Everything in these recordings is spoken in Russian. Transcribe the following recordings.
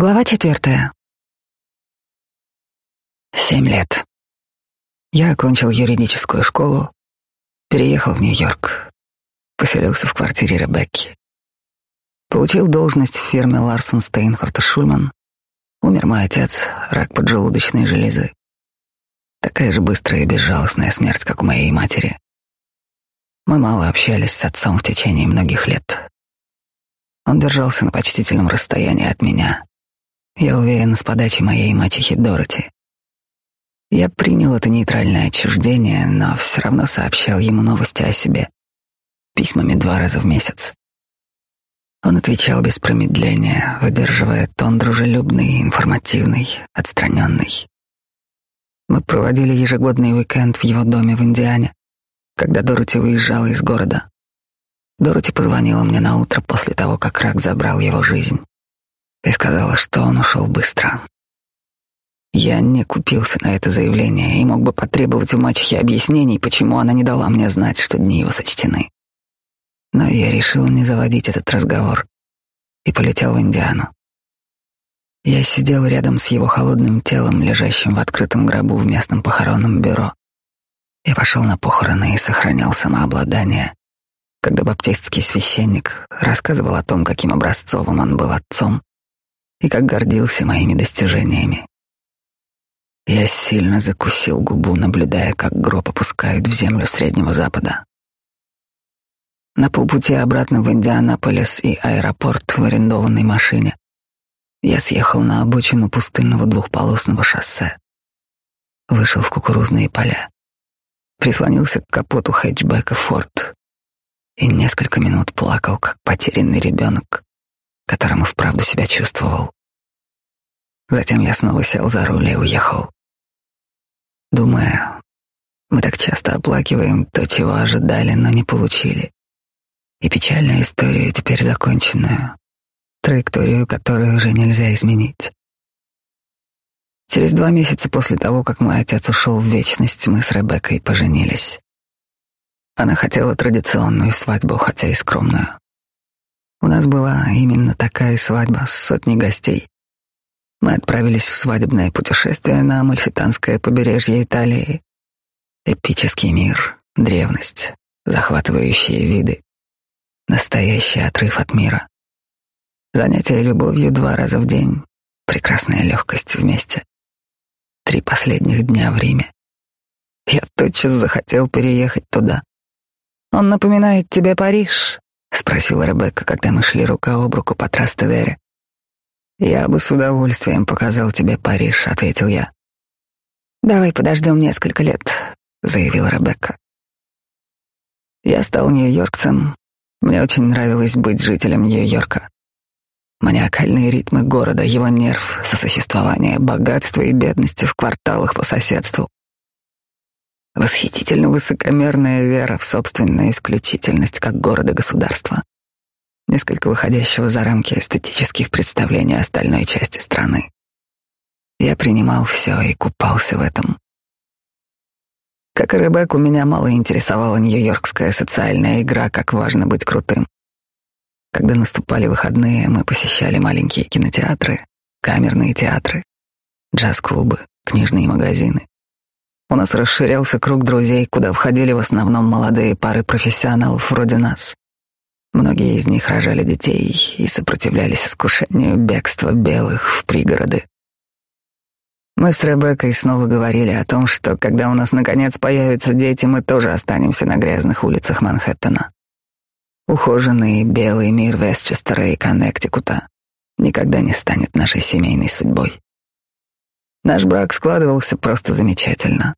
Глава четвертая. Семь лет. Я окончил юридическую школу, переехал в Нью-Йорк, поселился в квартире Ребекки. Получил должность в фирме Ларсон Стейнхорт и Шульман. Умер мой отец, рак поджелудочной железы. Такая же быстрая и безжалостная смерть, как у моей матери. Мы мало общались с отцом в течение многих лет. Он держался на почтительном расстоянии от меня, я уверен, с подачи моей мачехи Дороти. Я принял это нейтральное отчуждение, но все равно сообщал ему новости о себе письмами два раза в месяц. Он отвечал без промедления, выдерживая тон дружелюбный, информативный, отстраненный. Мы проводили ежегодный уикенд в его доме в Индиане, когда Дороти выезжала из города. Дороти позвонила мне на утро после того, как рак забрал его жизнь и сказала, что он ушел быстро. Я не купился на это заявление и мог бы потребовать у мачехи объяснений, почему она не дала мне знать, что дни его сочтены. Но я решил не заводить этот разговор и полетел в Индиану. Я сидел рядом с его холодным телом, лежащим в открытом гробу в местном похоронном бюро. Я пошел на похороны и сохранял самообладание, когда баптистский священник рассказывал о том, каким образцовым он был отцом, и как гордился моими достижениями. Я сильно закусил губу, наблюдая, как гроб опускают в землю Среднего Запада. На полпути обратно в Индианаполис и аэропорт в арендованной машине я съехал на обочину пустынного двухполосного шоссе. Вышел в кукурузные поля, прислонился к капоту хэтчбека «Форд» и несколько минут плакал, как потерянный ребенок, которым и вправду себя чувствовал. Затем я снова сел за руль и уехал. Думая, мы так часто оплакиваем то, чего ожидали, но не получили. И печальную историю, теперь законченную, траекторию которую уже нельзя изменить. Через два месяца после того, как мой отец ушел в вечность, мы с Ребеккой поженились. Она хотела традиционную свадьбу, хотя и скромную. У нас была именно такая свадьба с сотней гостей. Мы отправились в свадебное путешествие на Амальфитанское побережье Италии. Эпический мир, древность, захватывающие виды, настоящий отрыв от мира. Занятия любовью два раза в день, прекрасная легкость вместе. Три последних дня в Риме. Я тотчас захотел переехать туда. Он напоминает тебе Париж, — спросила Ребекка, когда мы шли рука об руку по Трастевере. «Я бы с удовольствием показал тебе Париж», — ответил я. «Давай подождем несколько лет», — заявила Ребекка. Я стал нью-йоркцем. Мне очень нравилось быть жителем Нью-Йорка. Маниакальные ритмы города, его нерв, сосуществование богатства и бедности в кварталах по соседству. Восхитительно высокомерная вера в собственную исключительность как города-государства, несколько выходящего за рамки эстетических представлений остальной части страны. Я принимал все и купался в этом. Как и Ребекку, меня мало интересовала нью-йоркская социальная игра, как важно быть крутым. Когда наступали выходные, мы посещали маленькие кинотеатры, камерные театры, джаз-клубы, книжные магазины. У нас расширялся круг друзей, куда входили в основном молодые пары профессионалов вроде нас. Многие из них рожали детей и сопротивлялись искушению бегства белых в пригороды. Мы с Ребеккой снова говорили о том, что когда у нас наконец появятся дети, мы тоже останемся на грязных улицах Манхэттена. Ухоженный белый мир Вестчестера и Коннектикута никогда не станет нашей семейной судьбой. Наш брак складывался просто замечательно,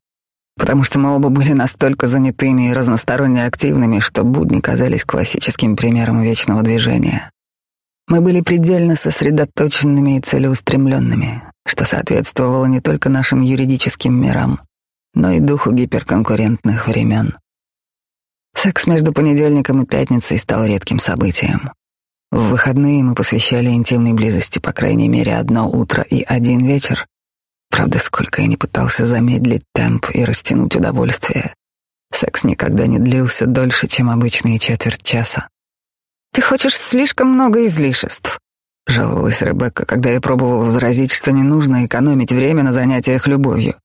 потому что мы оба были настолько занятыми и разносторонне активными, что будни казались классическим примером вечного движения. Мы были предельно сосредоточенными и целеустремленными, что соответствовало не только нашим юридическим мирам, но и духу гиперконкурентных времен. Секс между понедельником и пятницей стал редким событием. В выходные мы посвящали интимной близости по крайней мере одно утро и один вечер, Правда, сколько я не пытался замедлить темп и растянуть удовольствие, секс никогда не длился дольше, чем обычные четверть часа. «Ты хочешь слишком много излишеств», — жаловалась Ребекка, когда я пробовала возразить, что не нужно экономить время на занятиях любовью.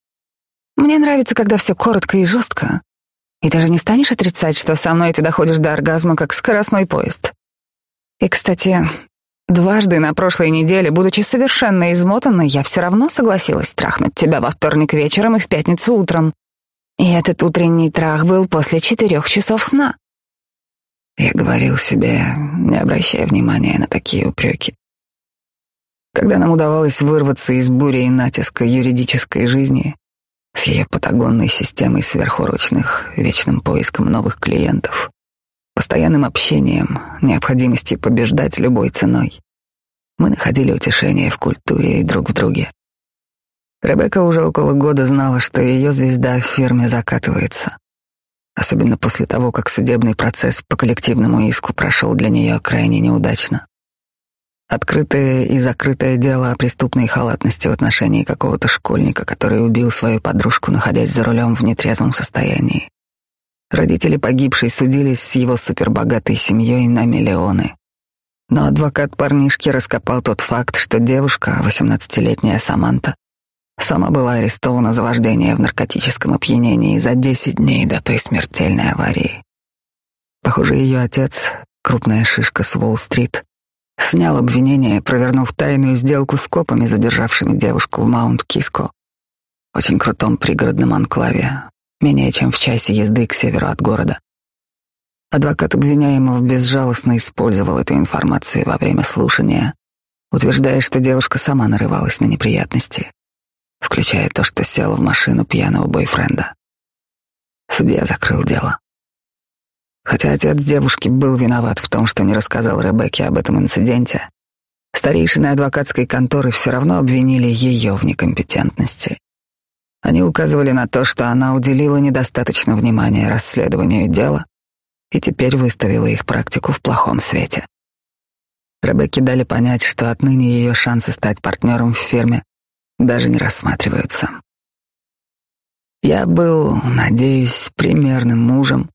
«Мне нравится, когда все коротко и жестко. И ты же не станешь отрицать, что со мной ты доходишь до оргазма, как скоростной поезд. И, кстати, дважды на прошлой неделе, будучи совершенно измотанной, я все равно согласилась трахнуть тебя во вторник вечером и в пятницу утром. И этот утренний трах был после четырех часов сна. Я говорил себе, не обращая внимания на такие упреки. Когда нам удавалось вырваться из бури и натиска юридической жизни, с ее патагонной системой сверхурочных, вечным поиском новых клиентов, постоянным общением, необходимостью побеждать любой ценой, мы находили утешение в культуре и друг в друге. Ребекка уже около года знала, что ее звезда в фирме закатывается. Особенно после того, как судебный процесс по коллективному иску прошел для нее крайне неудачно. Открытое и закрытое дело о преступной халатности в отношении какого-то школьника, который убил свою подружку, находясь за рулем в нетрезвом состоянии. Родители погибшей судились с его супербогатой семьей на миллионы. Но адвокат парнишки раскопал тот факт, что девушка, 18-летняя Саманта, Сама была арестована за вождение в наркотическом опьянении за 10 дней до той смертельной аварии. Похоже, ее отец, крупная шишка с Уолл-стрит, снял обвинение, провернув тайную сделку с копами, задержавшими девушку в Маунт-Киско, очень крутом пригородном анклаве, менее чем в часе езды к северу от города. Адвокат обвиняемого безжалостно использовал эту информацию во время слушания, утверждая, что девушка сама нарывалась на неприятности, включая то, что села в машину пьяного бойфренда. Судья закрыл дело. Хотя отец девушки был виноват в том, что не рассказал Ребекке об этом инциденте, старейшины адвокатской конторы все равно обвинили ее в некомпетентности. Они указывали на то, что она уделила недостаточно внимания расследованию дела и теперь выставила их практику в плохом свете. Ребекке дали понять, что отныне ее шансы стать партнером в фирме даже не рассматриваются. Я был, надеюсь, примерным мужем,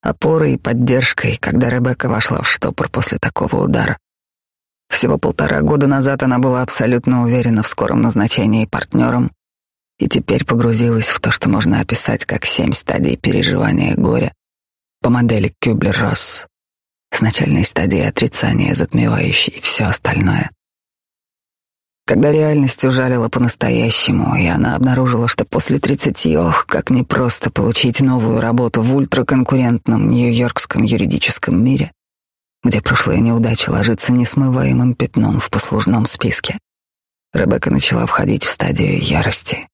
опорой и поддержкой, когда Ребекка вошла в штопор после такого удара. Всего полтора года назад она была абсолютно уверена в скором назначении партнером и теперь погрузилась в то, что можно описать как семь стадий переживания горя по модели Кюблер-Росс с начальной стадией отрицания, затмевающей все остальное. Когда реальность ужалила по-настоящему, и она обнаружила, что после тридцати, ох, как непросто получить новую работу в ультраконкурентном нью-йоркском юридическом мире, где прошлая неудача ложится несмываемым пятном в послужном списке. Ребекка начала входить в стадию ярости.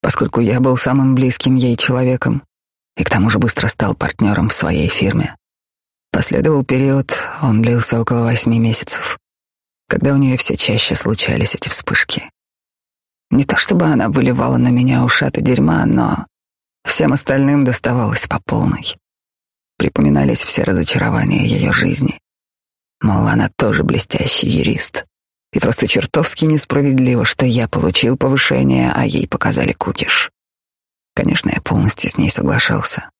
Поскольку я был самым близким ей человеком и к тому же быстро стал партнером в своей фирме, последовал период, он длился около восьми месяцев, когда у нее все чаще случались эти вспышки. Не то чтобы она выливала на меня ушаты дерьма, но всем остальным доставалось по полной. Припоминались все разочарования ее жизни. Мол, она тоже блестящий юрист. И просто чертовски несправедливо, что я получил повышение, а ей показали кукиш. Конечно, я полностью с ней соглашался.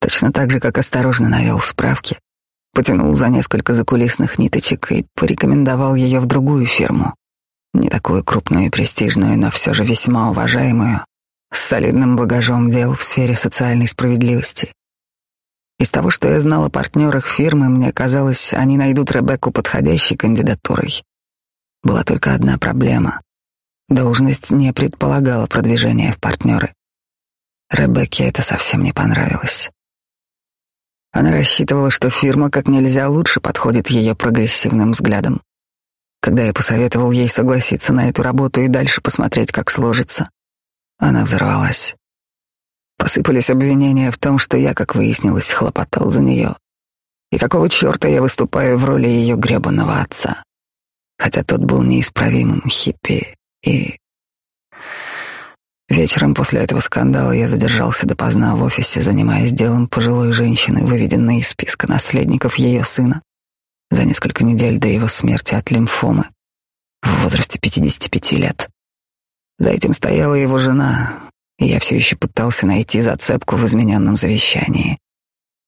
Точно так же, как осторожно навел справки, потянул за несколько закулисных ниточек и порекомендовал ее в другую фирму, не такую крупную и престижную, но все же весьма уважаемую, с солидным багажом дел в сфере социальной справедливости. Из того, что я знал о партнерах фирмы, мне казалось, они найдут Ребекку подходящей кандидатурой. Была только одна проблема. Должность не предполагала продвижения в партнеры. Ребекке это совсем не понравилось. Она рассчитывала, что фирма как нельзя лучше подходит ее прогрессивным взглядам. Когда я посоветовал ей согласиться на эту работу и дальше посмотреть, как сложится, она взорвалась. Посыпались обвинения в том, что я, как выяснилось, хлопотал за нее. И какого черта я выступаю в роли ее гребаного отца, хотя тот был неисправимым хиппи и Вечером после этого скандала я задержался допоздна в офисе, занимаясь делом пожилой женщины, выведенной из списка наследников ее сына за несколько недель до его смерти от лимфомы в возрасте 55 лет. За этим стояла его жена, и я все еще пытался найти зацепку в измененном завещании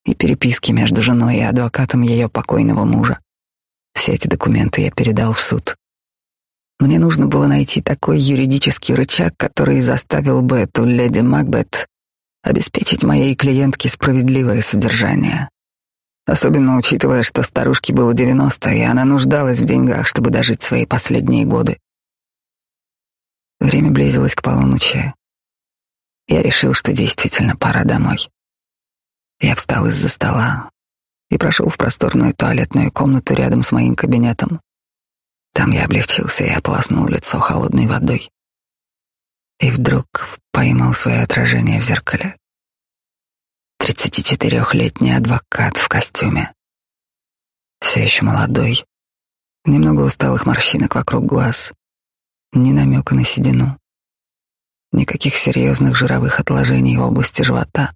и переписке между женой и адвокатом ее покойного мужа. Все эти документы я передал в суд. Мне нужно было найти такой юридический рычаг, который заставил бы эту леди Макбет обеспечить моей клиентке справедливое содержание. Особенно учитывая, что старушке было 90, и она нуждалась в деньгах, чтобы дожить свои последние годы. Время близилось к полуночи. Я решил, что действительно пора домой. Я встал из-за стола и прошел в просторную туалетную комнату рядом с моим кабинетом. Там я облегчился и ополоснул лицо холодной водой. И вдруг поймал свое отражение в зеркале. 34-летний адвокат в костюме. Все еще молодой, немного усталых морщинок вокруг глаз, ни намека на седину, никаких серьезных жировых отложений в области живота.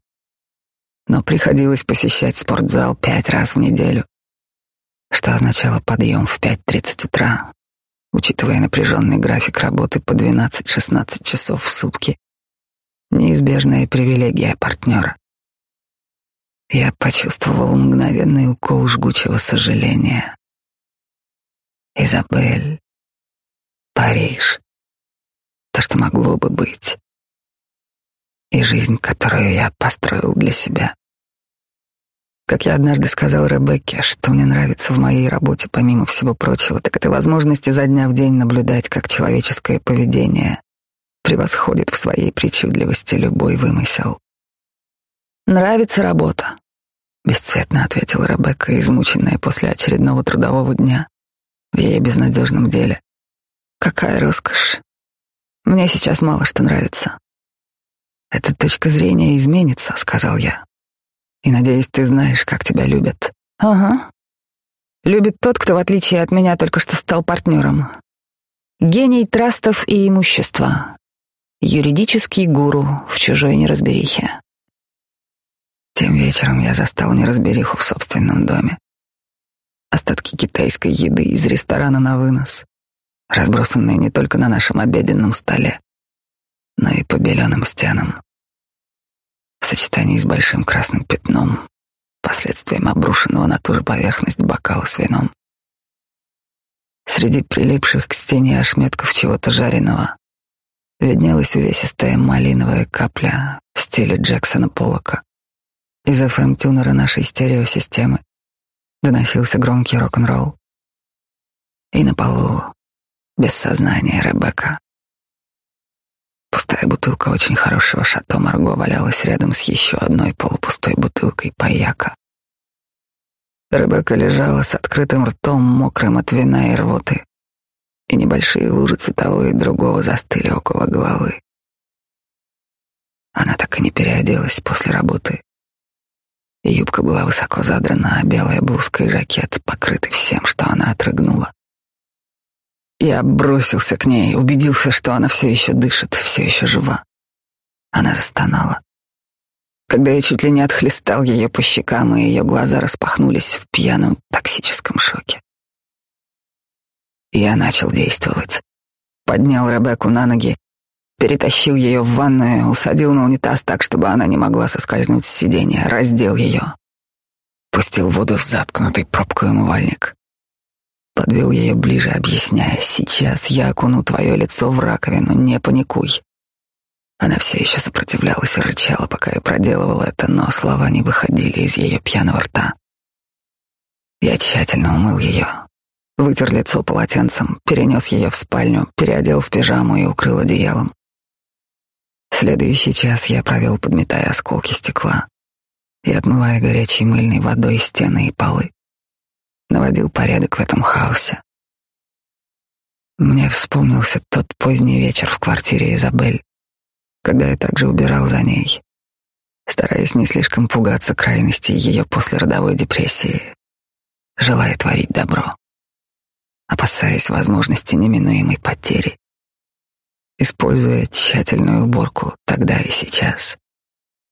Но приходилось посещать спортзал пять раз в неделю, что означало подъем в 5.30 утра, учитывая напряженный график работы по 12-16 часов в сутки. Неизбежная привилегия партнера. Я почувствовал мгновенный укол жгучего сожаления. Изабель, Париж, то, что могло бы быть, и жизнь, которую я построил для себя. Как я однажды сказал Ребекке, что мне нравится в моей работе, помимо всего прочего, так это возможность изо дня в день наблюдать, как человеческое поведение превосходит в своей причудливости любой вымысел. «Нравится работа», — бесцветно ответила Ребекка, измученная после очередного трудового дня в ее безнадежном деле. «Какая роскошь! Мне сейчас мало что нравится». «Эта точка зрения изменится», — сказал я. И надеюсь, ты знаешь, как тебя любят. Ага. Любит тот, кто, в отличие от меня, только что стал партнером. Гений трастов и имущества. Юридический гуру в чужой неразберихе. Тем вечером я застал неразбериху в собственном доме. Остатки китайской еды из ресторана на вынос, разбросанные не только на нашем обеденном столе, но и по беленым стенам в сочетании с большим красным пятном, последствием обрушенного на ту же поверхность бокала с вином. Среди прилипших к стене ошметков чего-то жареного виднелась увесистая малиновая капля в стиле Джексона Поллока. Из FM-тюнера нашей стереосистемы доносился громкий рок-н-ролл. И на полу, без сознания, Ребекка Пустая бутылка очень хорошего шато Марго валялась рядом с еще одной полупустой бутылкой паяка. Ребекка лежала с открытым ртом, мокрым от вина и рвоты, и небольшие лужицы того и другого застыли около головы. Она так и не переоделась после работы. Юбка была высоко задрана, а белая блузка и жакет покрыты всем, что она отрыгнула. Я бросился к ней, убедился, что она все еще дышит, все еще жива. Она застонала. Когда я чуть ли не отхлестал ее по щекам, и ее глаза распахнулись в пьяном токсическом шоке. Я начал действовать. Поднял Ребекку на ноги, перетащил ее в ванную, усадил на унитаз так, чтобы она не могла соскользнуть с сиденья, раздел ее. Пустил воду в заткнутый пробкой умывальник. Подвел ее ближе, объясняя, сейчас я окуну твое лицо в раковину, не паникуй. Она все еще сопротивлялась и рычала, пока я проделывал это, но слова не выходили из ее пьяного рта. Я тщательно умыл ее, вытер лицо полотенцем, перенес ее в спальню, переодел в пижаму и укрыл одеялом. Следующий час я провел, подметая осколки стекла и отмывая горячей мыльной водой стены и полы наводил порядок в этом хаосе. Мне вспомнился тот поздний вечер в квартире Изабель, когда я также убирал за ней, стараясь не слишком пугаться крайности ее послеродовой депрессии, желая творить добро, опасаясь возможности неминуемой потери, используя тщательную уборку тогда и сейчас,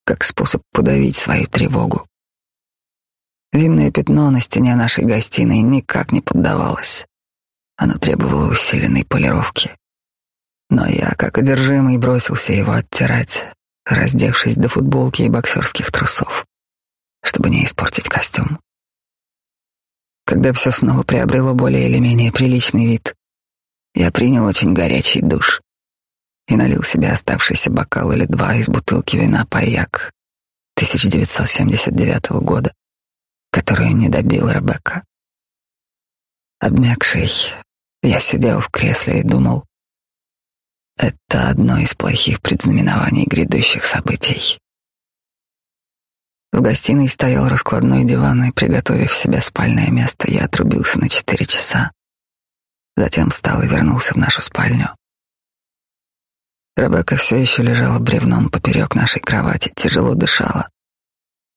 как способ подавить свою тревогу. Винное пятно на стене нашей гостиной никак не поддавалось. Оно требовало усиленной полировки. Но я, как одержимый, бросился его оттирать, раздевшись до футболки и боксерских трусов, чтобы не испортить костюм. Когда все снова приобрело более или менее приличный вид, я принял очень горячий душ и налил себе оставшийся бокал или два из бутылки вина «Паяк» 1979 года, которую не добила Ребекка. Обмякший, я сидел в кресле и думал, это одно из плохих предзнаменований грядущих событий. В гостиной стоял раскладной диван, и, приготовив себе спальное место, я отрубился на четыре часа. Затем встал и вернулся в нашу спальню. Ребекка все еще лежала бревном поперек нашей кровати, тяжело дышала,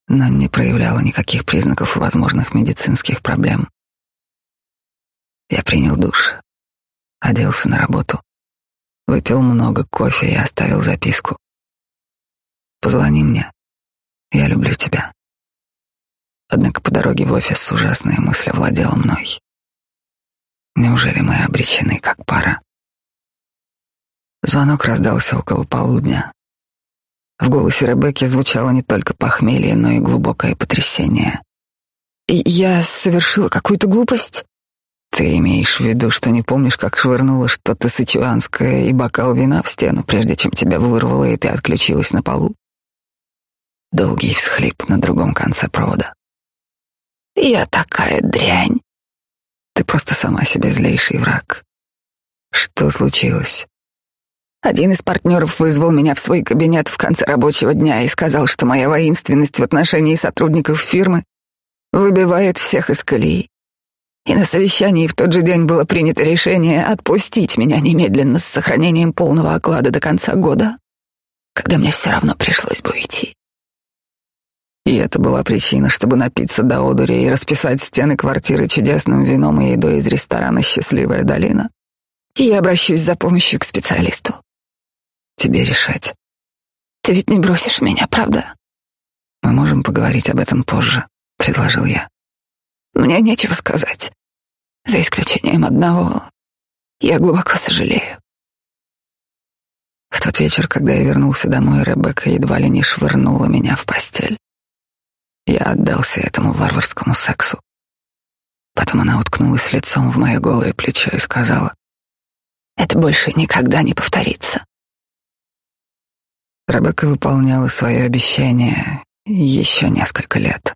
но не проявляла никаких признаков возможных медицинских проблем. Я принял душ, оделся на работу, выпил много кофе и оставил записку. «Позвони мне, я люблю тебя». Однако по дороге в офис ужасная мысль овладела мной. Неужели мы обречены как пара? Звонок раздался около полудня. В голосе Ребекки звучало не только похмелье, но и глубокое потрясение. «Я совершила какую-то глупость?» «Ты имеешь в виду, что не помнишь, как швырнула что-то сычуанское и бокал вина в стену, прежде чем тебя вырвало, и ты отключилась на полу?» Долгий всхлип на другом конце провода. «Я такая дрянь!» «Ты просто сама себе злейший враг. Что случилось?» Один из партнеров вызвал меня в свой кабинет в конце рабочего дня и сказал, что моя воинственность в отношении сотрудников фирмы выбивает всех из колеи. И на совещании в тот же день было принято решение отпустить меня немедленно с сохранением полного оклада до конца года, когда мне все равно пришлось бы уйти. И это была причина, чтобы напиться до одури и расписать стены квартиры чудесным вином и едой из ресторана «Счастливая долина». И я обращусь за помощью к специалисту. Тебе решать. Ты ведь не бросишь меня, правда? Мы можем поговорить об этом позже, предложил я. Мне нечего сказать. За исключением одного. Я глубоко сожалею. В тот вечер, когда я вернулся домой, Ребекка едва ли не швырнула меня в постель. Я отдался этому варварскому сексу. Потом она уткнулась лицом в мое голое плечо и сказала, «Это больше никогда не повторится. Ребекка выполняла свое обещание еще несколько лет,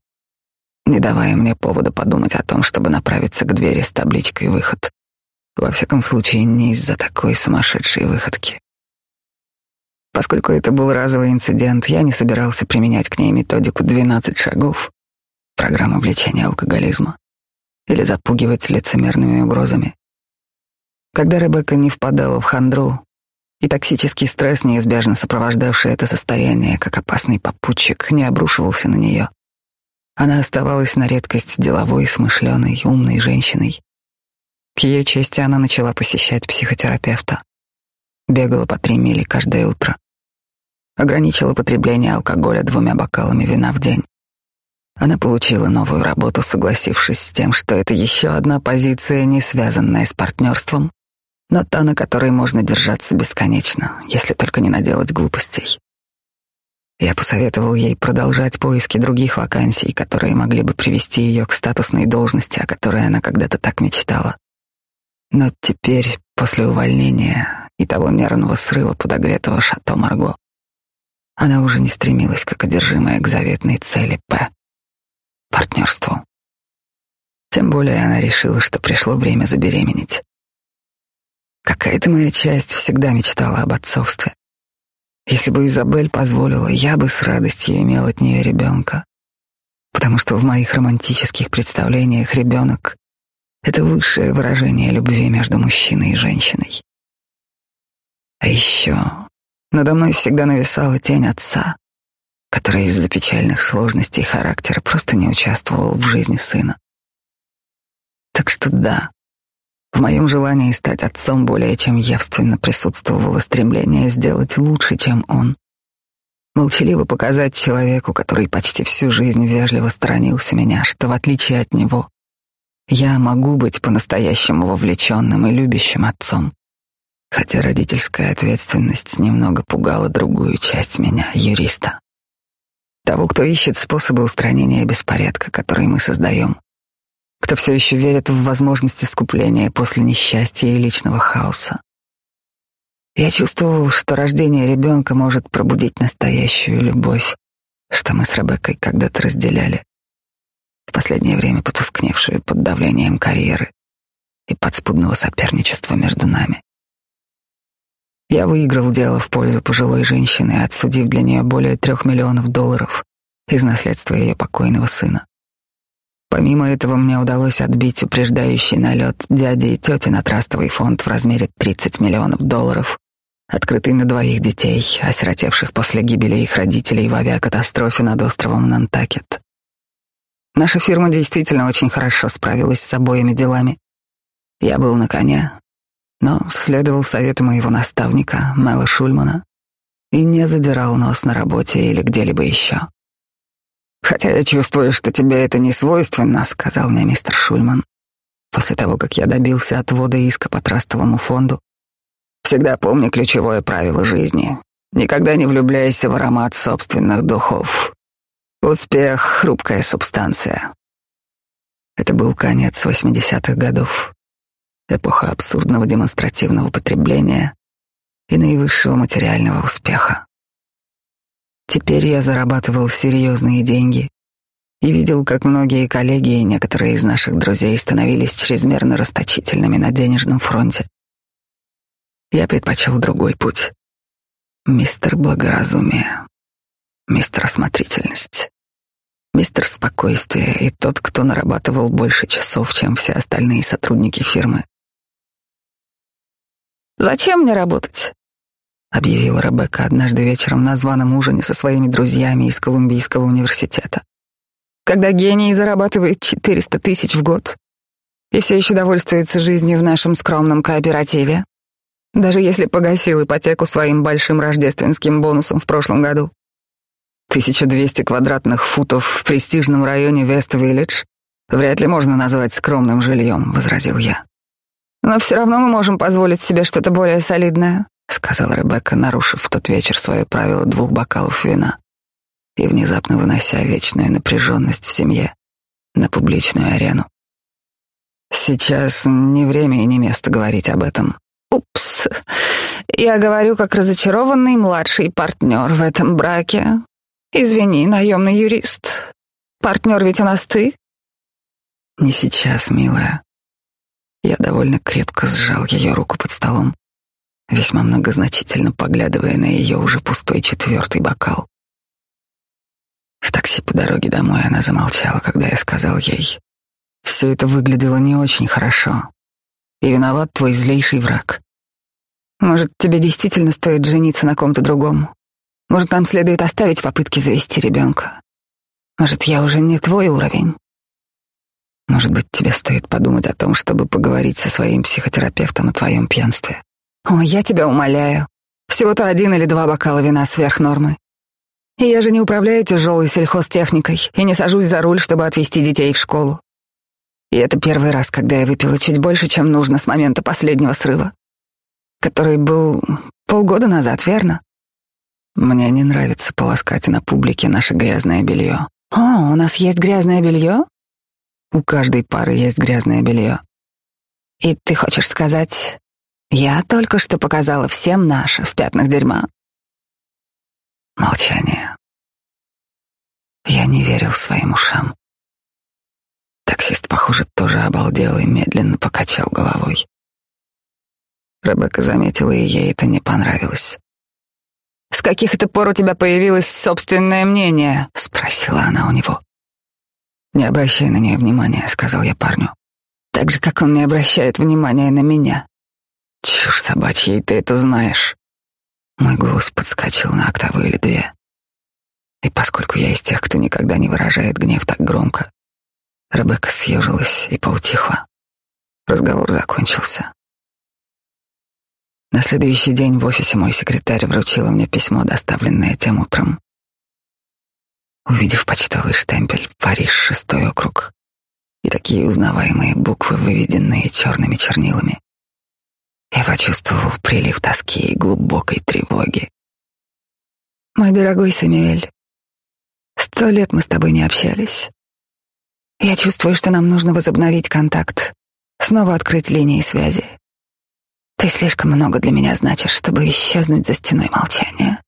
не давая мне повода подумать о том, чтобы направиться к двери с табличкой «Выход». Во всяком случае, не из-за такой сумасшедшей выходки. Поскольку это был разовый инцидент, я не собирался применять к ней методику «12 шагов», программу влечения алкоголизма, или запугивать лицемерными угрозами. Когда Ребекка не впадала в хандру, и токсический стресс, неизбежно сопровождавший это состояние, как опасный попутчик, не обрушивался на нее. Она оставалась на редкость деловой, смышленой, умной женщиной. К ее чести она начала посещать психотерапевта. Бегала по три мили каждое утро. Ограничила потребление алкоголя двумя бокалами вина в день. Она получила новую работу, согласившись с тем, что это еще одна позиция, не связанная с партнерством, но та, на которой можно держаться бесконечно, если только не наделать глупостей. Я посоветовал ей продолжать поиски других вакансий, которые могли бы привести ее к статусной должности, о которой она когда-то так мечтала. Но теперь, после увольнения и того нервного срыва подогретого шато Марго, она уже не стремилась, как одержимая к заветной цели П — партнерству. Тем более она решила, что пришло время забеременеть. Какая-то моя часть всегда мечтала об отцовстве. Если бы Изабель позволила, я бы с радостью имел от нее ребенка. Потому что в моих романтических представлениях ребенок — это высшее выражение любви между мужчиной и женщиной. А еще надо мной всегда нависала тень отца, который из-за печальных сложностей характера просто не участвовал в жизни сына. Так что да, в моем желании стать отцом более чем явственно присутствовало стремление сделать лучше, чем он. Молчаливо показать человеку, который почти всю жизнь вежливо сторонился меня, что в отличие от него, я могу быть по-настоящему вовлеченным и любящим отцом. Хотя родительская ответственность немного пугала другую часть меня, юриста. Того, кто ищет способы устранения беспорядка, который мы создаем, кто все еще верит в возможность искупления после несчастья и личного хаоса. Я чувствовал, что рождение ребенка может пробудить настоящую любовь, что мы с Ребеккой когда-то разделяли, в последнее время потускневшую под давлением карьеры и подспудного соперничества между нами. Я выиграл дело в пользу пожилой женщины, отсудив для нее более трех миллионов долларов из наследства ее покойного сына. Помимо этого мне удалось отбить упреждающий налет дяди и тети на трастовый фонд в размере 30 миллионов долларов открытый на двоих детей, осиротевших после гибели их родителей в авиакатастрофе над островом Нантакет. Наша фирма действительно очень хорошо справилась с обоими делами. Я был на коне, но следовал совету моего наставника, Мэла Шульмана, и не задирал нос на работе или где-либо еще. «Хотя я чувствую, что тебе это не свойственно», — сказал мне мистер Шульман, после того, как я добился отвода иска по трастовому фонду Всегда помни ключевое правило жизни. Никогда не влюбляйся в аромат собственных духов. Успех — хрупкая субстанция. Это был конец 80-х годов. Эпоха абсурдного демонстративного потребления и наивысшего материального успеха. Теперь я зарабатывал серьезные деньги и видел, как многие коллеги и некоторые из наших друзей становились чрезмерно расточительными на денежном фронте. Я предпочел другой путь. Мистер благоразумие, мистер осмотрительность, мистер спокойствие и тот, кто нарабатывал больше часов, чем все остальные сотрудники фирмы. «Зачем мне работать?» — объявила Ребекка однажды вечером на званом ужине со своими друзьями из Колумбийского университета. «Когда гений зарабатывает 400 тысяч в год и все еще довольствуется жизнью в нашем скромном кооперативе, даже если погасил ипотеку своим большим рождественским бонусом в прошлом году. 1200 квадратных футов в престижном районе Вест-Виллидж вряд ли можно назвать скромным жильем, возразил я. Но все равно мы можем позволить себе что-то более солидное, сказала Ребекка, нарушив в тот вечер свое правило двух бокалов вина и внезапно вынося вечную напряженность в семье на публичную арену. Сейчас не время и не место говорить об этом. Упс, я говорю как разочарованный младший партнер в этом браке. Извини, наемный юрист. Партнер ведь у нас ты? Не сейчас, милая. Я довольно крепко сжал ее руку под столом, весьма многозначительно поглядывая на ее уже пустой четвертый бокал. В такси по дороге домой она замолчала, когда я сказал ей. Все это выглядело не очень хорошо и виноват твой злейший враг. Может, тебе действительно стоит жениться на ком-то другом? Может, нам следует оставить попытки завести ребенка? Может, я уже не твой уровень? Может быть, тебе стоит подумать о том, чтобы поговорить со своим психотерапевтом о твоем пьянстве? О, я тебя умоляю. Всего-то один или два бокала вина сверх нормы. И я же не управляю тяжелой сельхозтехникой и не сажусь за руль, чтобы отвезти детей в школу. И это первый раз, когда я выпила чуть больше, чем нужно с момента последнего срыва, который был полгода назад, верно? Мне не нравится полоскать на публике наше грязное белье. О, у нас есть грязное белье? У каждой пары есть грязное белье. И ты хочешь сказать, я только что показала всем наше в пятнах дерьма? Молчание. Я не верил своим ушам. Таксист, похоже, тоже обалдел и медленно покачал головой. Ребекка заметила, и ей это не понравилось. «С каких это пор у тебя появилось собственное мнение?» — спросила она у него. «Не обращай на нее внимания», — сказал я парню. «Так же, как он не обращает внимания на меня». «Чушь собачья, и ты это знаешь». Мой голос подскочил на октаву или две. И поскольку я из тех, кто никогда не выражает гнев так громко, Ребекка съежилась и поутихла. Разговор закончился. На следующий день в офисе мой секретарь вручила мне письмо, доставленное тем утром. Увидев почтовый штемпель «Париж, шестой округ» и такие узнаваемые буквы, выведенные черными чернилами, я почувствовал прилив тоски и глубокой тревоги. «Мой дорогой Самюэль, сто лет мы с тобой не общались. Я чувствую, что нам нужно возобновить контакт, снова открыть линии связи. Ты слишком много для меня значишь, чтобы исчезнуть за стеной молчания.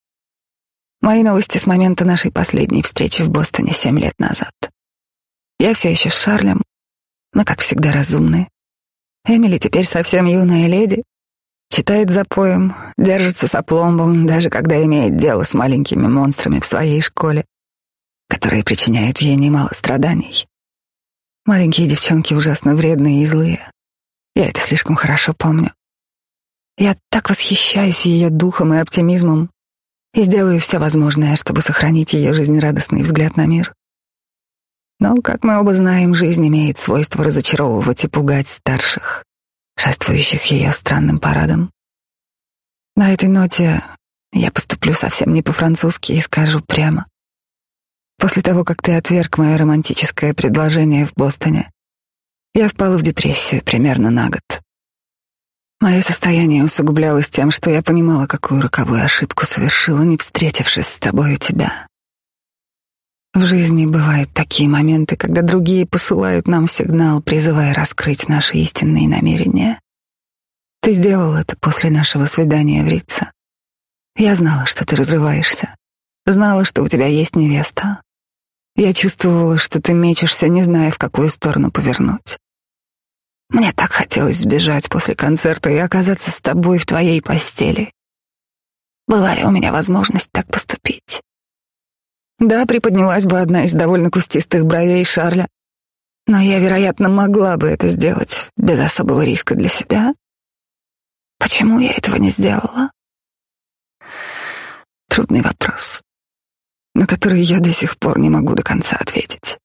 Мои новости с момента нашей последней встречи в Бостоне семь лет назад. Я все еще с Шарлем. Мы, как всегда, разумны. Эмили теперь совсем юная леди. Читает за поем, держится с опломбом, даже когда имеет дело с маленькими монстрами в своей школе, которые причиняют ей немало страданий. Маленькие девчонки ужасно вредные и злые. Я это слишком хорошо помню. Я так восхищаюсь ее духом и оптимизмом и сделаю все возможное, чтобы сохранить ее жизнерадостный взгляд на мир. Но, как мы оба знаем, жизнь имеет свойство разочаровывать и пугать старших, шествующих ее странным парадом. На этой ноте я поступлю совсем не по-французски и скажу прямо. После того, как ты отверг мое романтическое предложение в Бостоне, я впала в депрессию примерно на год. Мое состояние усугублялось тем, что я понимала, какую роковую ошибку совершила, не встретившись с тобой у тебя. В жизни бывают такие моменты, когда другие посылают нам сигнал, призывая раскрыть наши истинные намерения. Ты сделал это после нашего свидания в Рице. Я знала, что ты разрываешься. Знала, что у тебя есть невеста. Я чувствовала, что ты мечешься, не зная, в какую сторону повернуть. Мне так хотелось сбежать после концерта и оказаться с тобой в твоей постели. Была ли у меня возможность так поступить? Да, приподнялась бы одна из довольно кустистых бровей Шарля, но я, вероятно, могла бы это сделать без особого риска для себя. Почему я этого не сделала? Трудный вопрос, на который я до сих пор не могу до конца ответить.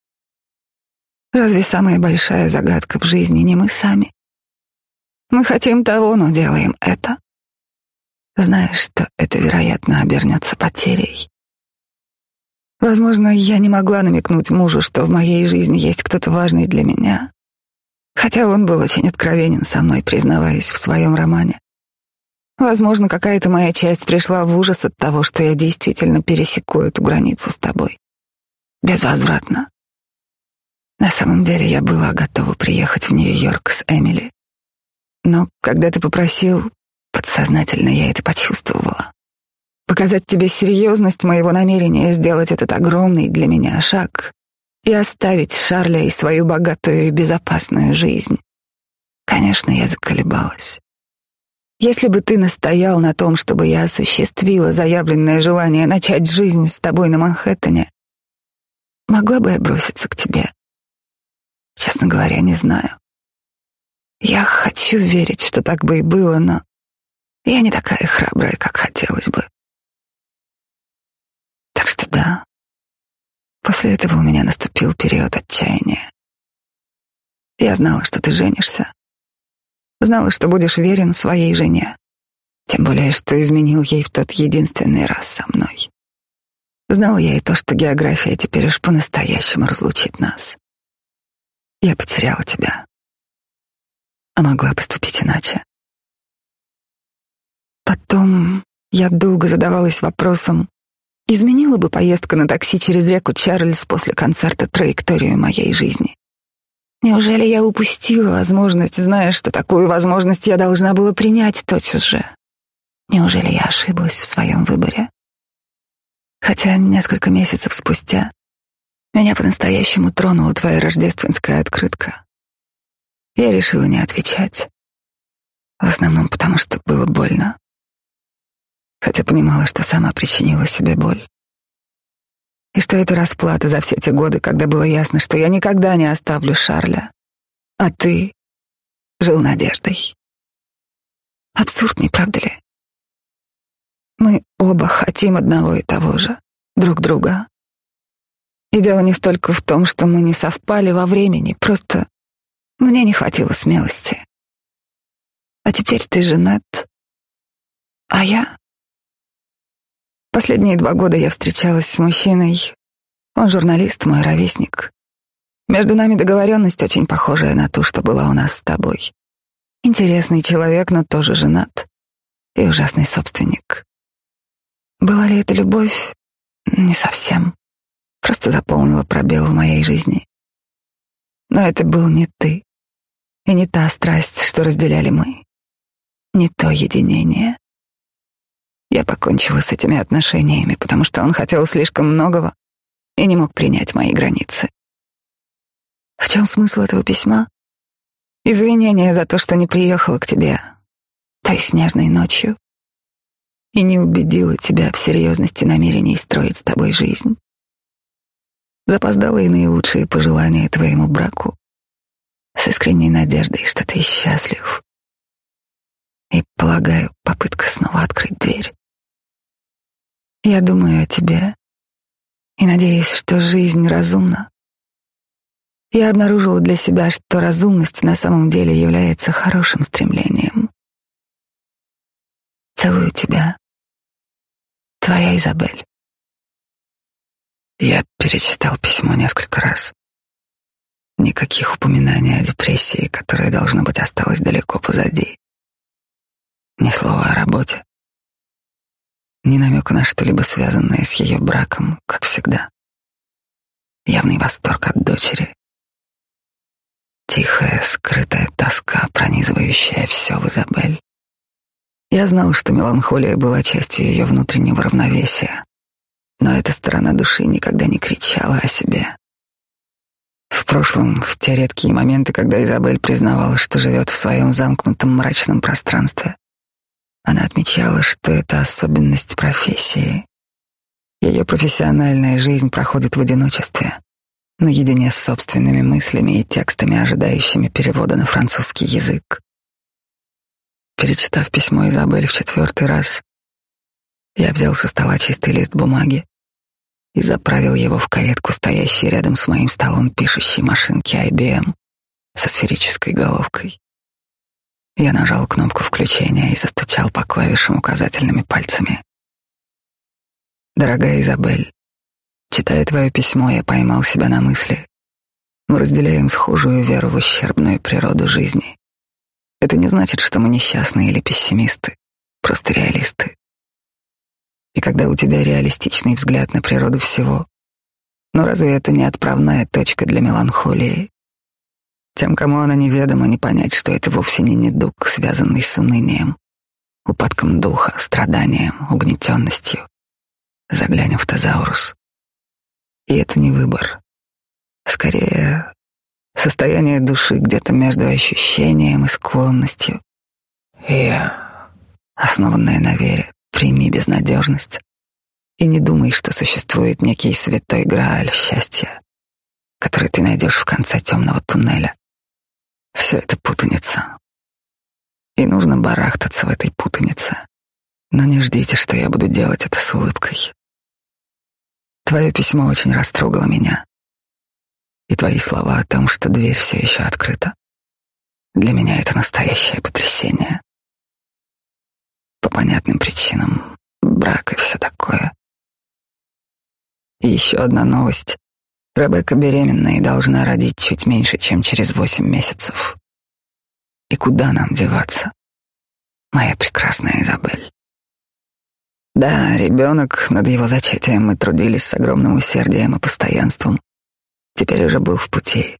Разве самая большая загадка в жизни не мы сами? Мы хотим того, но делаем это. Знаешь, что это, вероятно, обернется потерей. Возможно, я не могла намекнуть мужу, что в моей жизни есть кто-то важный для меня, хотя он был очень откровенен со мной, признаваясь в своем романе. Возможно, какая-то моя часть пришла в ужас от того, что я действительно пересеку эту границу с тобой. Безвозвратно. На самом деле я была готова приехать в Нью-Йорк с Эмили. Но когда ты попросил, подсознательно я это почувствовала. Показать тебе серьезность моего намерения сделать этот огромный для меня шаг и оставить Шарля и свою богатую и безопасную жизнь. Конечно, я заколебалась. Если бы ты настоял на том, чтобы я осуществила заявленное желание начать жизнь с тобой на Манхэттене, могла бы я броситься к тебе Честно говоря, не знаю. Я хочу верить, что так бы и было, но я не такая храбрая, как хотелось бы. Так что да, после этого у меня наступил период отчаяния. Я знала, что ты женишься. Знала, что будешь верен своей жене. Тем более, что изменил ей в тот единственный раз со мной. Знала я и то, что география теперь уж по-настоящему разлучит нас. Я потеряла тебя. А могла поступить иначе. Потом я долго задавалась вопросом, изменила бы поездка на такси через реку Чарльз после концерта траекторию моей жизни. Неужели я упустила возможность, зная, что такую возможность я должна была принять тотчас же? Неужели я ошиблась в своем выборе? Хотя несколько месяцев спустя меня по-настоящему тронула твоя рождественская открытка. Я решила не отвечать. В основном потому, что было больно. Хотя понимала, что сама причинила себе боль. И что это расплата за все те годы, когда было ясно, что я никогда не оставлю Шарля. А ты жил надеждой. Абсурд, не правда ли? Мы оба хотим одного и того же, друг друга. И дело не столько в том, что мы не совпали во времени, просто мне не хватило смелости. А теперь ты женат, а я... Последние два года я встречалась с мужчиной. Он журналист, мой ровесник. Между нами договоренность очень похожая на ту, что была у нас с тобой. Интересный человек, но тоже женат. И ужасный собственник. Была ли это любовь? Не совсем просто заполнила пробел в моей жизни. Но это был не ты, и не та страсть, что разделяли мы, не то единение. Я покончила с этими отношениями, потому что он хотел слишком многого и не мог принять мои границы. В чем смысл этого письма? Извинения за то, что не приехала к тебе той снежной ночью и не убедила тебя в серьезности намерений строить с тобой жизнь. Запоздала и наилучшие пожелания твоему браку с искренней надеждой, что ты счастлив. И, полагаю, попытка снова открыть дверь. Я думаю о тебе и надеюсь, что жизнь разумна. Я обнаружила для себя, что разумность на самом деле является хорошим стремлением. Целую тебя. Твоя Изабель. Я перечитал письмо несколько раз. Никаких упоминаний о депрессии, которая, должно быть, осталась далеко позади. Ни слова о работе. Ни намека на что-либо связанное с ее браком, как всегда. Явный восторг от дочери. Тихая, скрытая тоска, пронизывающая все в Изабель. Я знал, что меланхолия была частью ее внутреннего равновесия, но эта сторона души никогда не кричала о себе. В прошлом, в те редкие моменты, когда Изабель признавала, что живет в своем замкнутом мрачном пространстве, она отмечала, что это особенность профессии. Ее профессиональная жизнь проходит в одиночестве, наедине с собственными мыслями и текстами, ожидающими перевода на французский язык. Перечитав письмо Изабель в четвертый раз, я взял со стола чистый лист бумаги и заправил его в каретку, стоящей рядом с моим столом пишущей машинки IBM со сферической головкой. Я нажал кнопку включения и застучал по клавишам указательными пальцами. Дорогая Изабель, читая твое письмо, я поймал себя на мысли. Мы разделяем схожую веру в ущербную природу жизни. Это не значит, что мы несчастны или пессимисты, просто реалисты. И когда у тебя реалистичный взгляд на природу всего, но разве это не отправная точка для меланхолии? Тем, кому она неведома, не понять, что это вовсе не недуг, связанный с унынием, упадком духа, страданием, угнетенностью. Заглянем в Тезаурус. И это не выбор. Скорее, состояние души где-то между ощущением и склонностью. И, основанное на вере, прими безнадежность и не думай, что существует некий святой грааль счастья, который ты найдешь в конце темного туннеля. Все это путаница. И нужно барахтаться в этой путанице. Но не ждите, что я буду делать это с улыбкой. Твое письмо очень растрогало меня. И твои слова о том, что дверь все еще открыта. Для меня это настоящее потрясение. По понятным причинам. Брак и все такое. И еще одна новость. Ребекка беременна и должна родить чуть меньше, чем через восемь месяцев. И куда нам деваться, моя прекрасная Изабель? Да, ребенок, над его зачатием мы трудились с огромным усердием и постоянством, теперь уже был в пути.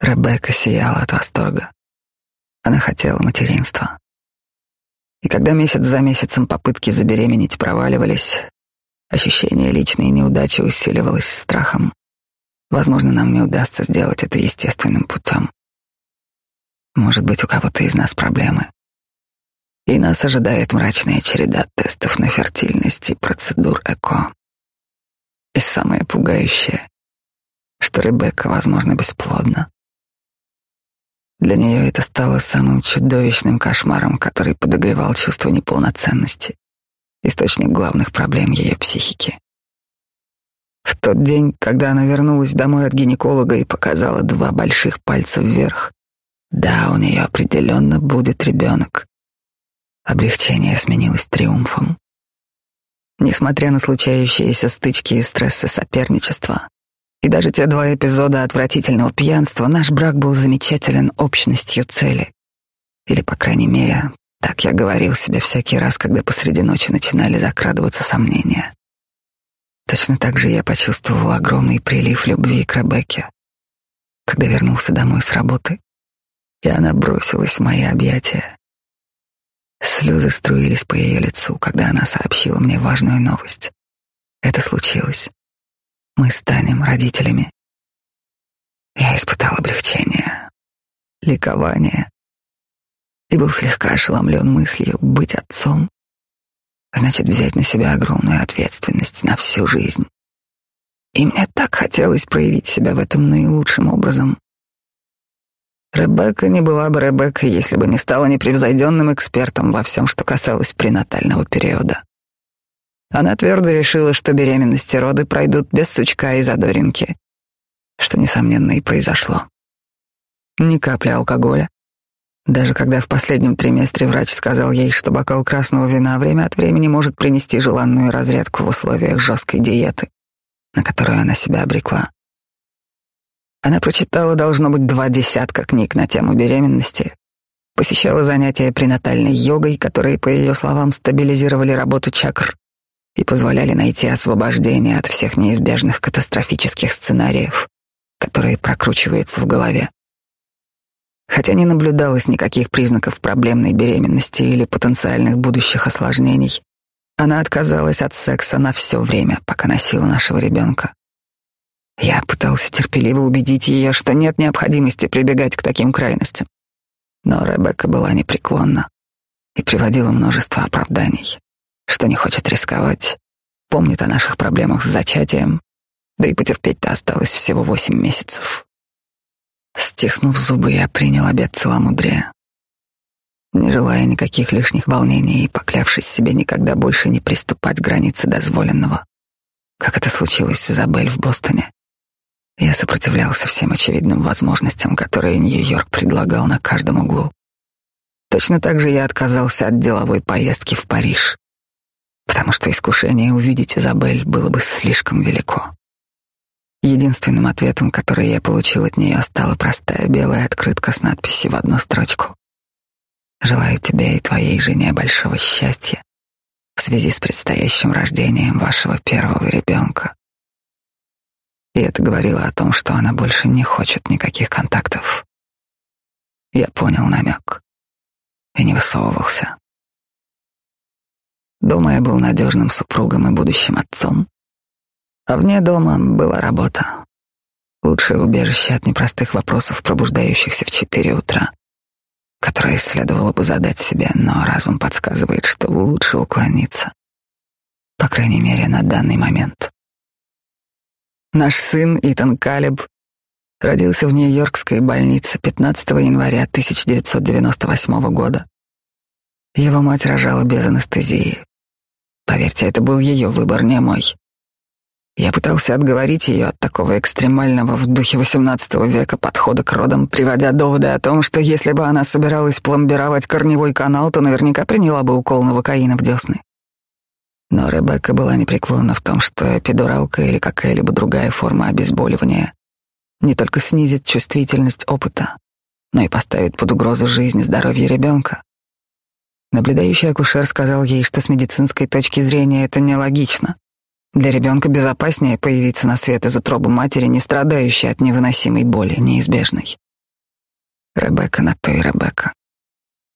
Ребекка сияла от восторга. Она хотела материнства. И когда месяц за месяцем попытки забеременеть проваливались, Ощущение личной неудачи усиливалось страхом. Возможно, нам не удастся сделать это естественным путем. Может быть, у кого-то из нас проблемы. И нас ожидает мрачная череда тестов на фертильность и процедур ЭКО. И самое пугающее, что Ребекка, возможно, бесплодна. Для нее это стало самым чудовищным кошмаром, который подогревал чувство неполноценности источник главных проблем ее психики. В тот день, когда она вернулась домой от гинеколога и показала два больших пальца вверх, да, у нее определенно будет ребенок. Облегчение сменилось триумфом. Несмотря на случающиеся стычки и стрессы соперничества, и даже те два эпизода отвратительного пьянства, наш брак был замечателен общностью цели. Или, по крайней мере, так я говорил себе всякий раз, когда посреди ночи начинали закрадываться сомнения. Точно так же я почувствовал огромный прилив любви к Ребекке. когда вернулся домой с работы, и она бросилась в мои объятия. Слезы струились по ее лицу, когда она сообщила мне важную новость. Это случилось. Мы станем родителями. Я испытал облегчение, ликование и был слегка ошеломлен мыслью быть отцом значит взять на себя огромную ответственность на всю жизнь. И мне так хотелось проявить себя в этом наилучшим образом. Ребекка не была бы Ребеккой, если бы не стала непревзойденным экспертом во всем, что касалось пренатального периода. Она твердо решила, что беременности роды пройдут без сучка и задоринки, что, несомненно, и произошло. Ни капли алкоголя. Даже когда в последнем триместре врач сказал ей, что бокал красного вина время от времени может принести желанную разрядку в условиях жесткой диеты, на которую она себя обрекла. Она прочитала, должно быть, два десятка книг на тему беременности, посещала занятия пренатальной йогой, которые, по ее словам, стабилизировали работу чакр и позволяли найти освобождение от всех неизбежных катастрофических сценариев, которые прокручиваются в голове. Хотя не наблюдалось никаких признаков проблемной беременности или потенциальных будущих осложнений, она отказалась от секса на все время, пока носила нашего ребенка. Я пытался терпеливо убедить ее, что нет необходимости прибегать к таким крайностям. Но Ребекка была непреклонна и приводила множество оправданий, что не хочет рисковать, помнит о наших проблемах с зачатием, да и потерпеть-то осталось всего восемь месяцев. Стиснув зубы, я принял обед целомудрия. Не желая никаких лишних волнений и поклявшись себе никогда больше не приступать к границе дозволенного, как это случилось с Изабель в Бостоне. Я сопротивлялся всем очевидным возможностям, которые Нью-Йорк предлагал на каждом углу. Точно так же я отказался от деловой поездки в Париж, потому что искушение увидеть Изабель было бы слишком велико. Единственным ответом, который я получил от нее, стала простая белая открытка с надписью в одну строчку. «Желаю тебе и твоей жене большого счастья в связи с предстоящим рождением вашего первого ребенка». И это говорило о том, что она больше не хочет никаких контактов. Я понял намек и не высовывался. Дома я был надежным супругом и будущим отцом, а вне дома была работа. Лучшее убежище от непростых вопросов, пробуждающихся в четыре утра, которые следовало бы задать себе, но разум подсказывает, что лучше уклониться. По крайней мере, на данный момент. Наш сын Итан Калеб родился в Нью-Йоркской больнице 15 января 1998 года. Его мать рожала без анестезии. Поверьте, это был ее выбор, не мой. Я пытался отговорить ее от такого экстремального в духе XVIII века подхода к родам, приводя доводы о том, что если бы она собиралась пломбировать корневой канал, то наверняка приняла бы укол новокаина в десны. Но Ребекка была непреклонна в том, что эпидуралка или какая-либо другая форма обезболивания не только снизит чувствительность опыта, но и поставит под угрозу жизнь и здоровье ребенка. Наблюдающий акушер сказал ей, что с медицинской точки зрения это нелогично. Для ребенка безопаснее появиться на свет из утробы матери, не страдающей от невыносимой боли, неизбежной. Ребекка на то и Ребекка.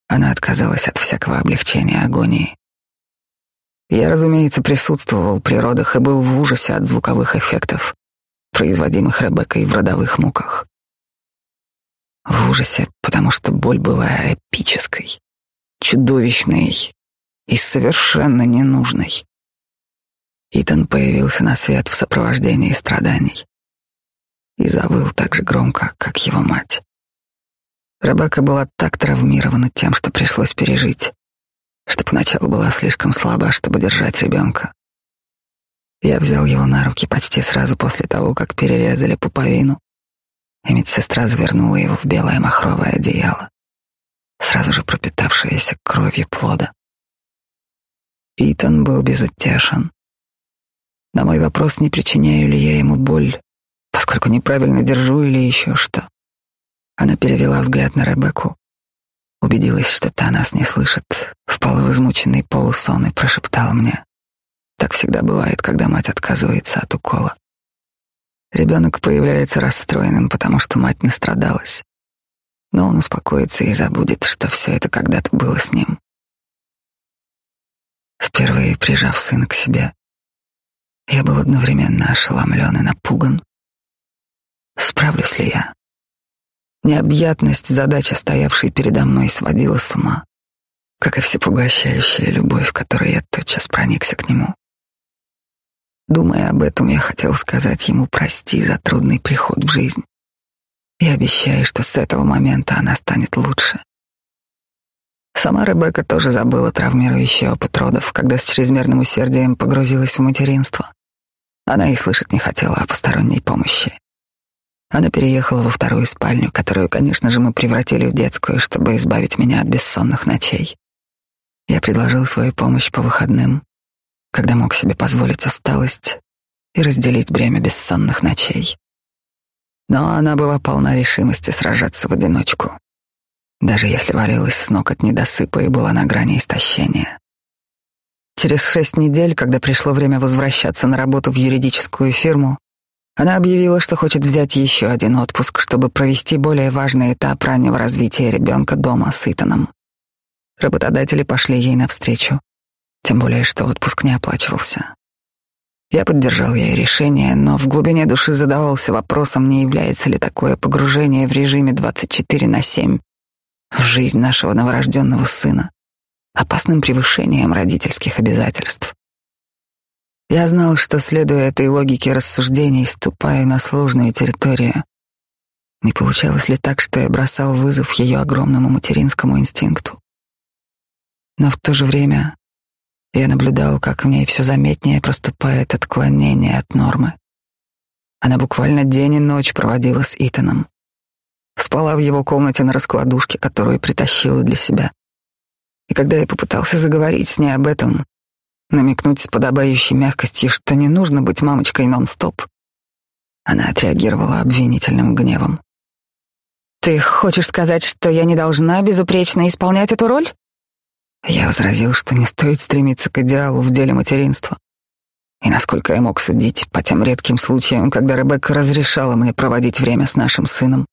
Она отказалась от всякого облегчения агонии. Я, разумеется, присутствовал при родах и был в ужасе от звуковых эффектов, производимых Ребеккой в родовых муках. В ужасе, потому что боль была эпической, чудовищной и совершенно ненужной. Итан появился на свет в сопровождении страданий и завыл так же громко, как его мать. Ребекка была так травмирована тем, что пришлось пережить, что поначалу была слишком слаба, чтобы держать ребенка. Я взял его на руки почти сразу после того, как перерезали пуповину, и медсестра завернула его в белое махровое одеяло, сразу же пропитавшееся кровью плода. Итан был безутешен. На мой вопрос, не причиняю ли я ему боль, поскольку неправильно держу или еще что. Она перевела взгляд на Ребекку, убедилась, что та нас не слышит, впала в измученный полусон и прошептала мне. Так всегда бывает, когда мать отказывается от укола. Ребенок появляется расстроенным, потому что мать настрадалась. Но он успокоится и забудет, что все это когда-то было с ним. Впервые прижав сына к себе, я был одновременно ошеломлен и напуган. Справлюсь ли я? Необъятность задачи, стоявшей передо мной, сводила с ума, как и всепоглощающая любовь, которой я тотчас проникся к нему. Думая об этом, я хотел сказать ему прости за трудный приход в жизнь и обещаю, что с этого момента она станет лучше. Сама Ребекка тоже забыла травмирующий опыт родов, когда с чрезмерным усердием погрузилась в материнство. Она и слышать не хотела о посторонней помощи. Она переехала во вторую спальню, которую, конечно же, мы превратили в детскую, чтобы избавить меня от бессонных ночей. Я предложил свою помощь по выходным, когда мог себе позволить усталость и разделить бремя бессонных ночей. Но она была полна решимости сражаться в одиночку, даже если валилась с ног от недосыпа и была на грани истощения. Через шесть недель, когда пришло время возвращаться на работу в юридическую фирму, она объявила, что хочет взять еще один отпуск, чтобы провести более важный этап раннего развития ребенка дома с Итаном. Работодатели пошли ей навстречу тем более, что отпуск не оплачивался. Я поддержал ей решение, но в глубине души задавался вопросом, не является ли такое погружение в режиме 24 на 7 в жизнь нашего новорожденного сына опасным превышением родительских обязательств. Я знал, что, следуя этой логике рассуждений, ступаю на сложную территорию. Не получалось ли так, что я бросал вызов ее огромному материнскому инстинкту? Но в то же время я наблюдал, как в ней все заметнее проступает отклонение от нормы. Она буквально день и ночь проводила с Итаном. Спала в его комнате на раскладушке, которую притащила для себя. И когда я попытался заговорить с ней об этом, намекнуть с подобающей мягкостью, что не нужно быть мамочкой нон-стоп, она отреагировала обвинительным гневом. «Ты хочешь сказать, что я не должна безупречно исполнять эту роль?» Я возразил, что не стоит стремиться к идеалу в деле материнства. И насколько я мог судить по тем редким случаям, когда Ребекка разрешала мне проводить время с нашим сыном.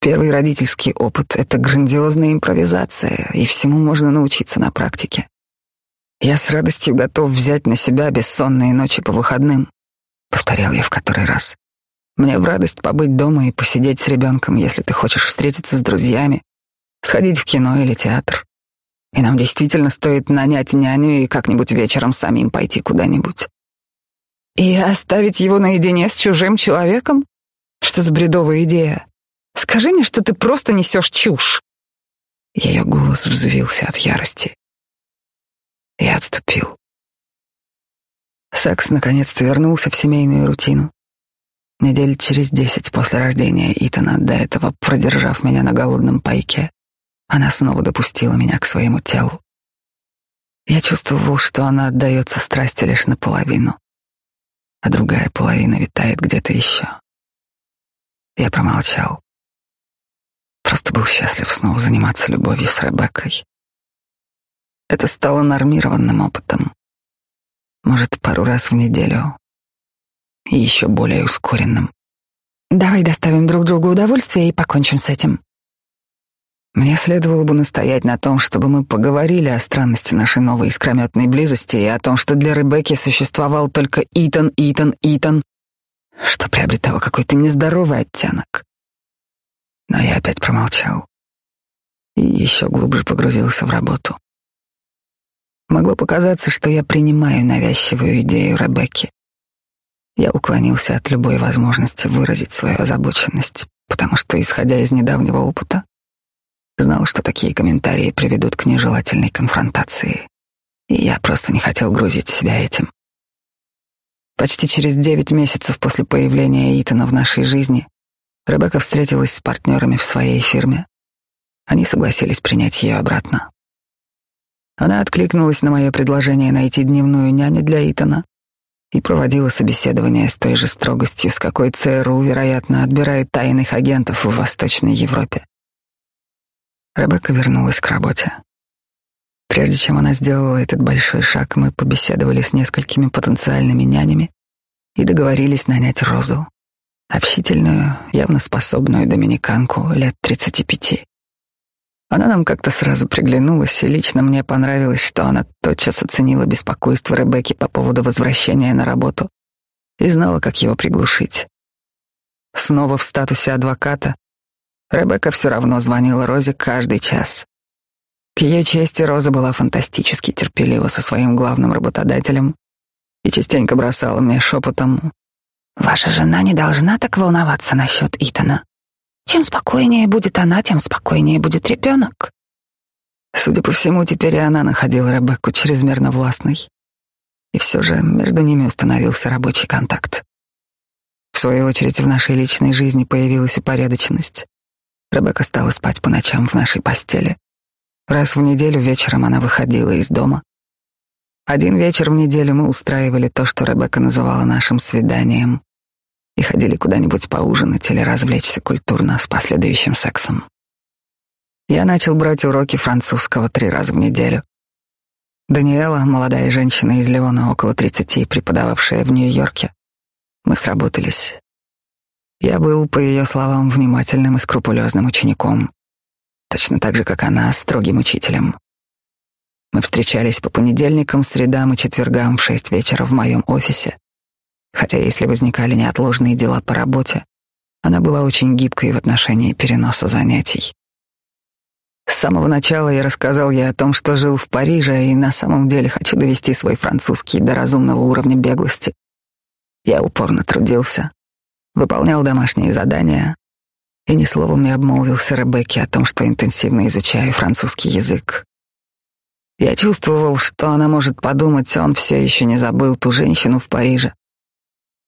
Первый родительский опыт — это грандиозная импровизация, и всему можно научиться на практике. Я с радостью готов взять на себя бессонные ночи по выходным, повторял я в который раз. Мне в радость побыть дома и посидеть с ребенком, если ты хочешь встретиться с друзьями, сходить в кино или театр. И нам действительно стоит нанять няню и как-нибудь вечером самим пойти куда-нибудь. И оставить его наедине с чужим человеком? Что за бредовая идея? Скажи мне, что ты просто несешь чушь. Ее голос взвился от ярости. Я отступил. Секс наконец-то вернулся в семейную рутину. Недель через десять после рождения Итана, до этого продержав меня на голодном пайке, она снова допустила меня к своему телу. Я чувствовал, что она отдается страсти лишь наполовину, а другая половина витает где-то еще. Я промолчал. Просто был счастлив снова заниматься любовью с Ребеккой. Это стало нормированным опытом. Может, пару раз в неделю. И еще более ускоренным. Давай доставим друг другу удовольствие и покончим с этим. Мне следовало бы настоять на том, чтобы мы поговорили о странности нашей новой искрометной близости и о том, что для Ребекки существовал только Итан, Итан, Итан, что приобретало какой-то нездоровый оттенок. Но я опять промолчал и еще глубже погрузился в работу. Могло показаться, что я принимаю навязчивую идею Ребекки. Я уклонился от любой возможности выразить свою озабоченность, потому что, исходя из недавнего опыта, Знал, что такие комментарии приведут к нежелательной конфронтации. И я просто не хотел грузить себя этим. Почти через девять месяцев после появления Итана в нашей жизни Ребекка встретилась с партнерами в своей фирме. Они согласились принять ее обратно. Она откликнулась на мое предложение найти дневную няню для Итана и проводила собеседование с той же строгостью, с какой ЦРУ, вероятно, отбирает тайных агентов в Восточной Европе. Ребекка вернулась к работе. Прежде чем она сделала этот большой шаг, мы побеседовали с несколькими потенциальными нянями и договорились нанять Розу, общительную, явно способную доминиканку лет тридцати пяти. Она нам как-то сразу приглянулась, и лично мне понравилось, что она тотчас оценила беспокойство Ребекки по поводу возвращения на работу и знала, как его приглушить. Снова в статусе адвоката, Ребекка все равно звонила Розе каждый час. К ее чести Роза была фантастически терпелива со своим главным работодателем и частенько бросала мне шепотом «Ваша жена не должна так волноваться насчет Итана. Чем спокойнее будет она, тем спокойнее будет ребенок». Судя по всему, теперь и она находила Ребекку чрезмерно властной. И все же между ними установился рабочий контакт. В свою очередь, в нашей личной жизни появилась упорядоченность. Ребекка стала спать по ночам в нашей постели. Раз в неделю вечером она выходила из дома. Один вечер в неделю мы устраивали то, что Ребекка называла нашим свиданием, и ходили куда-нибудь поужинать или развлечься культурно с последующим сексом. Я начал брать уроки французского три раза в неделю. Даниэла, молодая женщина из Леона, около тридцати, преподававшая в Нью-Йорке, мы сработались. Я был, по ее словам, внимательным и скрупулезным учеником, точно так же, как она, строгим учителем. Мы встречались по понедельникам, средам и четвергам в шесть вечера в моем офисе, хотя если возникали неотложные дела по работе, она была очень гибкой в отношении переноса занятий. С самого начала я рассказал ей о том, что жил в Париже и на самом деле хочу довести свой французский до разумного уровня беглости. Я упорно трудился, выполнял домашние задания и ни словом не обмолвился Ребекке о том, что интенсивно изучаю французский язык. Я чувствовал, что она может подумать, он все еще не забыл ту женщину в Париже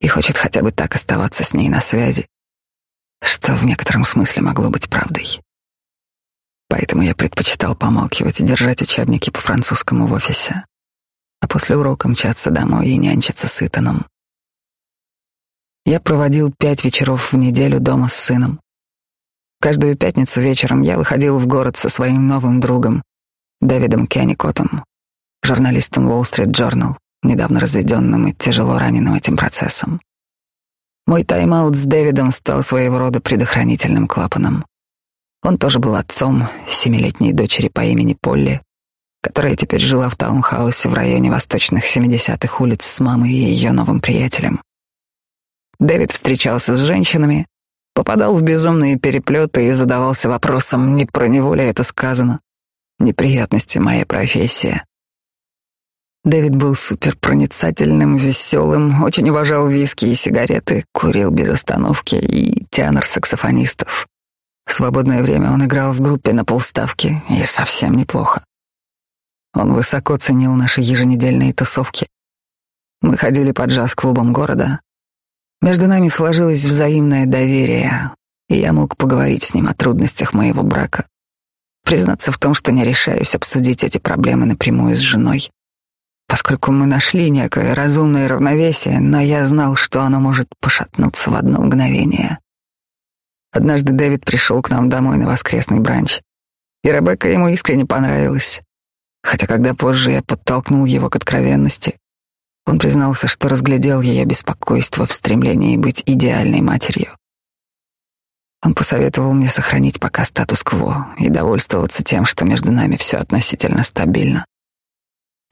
и хочет хотя бы так оставаться с ней на связи, что в некотором смысле могло быть правдой. Поэтому я предпочитал помалкивать и держать учебники по французскому в офисе, а после урока мчаться домой и нянчиться с Итаном. Я проводил пять вечеров в неделю дома с сыном. Каждую пятницу вечером я выходил в город со своим новым другом, Дэвидом Кенникотом, журналистом Wall Street Journal, недавно разведенным и тяжело раненым этим процессом. Мой тайм-аут с Дэвидом стал своего рода предохранительным клапаном. Он тоже был отцом семилетней дочери по имени Полли, которая теперь жила в таунхаусе в районе восточных 70-х улиц с мамой и ее новым приятелем. Дэвид встречался с женщинами, попадал в безумные переплеты и задавался вопросом, не про него ли это сказано. Неприятности моей профессии. Дэвид был суперпроницательным, веселым, очень уважал виски и сигареты, курил без остановки и тенор-саксофонистов. В свободное время он играл в группе на полставки и совсем неплохо. Он высоко ценил наши еженедельные тусовки. Мы ходили по джаз-клубам города, между нами сложилось взаимное доверие, и я мог поговорить с ним о трудностях моего брака, признаться в том, что не решаюсь обсудить эти проблемы напрямую с женой, поскольку мы нашли некое разумное равновесие, но я знал, что оно может пошатнуться в одно мгновение. Однажды Дэвид пришел к нам домой на воскресный бранч, и Ребекка ему искренне понравилась, хотя когда позже я подтолкнул его к откровенности, он признался, что разглядел ее беспокойство в стремлении быть идеальной матерью. Он посоветовал мне сохранить пока статус-кво и довольствоваться тем, что между нами все относительно стабильно.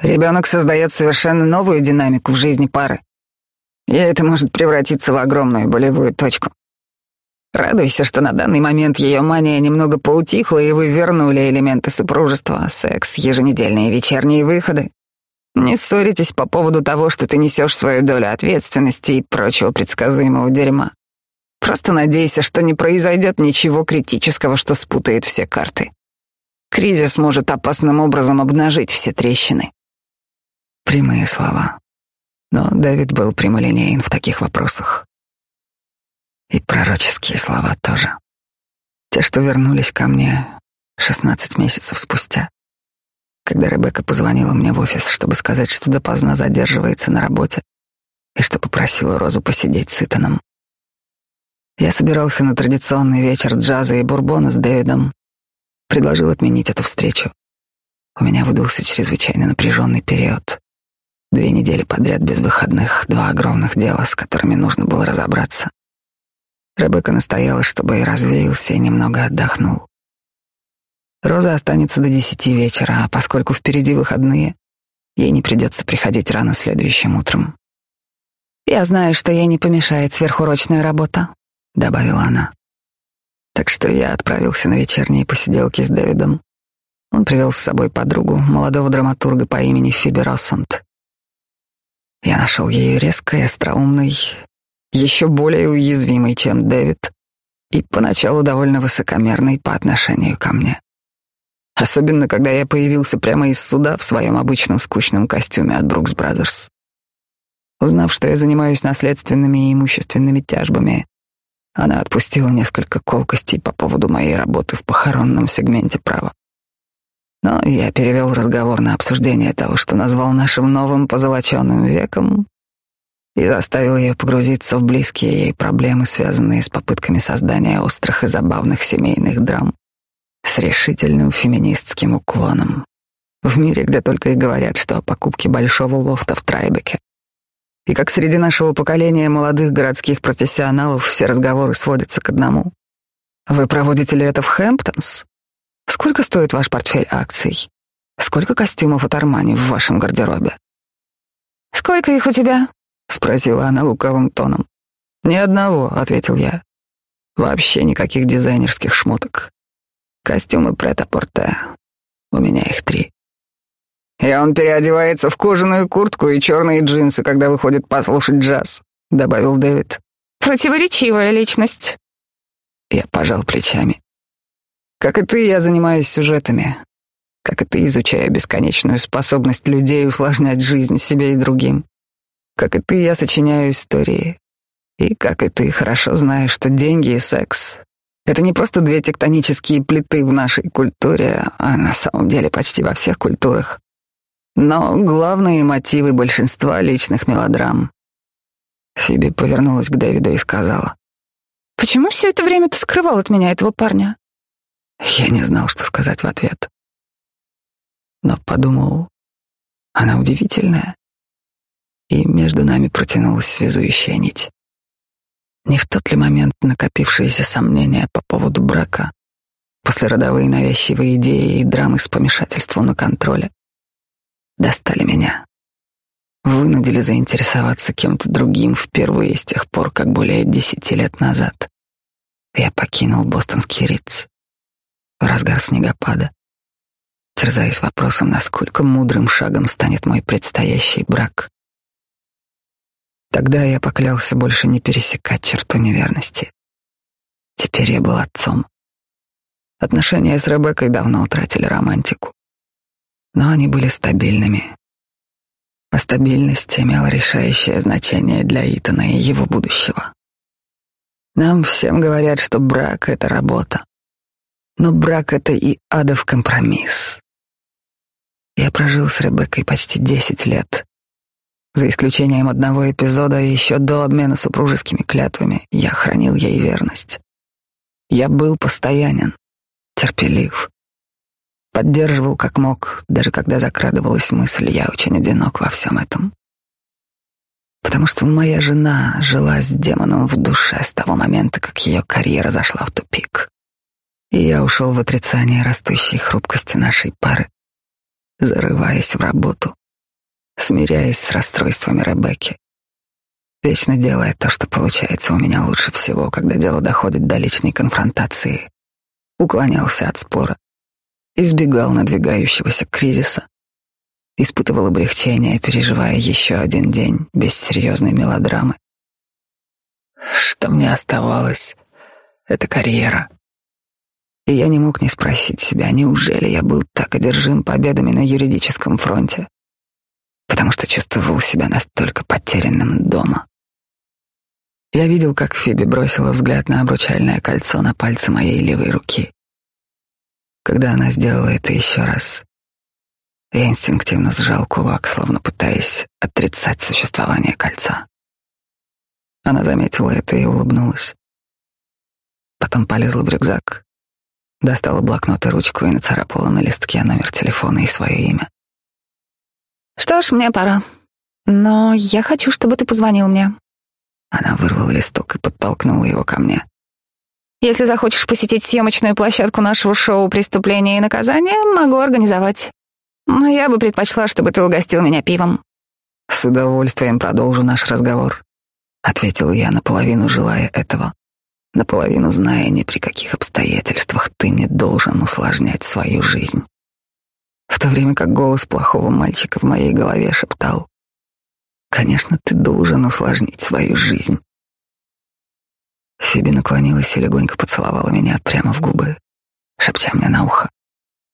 Ребенок создает совершенно новую динамику в жизни пары, и это может превратиться в огромную болевую точку. Радуйся, что на данный момент ее мания немного поутихла, и вы вернули элементы супружества, секс, еженедельные вечерние выходы, не ссоритесь по поводу того, что ты несешь свою долю ответственности и прочего предсказуемого дерьма. Просто надейся, что не произойдет ничего критического, что спутает все карты. Кризис может опасным образом обнажить все трещины. Прямые слова. Но Дэвид был прямолинеен в таких вопросах. И пророческие слова тоже. Те, что вернулись ко мне 16 месяцев спустя когда Ребекка позвонила мне в офис, чтобы сказать, что допоздна задерживается на работе и что попросила Розу посидеть с Итаном. Я собирался на традиционный вечер джаза и бурбона с Дэвидом. Предложил отменить эту встречу. У меня выдался чрезвычайно напряженный период. Две недели подряд без выходных, два огромных дела, с которыми нужно было разобраться. Ребекка настояла, чтобы и развеялся, и немного отдохнул. Роза останется до десяти вечера, а поскольку впереди выходные, ей не придется приходить рано следующим утром. «Я знаю, что ей не помешает сверхурочная работа», — добавила она. Так что я отправился на вечерние посиделки с Дэвидом. Он привел с собой подругу, молодого драматурга по имени Фиби Россонт. Я нашел ее резкой, остроумной, еще более уязвимой, чем Дэвид, и поначалу довольно высокомерной по отношению ко мне. Особенно, когда я появился прямо из суда в своем обычном скучном костюме от Брукс Бразерс. Узнав, что я занимаюсь наследственными и имущественными тяжбами, она отпустила несколько колкостей по поводу моей работы в похоронном сегменте права. Но я перевел разговор на обсуждение того, что назвал нашим новым позолоченным веком, и заставил ее погрузиться в близкие ей проблемы, связанные с попытками создания острых и забавных семейных драм с решительным феминистским уклоном. В мире, где только и говорят, что о покупке большого лофта в Трайбеке. И как среди нашего поколения молодых городских профессионалов все разговоры сводятся к одному. Вы проводите ли это в Хэмптонс? Сколько стоит ваш портфель акций? Сколько костюмов от Армани в вашем гардеробе? Сколько их у тебя? спросила она лукавым тоном. Ни одного, ответил я. Вообще никаких дизайнерских шмоток. Костюмы прет-а-порте. У меня их три. И он переодевается в кожаную куртку и черные джинсы, когда выходит послушать джаз, добавил Дэвид. Противоречивая личность. Я пожал плечами. Как и ты, я занимаюсь сюжетами. Как и ты, изучаю бесконечную способность людей усложнять жизнь себе и другим. Как и ты, я сочиняю истории. И как и ты, хорошо знаешь, что деньги и секс — это не просто две тектонические плиты в нашей культуре, а на самом деле почти во всех культурах. Но главные мотивы большинства личных мелодрам. Фиби повернулась к Дэвиду и сказала. «Почему все это время ты скрывал от меня этого парня?» Я не знал, что сказать в ответ. Но подумал, она удивительная и между нами протянулась связующая нить. Не в тот ли момент накопившиеся сомнения по поводу брака, послеродовые навязчивые идеи и драмы с помешательством на контроле достали меня, вынудили заинтересоваться кем-то другим впервые с тех пор, как более десяти лет назад я покинул бостонский Риц в разгар снегопада, терзаясь вопросом, насколько мудрым шагом станет мой предстоящий брак. Тогда я поклялся больше не пересекать черту неверности. Теперь я был отцом. Отношения с Ребеккой давно утратили романтику. Но они были стабильными. А стабильность имела решающее значение для Итана и его будущего. Нам всем говорят, что брак — это работа. Но брак — это и адов компромисс. Я прожил с Ребеккой почти десять лет, за исключением одного эпизода еще до обмена супружескими клятвами, я хранил ей верность. Я был постоянен, терпелив. Поддерживал как мог, даже когда закрадывалась мысль, я очень одинок во всем этом. Потому что моя жена жила с демоном в душе с того момента, как ее карьера зашла в тупик. И я ушел в отрицание растущей хрупкости нашей пары, зарываясь в работу, смиряясь с расстройствами Ребекки. Вечно делая то, что получается у меня лучше всего, когда дело доходит до личной конфронтации. Уклонялся от спора, избегал надвигающегося кризиса, испытывал облегчение, переживая еще один день без серьезной мелодрамы. Что мне оставалось? Это карьера. И я не мог не спросить себя, неужели я был так одержим победами на юридическом фронте, потому что чувствовал себя настолько потерянным дома. Я видел, как Фиби бросила взгляд на обручальное кольцо на пальце моей левой руки. Когда она сделала это еще раз, я инстинктивно сжал кулак, словно пытаясь отрицать существование кольца. Она заметила это и улыбнулась. Потом полезла в рюкзак, достала блокнот и ручку и нацарапала на листке номер телефона и свое имя. Что ж, мне пора. Но я хочу, чтобы ты позвонил мне. Она вырвала листок и подтолкнула его ко мне. Если захочешь посетить съемочную площадку нашего шоу «Преступление и наказание», могу организовать. Но я бы предпочла, чтобы ты угостил меня пивом. С удовольствием продолжу наш разговор, ответил я, наполовину желая этого, наполовину зная, ни при каких обстоятельствах ты не должен усложнять свою жизнь. В то время как голос плохого мальчика в моей голове шептал Конечно, ты должен усложнить свою жизнь. Фиби наклонилась и легонько поцеловала меня прямо в губы, шепча мне на ухо.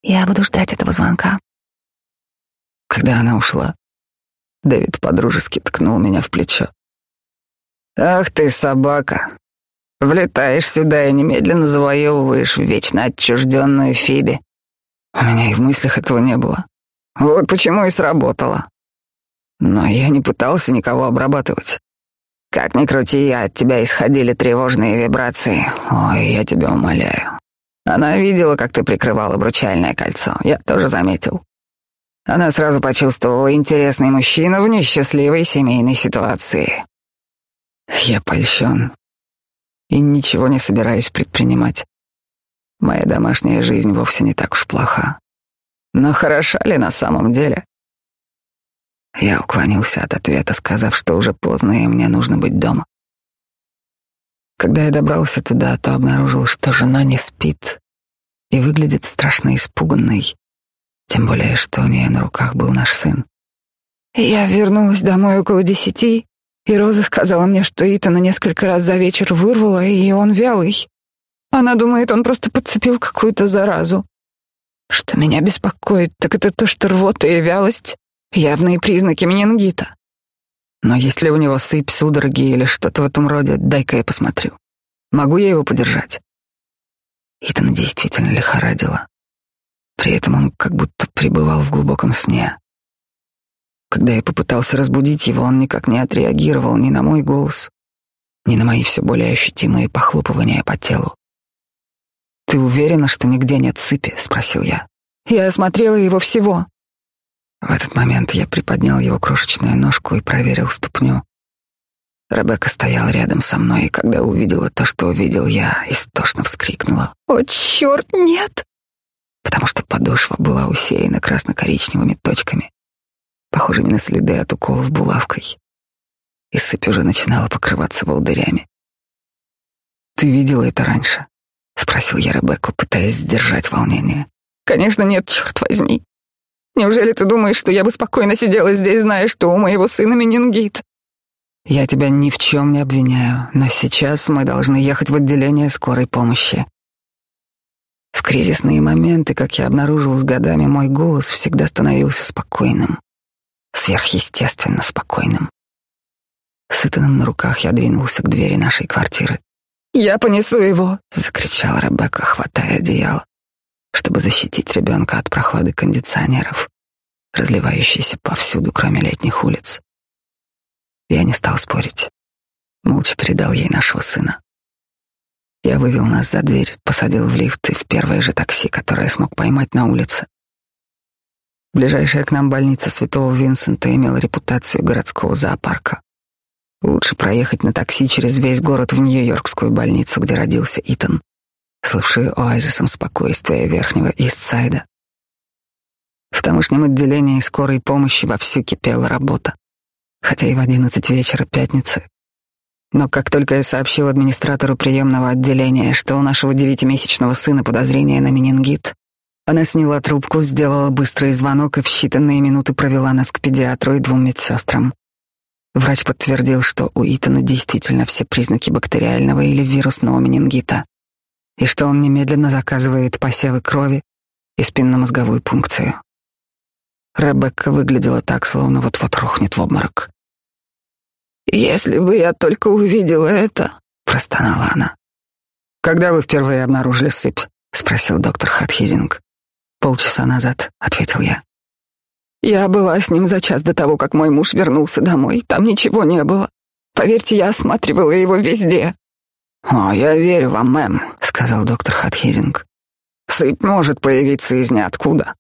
«Я буду ждать этого звонка». Когда она ушла, Дэвид подружески ткнул меня в плечо. «Ах ты, собака! Влетаешь сюда и немедленно завоевываешь вечно отчужденную Фиби. У меня и в мыслях этого не было. Вот почему и сработало. Но я не пытался никого обрабатывать. Как ни крути, от тебя исходили тревожные вибрации. Ой, я тебя умоляю. Она видела, как ты прикрывал обручальное кольцо. Я тоже заметил. Она сразу почувствовала интересный мужчина в несчастливой семейной ситуации. Я польщен и ничего не собираюсь предпринимать. Моя домашняя жизнь вовсе не так уж плоха. Но хороша ли на самом деле? Я уклонился от ответа, сказав, что уже поздно и мне нужно быть дома. Когда я добрался туда, то обнаружил, что жена не спит и выглядит страшно испуганной, тем более, что у нее на руках был наш сын. Я вернулась домой около десяти, и Роза сказала мне, что Итана несколько раз за вечер вырвала, и он вялый. Она думает, он просто подцепил какую-то заразу. Что меня беспокоит, так это то, что рвота и вялость Явные признаки менингита. Но если у него сыпь, судороги или что-то в этом роде, дай-ка я посмотрю. Могу я его подержать? Итана действительно лихорадила. При этом он как будто пребывал в глубоком сне. Когда я попытался разбудить его, он никак не отреагировал ни на мой голос, ни на мои все более ощутимые похлопывания по телу. «Ты уверена, что нигде нет сыпи?» — спросил я. «Я осмотрела его всего. В этот момент я приподнял его крошечную ножку и проверил ступню. Ребекка стояла рядом со мной, и когда увидела то, что увидел я, истошно вскрикнула. «О, черт, нет!» Потому что подошва была усеяна красно-коричневыми точками, похожими на следы от уколов булавкой. И сыпь уже начинала покрываться волдырями. «Ты видела это раньше?» — спросил я Ребекку, пытаясь сдержать волнение. «Конечно нет, черт возьми. Неужели ты думаешь, что я бы спокойно сидела здесь, зная, что у моего сына менингит? Я тебя ни в чем не обвиняю, но сейчас мы должны ехать в отделение скорой помощи. В кризисные моменты, как я обнаружил с годами, мой голос всегда становился спокойным, сверхъестественно спокойным. С Итаном на руках я двинулся к двери нашей квартиры. «Я понесу его!» — закричала Ребекка, хватая одеяло чтобы защитить ребенка от прохлады кондиционеров, разливающейся повсюду, кроме летних улиц. Я не стал спорить, молча передал ей нашего сына. Я вывел нас за дверь, посадил в лифт и в первое же такси, которое смог поймать на улице. Ближайшая к нам больница Святого Винсента имела репутацию городского зоопарка. Лучше проехать на такси через весь город в Нью-Йоркскую больницу, где родился Итан, слывшую оазисом спокойствия Верхнего Истсайда. В тамошнем отделении скорой помощи вовсю кипела работа, хотя и в одиннадцать вечера пятницы. Но как только я сообщил администратору приемного отделения, что у нашего девятимесячного сына подозрение на менингит, она сняла трубку, сделала быстрый звонок и в считанные минуты провела нас к педиатру и двум медсестрам. Врач подтвердил, что у Итана действительно все признаки бактериального или вирусного менингита и что он немедленно заказывает посевы крови и спинномозговую пункцию. Ребекка выглядела так, словно вот-вот рухнет в обморок. «Если бы я только увидела это», — простонала она. «Когда вы впервые обнаружили сыпь?» — спросил доктор Хатхизинг. «Полчаса назад», — ответил я. «Я была с ним за час до того, как мой муж вернулся домой. Там ничего не было. Поверьте, я осматривала его везде. «О, я верю вам, мэм», — сказал доктор Хатхизинг. «Сыпь может появиться из ниоткуда.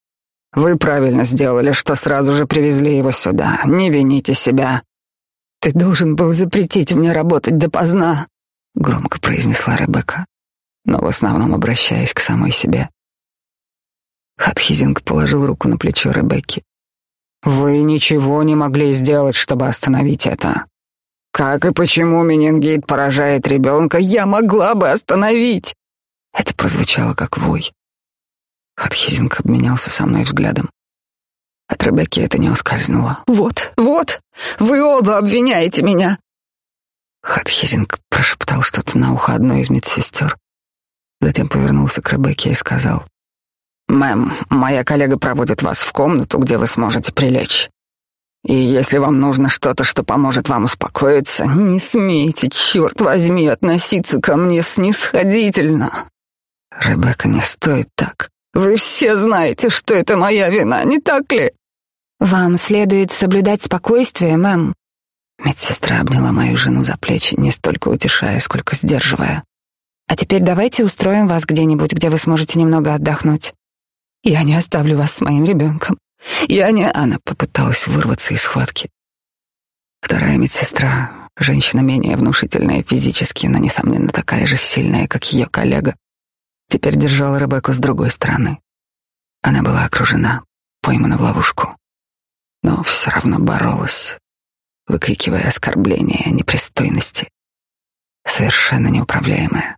Вы правильно сделали, что сразу же привезли его сюда. Не вините себя». «Ты должен был запретить мне работать допоздна», — громко произнесла Ребекка, но в основном обращаясь к самой себе. Хатхизинг положил руку на плечо Ребекки. «Вы ничего не могли сделать, чтобы остановить это. Как и почему менингит поражает ребенка, я могла бы остановить!» Это прозвучало как вой. Хатхизинг обменялся со мной взглядом. От Ребекки это не ускользнуло. «Вот, вот, вы оба обвиняете меня!» Хатхизинг прошептал что-то на ухо одной из медсестер. Затем повернулся к Ребекке и сказал. «Мэм, моя коллега проводит вас в комнату, где вы сможете прилечь. И если вам нужно что-то, что поможет вам успокоиться, не смейте, черт возьми, относиться ко мне снисходительно. Ребекка, не стоит так. Вы все знаете, что это моя вина, не так ли? Вам следует соблюдать спокойствие, мэм. Медсестра обняла мою жену за плечи, не столько утешая, сколько сдерживая. А теперь давайте устроим вас где-нибудь, где вы сможете немного отдохнуть. Я не оставлю вас с моим ребенком. Я не... Она попыталась вырваться из схватки. Вторая медсестра, женщина менее внушительная физически, но, несомненно, такая же сильная, как ее коллега, теперь держала Ребекку с другой стороны. Она была окружена, поймана в ловушку, но все равно боролась, выкрикивая оскорбления, непристойности, совершенно неуправляемая.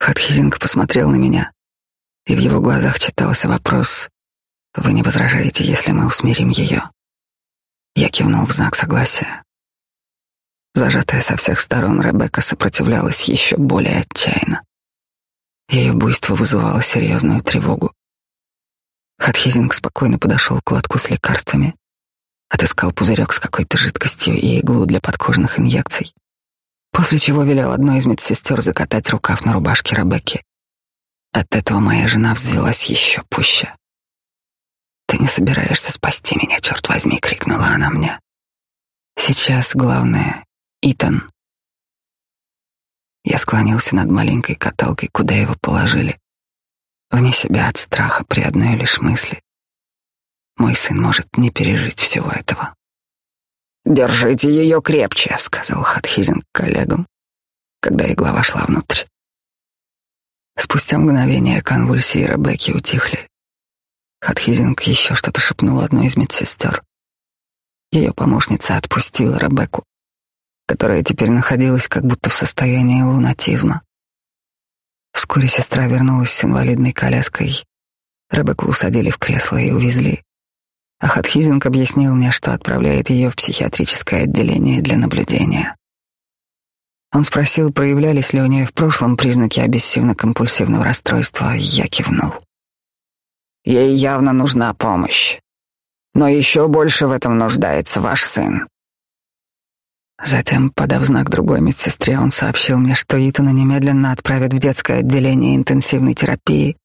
Хатхизинг посмотрел на меня, и в его глазах читался вопрос «Вы не возражаете, если мы усмирим ее?» Я кивнул в знак согласия. Зажатая со всех сторон, Ребекка сопротивлялась еще более отчаянно. Ее буйство вызывало серьезную тревогу. Хатхизинг спокойно подошел к лотку с лекарствами, отыскал пузырек с какой-то жидкостью и иглу для подкожных инъекций, после чего велел одной из медсестер закатать рукав на рубашке Ребекки. От этого моя жена взвелась еще пуще. «Ты не собираешься спасти меня, черт возьми!» — крикнула она мне. «Сейчас главное — Итан». Я склонился над маленькой каталкой, куда его положили. Вне себя от страха при одной лишь мысли. Мой сын может не пережить всего этого. «Держите ее крепче», — сказал Хатхизин коллегам, когда игла вошла внутрь. Спустя мгновение конвульсии Ребекки утихли. Хатхизинг еще что-то шепнул одной из медсестер. Ее помощница отпустила Ребекку, которая теперь находилась как будто в состоянии лунатизма. Вскоре сестра вернулась с инвалидной коляской. Ребекку усадили в кресло и увезли. А Хатхизинг объяснил мне, что отправляет ее в психиатрическое отделение для наблюдения. Он спросил, проявлялись ли у нее в прошлом признаки обессивно-компульсивного расстройства. Я кивнул. Ей явно нужна помощь. Но еще больше в этом нуждается ваш сын. Затем, подав знак другой медсестре, он сообщил мне, что Итана немедленно отправят в детское отделение интенсивной терапии,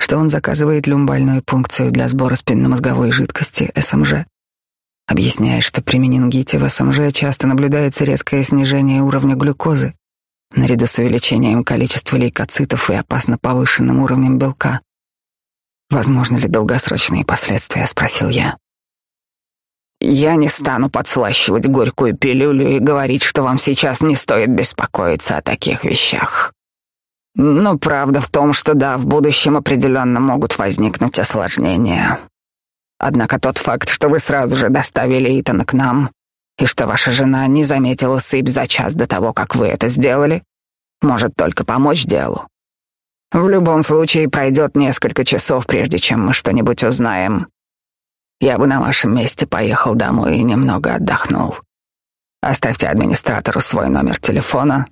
что он заказывает люмбальную пункцию для сбора спинномозговой жидкости СМЖ, объясняя, что при менингите в СМЖ часто наблюдается резкое снижение уровня глюкозы наряду с увеличением количества лейкоцитов и опасно повышенным уровнем белка. Возможно ли долгосрочные последствия, спросил я. Я не стану подслащивать горькую пилюлю и говорить, что вам сейчас не стоит беспокоиться о таких вещах. Но правда в том, что да, в будущем определенно могут возникнуть осложнения. Однако тот факт, что вы сразу же доставили Итана к нам, и что ваша жена не заметила сыпь за час до того, как вы это сделали, может только помочь делу. В любом случае пройдет несколько часов, прежде чем мы что-нибудь узнаем. Я бы на вашем месте поехал домой и немного отдохнул. Оставьте администратору свой номер телефона,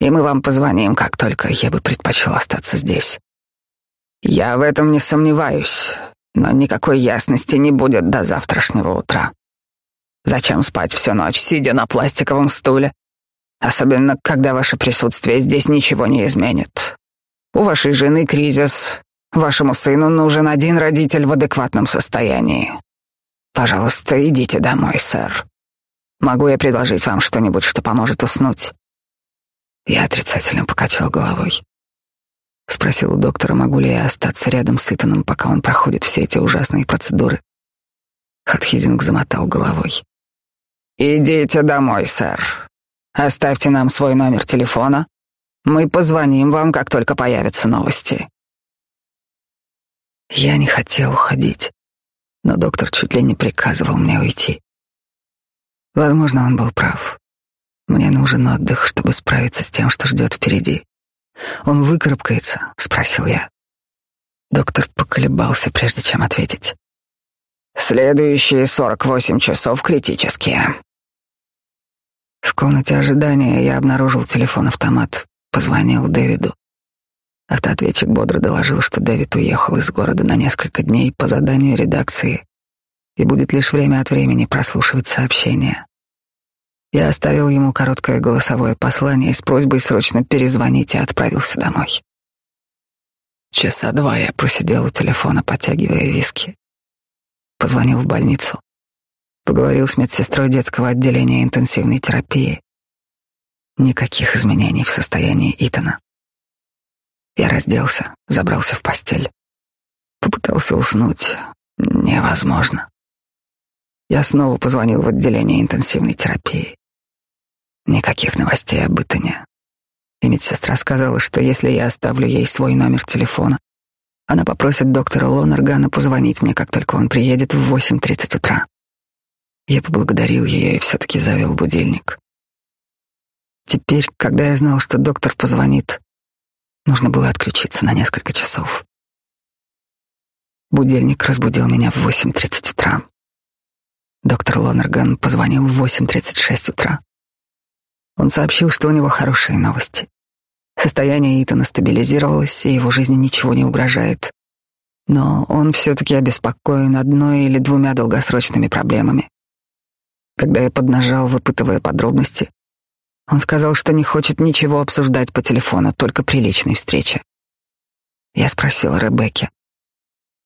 и мы вам позвоним, как только я бы предпочел остаться здесь. Я в этом не сомневаюсь, но никакой ясности не будет до завтрашнего утра. Зачем спать всю ночь, сидя на пластиковом стуле? Особенно, когда ваше присутствие здесь ничего не изменит. У вашей жены кризис. Вашему сыну нужен один родитель в адекватном состоянии. Пожалуйста, идите домой, сэр. Могу я предложить вам что-нибудь, что поможет уснуть? Я отрицательно покачал головой. Спросил у доктора, могу ли я остаться рядом с Итаном, пока он проходит все эти ужасные процедуры. Хатхизинг замотал головой. Идите домой, сэр. Оставьте нам свой номер телефона. Мы позвоним вам, как только появятся новости. Я не хотел уходить, но доктор чуть ли не приказывал мне уйти. Возможно, он был прав. Мне нужен отдых, чтобы справиться с тем, что ждет впереди. Он выкарабкается, спросил я. Доктор поколебался, прежде чем ответить. Следующие сорок восемь часов критические. В комнате ожидания я обнаружил телефон-автомат, позвонил Дэвиду. Автоответчик бодро доложил, что Дэвид уехал из города на несколько дней по заданию редакции и будет лишь время от времени прослушивать сообщения. Я оставил ему короткое голосовое послание с просьбой срочно перезвонить и отправился домой. Часа два я просидел у телефона, подтягивая виски. Позвонил в больницу. Поговорил с медсестрой детского отделения интенсивной терапии. Никаких изменений в состоянии Итана. Я разделся, забрался в постель. Попытался уснуть. Невозможно. Я снова позвонил в отделение интенсивной терапии. Никаких новостей об Итане. И медсестра сказала, что если я оставлю ей свой номер телефона, она попросит доктора Лонергана позвонить мне, как только он приедет в 8.30 утра. Я поблагодарил ее и все-таки завел будильник. Теперь, когда я знал, что доктор позвонит, нужно было отключиться на несколько часов. Будильник разбудил меня в 8.30 утра. Доктор Лонерган позвонил в 8.36 утра. Он сообщил, что у него хорошие новости. Состояние Итана стабилизировалось, и его жизни ничего не угрожает. Но он все-таки обеспокоен одной или двумя долгосрочными проблемами. Когда я поднажал, выпытывая подробности, он сказал, что не хочет ничего обсуждать по телефону, только при личной встрече. Я спросил Ребекке.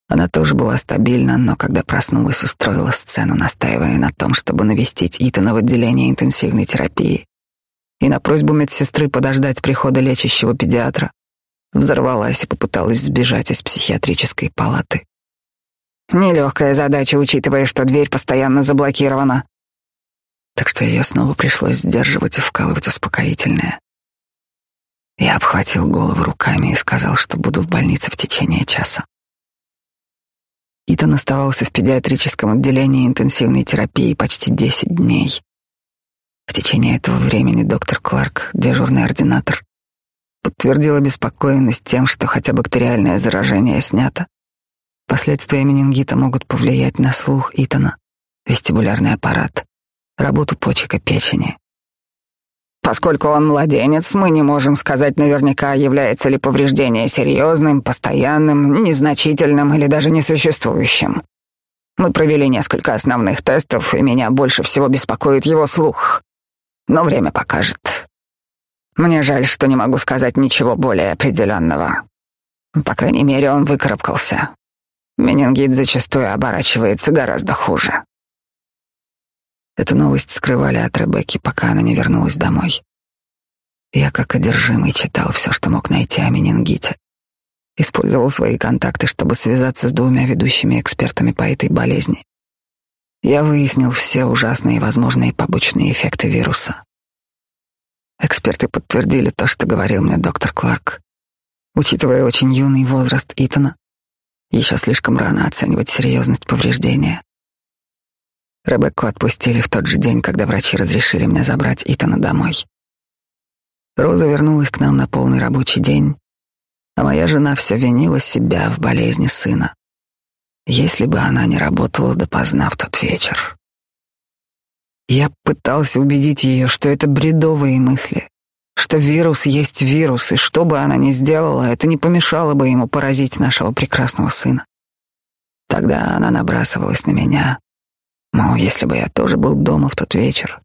Она тоже была стабильна, но когда проснулась, устроила сцену, настаивая на том, чтобы навестить Итана в отделении интенсивной терапии и на просьбу медсестры подождать прихода лечащего педиатра взорвалась и попыталась сбежать из психиатрической палаты. Нелегкая задача, учитывая, что дверь постоянно заблокирована. Так что ее снова пришлось сдерживать и вкалывать успокоительное. Я обхватил голову руками и сказал, что буду в больнице в течение часа. Итан оставался в педиатрическом отделении интенсивной терапии почти 10 дней. В течение этого времени доктор Кларк, дежурный ординатор, подтвердил обеспокоенность тем, что хотя бактериальное заражение снято. Последствия менингита могут повлиять на слух Итана, вестибулярный аппарат, работу почек и печени. Поскольку он младенец, мы не можем сказать наверняка, является ли повреждение серьезным, постоянным, незначительным или даже несуществующим. Мы провели несколько основных тестов, и меня больше всего беспокоит его слух но время покажет. Мне жаль, что не могу сказать ничего более определенного. По крайней мере, он выкарабкался. Менингит зачастую оборачивается гораздо хуже. Эту новость скрывали от Ребекки, пока она не вернулась домой. Я как одержимый читал все, что мог найти о менингите. Использовал свои контакты, чтобы связаться с двумя ведущими экспертами по этой болезни. Я выяснил все ужасные возможные побочные эффекты вируса. Эксперты подтвердили то, что говорил мне доктор Кларк. Учитывая очень юный возраст Итана, еще слишком рано оценивать серьезность повреждения. Ребекку отпустили в тот же день, когда врачи разрешили мне забрать Итана домой. Роза вернулась к нам на полный рабочий день, а моя жена все винила себя в болезни сына если бы она не работала допоздна в тот вечер. Я пытался убедить ее, что это бредовые мысли, что вирус есть вирус, и что бы она ни сделала, это не помешало бы ему поразить нашего прекрасного сына. Тогда она набрасывалась на меня, мол, если бы я тоже был дома в тот вечер.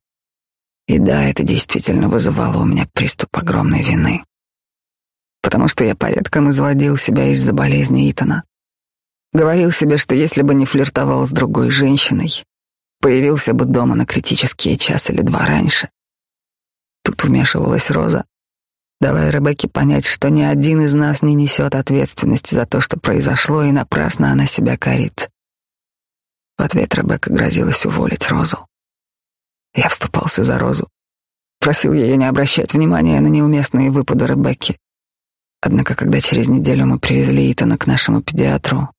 И да, это действительно вызывало у меня приступ огромной вины. Потому что я порядком изводил себя из-за болезни Итана. Говорил себе, что если бы не флиртовал с другой женщиной, появился бы дома на критические час или два раньше. Тут вмешивалась Роза, давая Ребекке понять, что ни один из нас не несет ответственности за то, что произошло, и напрасно она себя корит. В ответ Ребекка грозилась уволить Розу. Я вступался за Розу. Просил ее не обращать внимания на неуместные выпады Ребекки. Однако, когда через неделю мы привезли Итана к нашему педиатру,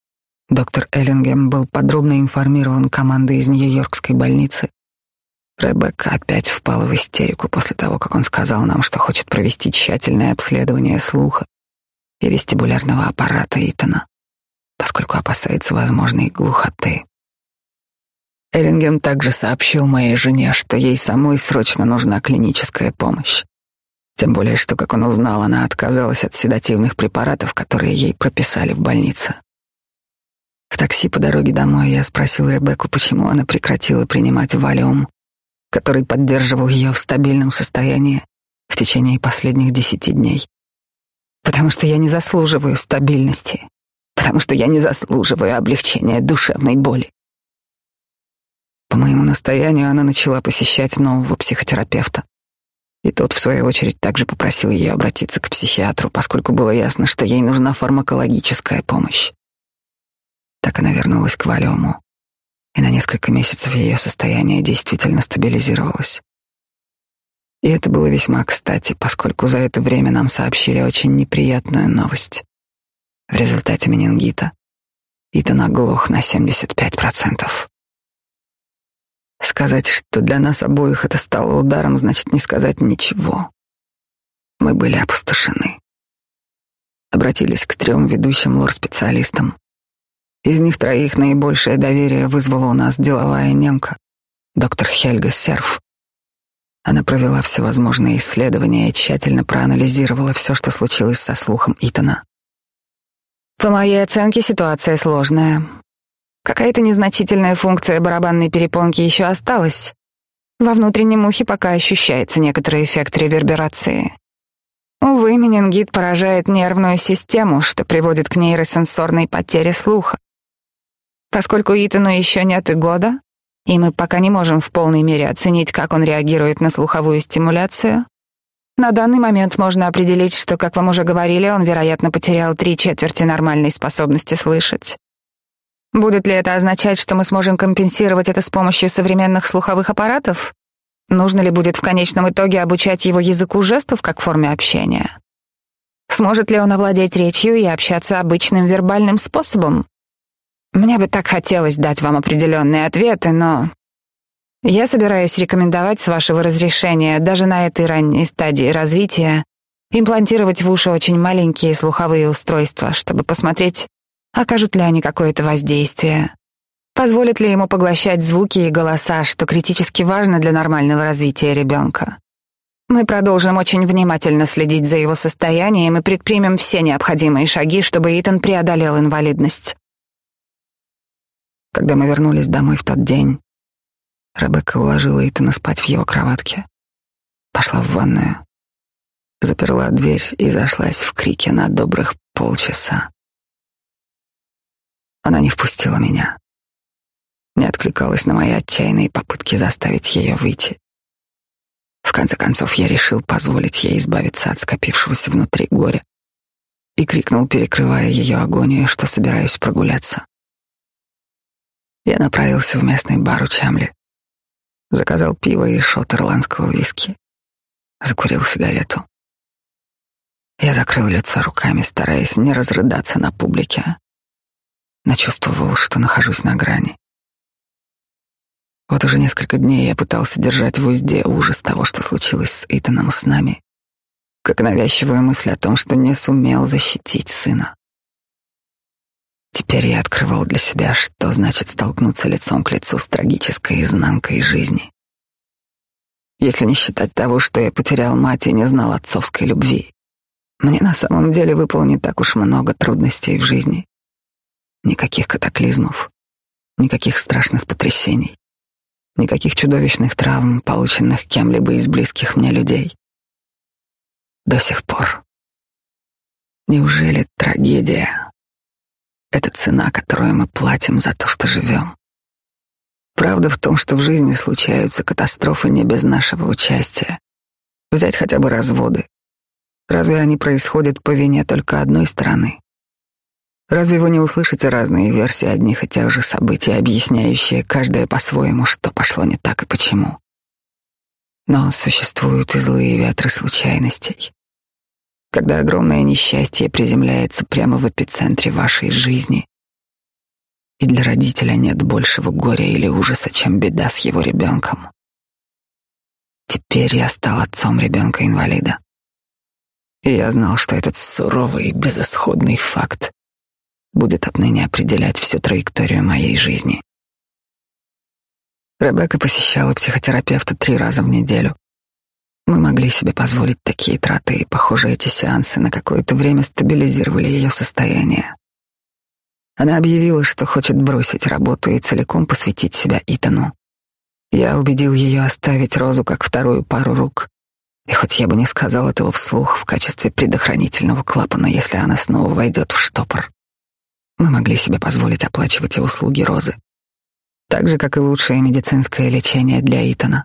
доктор Эллингем был подробно информирован командой из Нью-Йоркской больницы. Ребекка опять впала в истерику после того, как он сказал нам, что хочет провести тщательное обследование слуха и вестибулярного аппарата Итана, поскольку опасается возможной глухоты. Эллингем также сообщил моей жене, что ей самой срочно нужна клиническая помощь. Тем более, что, как он узнал, она отказалась от седативных препаратов, которые ей прописали в больнице. В такси по дороге домой я спросил Ребекку, почему она прекратила принимать валиум, который поддерживал ее в стабильном состоянии в течение последних десяти дней. Потому что я не заслуживаю стабильности, потому что я не заслуживаю облегчения душевной боли. По моему настоянию она начала посещать нового психотерапевта. И тот, в свою очередь, также попросил ее обратиться к психиатру, поскольку было ясно, что ей нужна фармакологическая помощь. Так она вернулась к Валиуму, и на несколько месяцев ее состояние действительно стабилизировалось. И это было весьма кстати, поскольку за это время нам сообщили очень неприятную новость. В результате менингита Итан оглох на 75%. Сказать, что для нас обоих это стало ударом, значит не сказать ничего. Мы были опустошены. Обратились к трем ведущим лор-специалистам. Из них троих наибольшее доверие вызвала у нас деловая немка, доктор Хельга Серф. Она провела всевозможные исследования и тщательно проанализировала все, что случилось со слухом Итана. По моей оценке, ситуация сложная. Какая-то незначительная функция барабанной перепонки еще осталась. Во внутреннем ухе пока ощущается некоторый эффект реверберации. Увы, менингит поражает нервную систему, что приводит к нейросенсорной потере слуха. Поскольку Итану еще нет и года, и мы пока не можем в полной мере оценить, как он реагирует на слуховую стимуляцию, на данный момент можно определить, что, как вам уже говорили, он, вероятно, потерял три четверти нормальной способности слышать. Будет ли это означать, что мы сможем компенсировать это с помощью современных слуховых аппаратов? Нужно ли будет в конечном итоге обучать его языку жестов как форме общения? Сможет ли он овладеть речью и общаться обычным вербальным способом? Мне бы так хотелось дать вам определенные ответы, но я собираюсь рекомендовать с вашего разрешения даже на этой ранней стадии развития имплантировать в уши очень маленькие слуховые устройства, чтобы посмотреть, Окажут ли они какое-то воздействие? Позволят ли ему поглощать звуки и голоса, что критически важно для нормального развития ребенка? Мы продолжим очень внимательно следить за его состоянием и предпримем все необходимые шаги, чтобы Итан преодолел инвалидность. Когда мы вернулись домой в тот день, Ребекка уложила Итана спать в его кроватке. Пошла в ванную, заперла дверь и зашлась в крике на добрых полчаса. Она не впустила меня. Не откликалась на мои отчаянные попытки заставить ее выйти. В конце концов, я решил позволить ей избавиться от скопившегося внутри горя и крикнул, перекрывая ее агонию, что собираюсь прогуляться. Я направился в местный бар у Чамли, заказал пиво и шот ирландского виски, закурил сигарету. Я закрыл лицо руками, стараясь не разрыдаться на публике, но чувствовал, что нахожусь на грани. Вот уже несколько дней я пытался держать в узде ужас того, что случилось с Итаном с нами, как навязчивую мысль о том, что не сумел защитить сына. Теперь я открывал для себя, что значит столкнуться лицом к лицу с трагической изнанкой жизни. Если не считать того, что я потерял мать и не знал отцовской любви, мне на самом деле выпало не так уж много трудностей в жизни. Никаких катаклизмов, никаких страшных потрясений, никаких чудовищных травм, полученных кем-либо из близких мне людей. До сих пор. Неужели трагедия — это цена, которую мы платим за то, что живем? Правда в том, что в жизни случаются катастрофы не без нашего участия. Взять хотя бы разводы. Разве они происходят по вине только одной стороны? Разве вы не услышите разные версии одних и тех же событий, объясняющие каждая по-своему, что пошло не так и почему? Но существуют и злые ветры случайностей. Когда огромное несчастье приземляется прямо в эпицентре вашей жизни, и для родителя нет большего горя или ужаса, чем беда с его ребенком. Теперь я стал отцом ребенка-инвалида. И я знал, что этот суровый и безысходный факт будет отныне определять всю траекторию моей жизни. Ребекка посещала психотерапевта три раза в неделю. Мы могли себе позволить такие траты, и, похоже, эти сеансы на какое-то время стабилизировали ее состояние. Она объявила, что хочет бросить работу и целиком посвятить себя Итану. Я убедил ее оставить Розу как вторую пару рук. И хоть я бы не сказал этого вслух в качестве предохранительного клапана, если она снова войдет в штопор, мы могли себе позволить оплачивать и услуги Розы. Так же, как и лучшее медицинское лечение для Итана.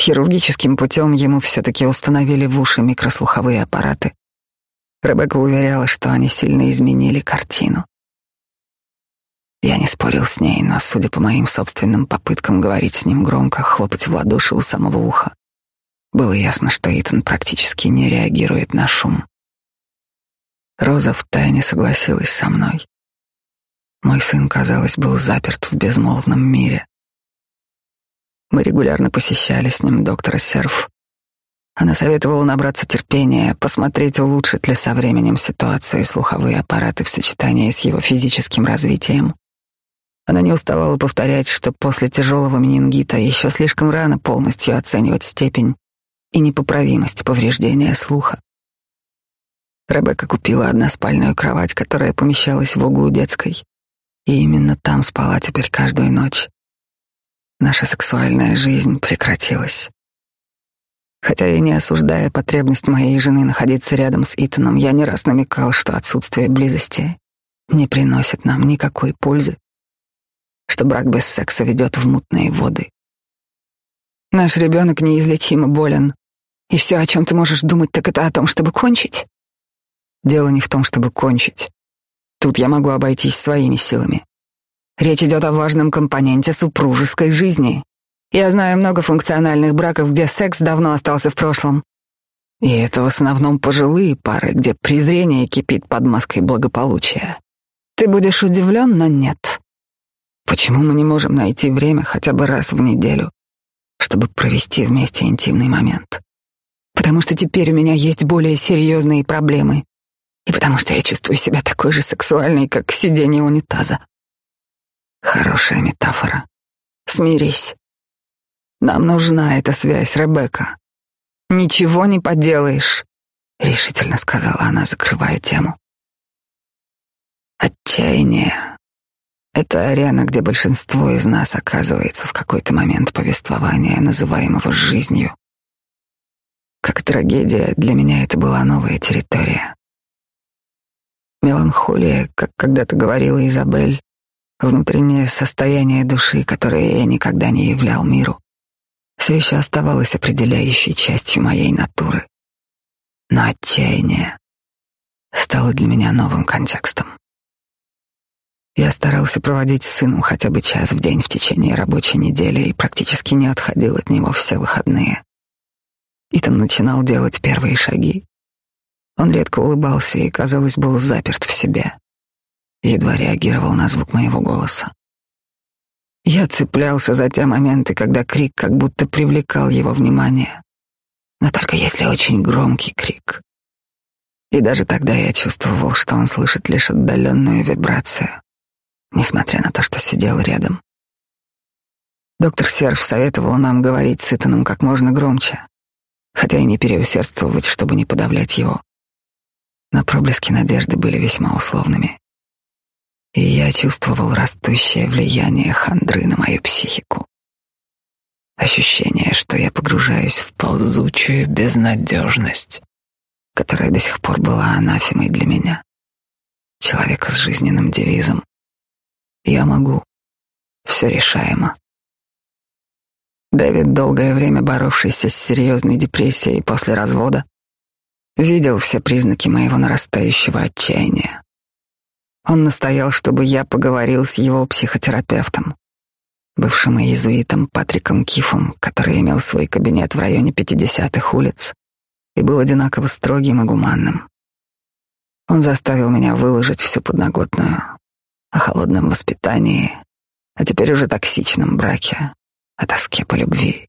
Хирургическим путем ему все-таки установили в уши микрослуховые аппараты. Ребекка уверяла, что они сильно изменили картину. Я не спорил с ней, но, судя по моим собственным попыткам говорить с ним громко, хлопать в ладоши у самого уха, было ясно, что Итан практически не реагирует на шум. Роза втайне согласилась со мной. Мой сын, казалось, был заперт в безмолвном мире. Мы регулярно посещали с ним доктора Серф. Она советовала набраться терпения, посмотреть, улучшит ли со временем ситуацию слуховые аппараты в сочетании с его физическим развитием. Она не уставала повторять, что после тяжелого менингита еще слишком рано полностью оценивать степень и непоправимость повреждения слуха. Ребекка купила односпальную кровать, которая помещалась в углу детской, и именно там спала теперь каждую ночь. Наша сексуальная жизнь прекратилась. Хотя я не осуждая потребность моей жены находиться рядом с Итаном, я не раз намекал, что отсутствие близости не приносит нам никакой пользы что брак без секса ведет в мутные воды. Наш ребенок неизлечимо болен, и все, о чем ты можешь думать, так это о том, чтобы кончить. Дело не в том, чтобы кончить. Тут я могу обойтись своими силами. Речь идет о важном компоненте супружеской жизни. Я знаю много функциональных браков, где секс давно остался в прошлом. И это в основном пожилые пары, где презрение кипит под маской благополучия. Ты будешь удивлен, но нет. Почему мы не можем найти время хотя бы раз в неделю, чтобы провести вместе интимный момент? Потому что теперь у меня есть более серьезные проблемы. И потому что я чувствую себя такой же сексуальной, как сиденье унитаза. Хорошая метафора. Смирись. Нам нужна эта связь, Ребекка. Ничего не поделаешь, решительно сказала она, закрывая тему. Отчаяние это арена, где большинство из нас оказывается в какой-то момент повествования, называемого жизнью. Как трагедия, для меня это была новая территория. Меланхолия, как когда-то говорила Изабель, внутреннее состояние души, которое я никогда не являл миру, все еще оставалось определяющей частью моей натуры. Но отчаяние стало для меня новым контекстом. Я старался проводить с сыном хотя бы час в день в течение рабочей недели и практически не отходил от него все выходные. Итан начинал делать первые шаги. Он редко улыбался и, казалось, был заперт в себе. Едва реагировал на звук моего голоса. Я цеплялся за те моменты, когда крик как будто привлекал его внимание. Но только если очень громкий крик. И даже тогда я чувствовал, что он слышит лишь отдаленную вибрацию несмотря на то, что сидел рядом. Доктор Серж советовал нам говорить с Итаном как можно громче, хотя и не переусердствовать, чтобы не подавлять его. Но проблески надежды были весьма условными. И я чувствовал растущее влияние хандры на мою психику. Ощущение, что я погружаюсь в ползучую безнадежность, которая до сих пор была анафемой для меня. Человека с жизненным девизом я могу. Все решаемо. Дэвид, долгое время боровшийся с серьезной депрессией после развода, видел все признаки моего нарастающего отчаяния. Он настоял, чтобы я поговорил с его психотерапевтом. бывшим иезуитом Патриком Кифом, который имел свой кабинет в районе 50-х улиц и был одинаково строгим и гуманным. Он заставил меня выложить всю подноготную о холодном воспитании, о теперь уже токсичном браке, о тоске по любви.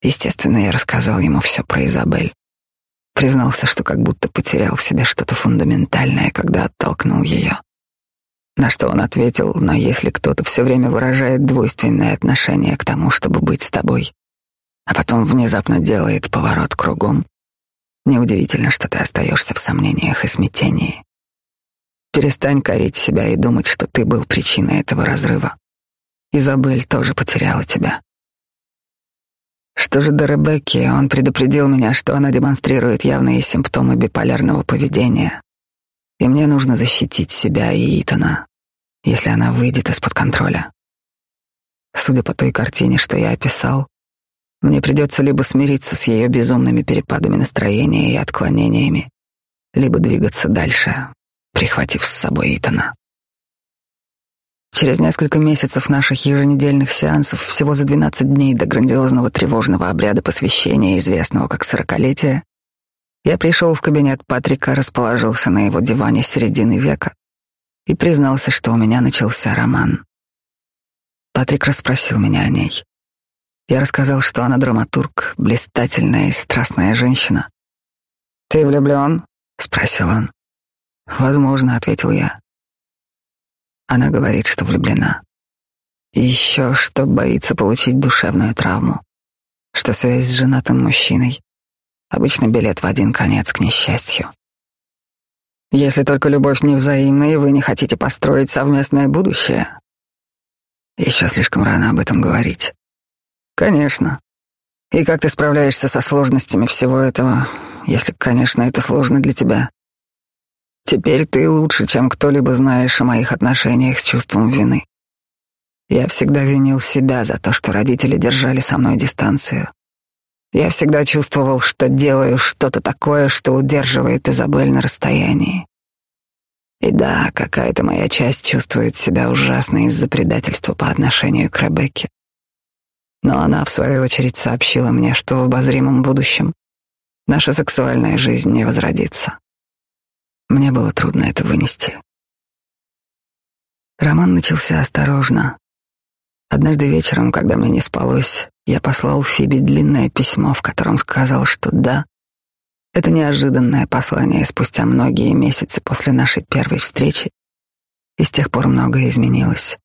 Естественно, я рассказал ему все про Изабель. Признался, что как будто потерял в себе что-то фундаментальное, когда оттолкнул ее. На что он ответил, но если кто-то все время выражает двойственное отношение к тому, чтобы быть с тобой, а потом внезапно делает поворот кругом, неудивительно, что ты остаешься в сомнениях и смятении. Перестань корить себя и думать, что ты был причиной этого разрыва. Изабель тоже потеряла тебя. Что же до Ребекки, он предупредил меня, что она демонстрирует явные симптомы биполярного поведения, и мне нужно защитить себя и Итана, если она выйдет из-под контроля. Судя по той картине, что я описал, мне придется либо смириться с ее безумными перепадами настроения и отклонениями, либо двигаться дальше, прихватив с собой Итана. Через несколько месяцев наших еженедельных сеансов, всего за 12 дней до грандиозного тревожного обряда посвящения, известного как сорокалетие, я пришел в кабинет Патрика, расположился на его диване середины века и признался, что у меня начался роман. Патрик расспросил меня о ней. Я рассказал, что она драматург, блистательная и страстная женщина. «Ты влюблен?» — спросил он. «Возможно», — ответил я. Она говорит, что влюблена. Еще, что боится получить душевную травму, что связь с женатым мужчиной — обычно билет в один конец к несчастью. Если только любовь не взаимна, и вы не хотите построить совместное будущее. Еще слишком рано об этом говорить. Конечно. И как ты справляешься со сложностями всего этого, если, конечно, это сложно для тебя? Теперь ты лучше, чем кто-либо знаешь о моих отношениях с чувством вины. Я всегда винил себя за то, что родители держали со мной дистанцию. Я всегда чувствовал, что делаю что-то такое, что удерживает Изабель на расстоянии. И да, какая-то моя часть чувствует себя ужасно из-за предательства по отношению к Ребекке. Но она, в свою очередь, сообщила мне, что в обозримом будущем наша сексуальная жизнь не возродится. Мне было трудно это вынести. Роман начался осторожно. Однажды вечером, когда мне не спалось, я послал Фиби длинное письмо, в котором сказал, что да, это неожиданное послание спустя многие месяцы после нашей первой встречи, и с тех пор многое изменилось.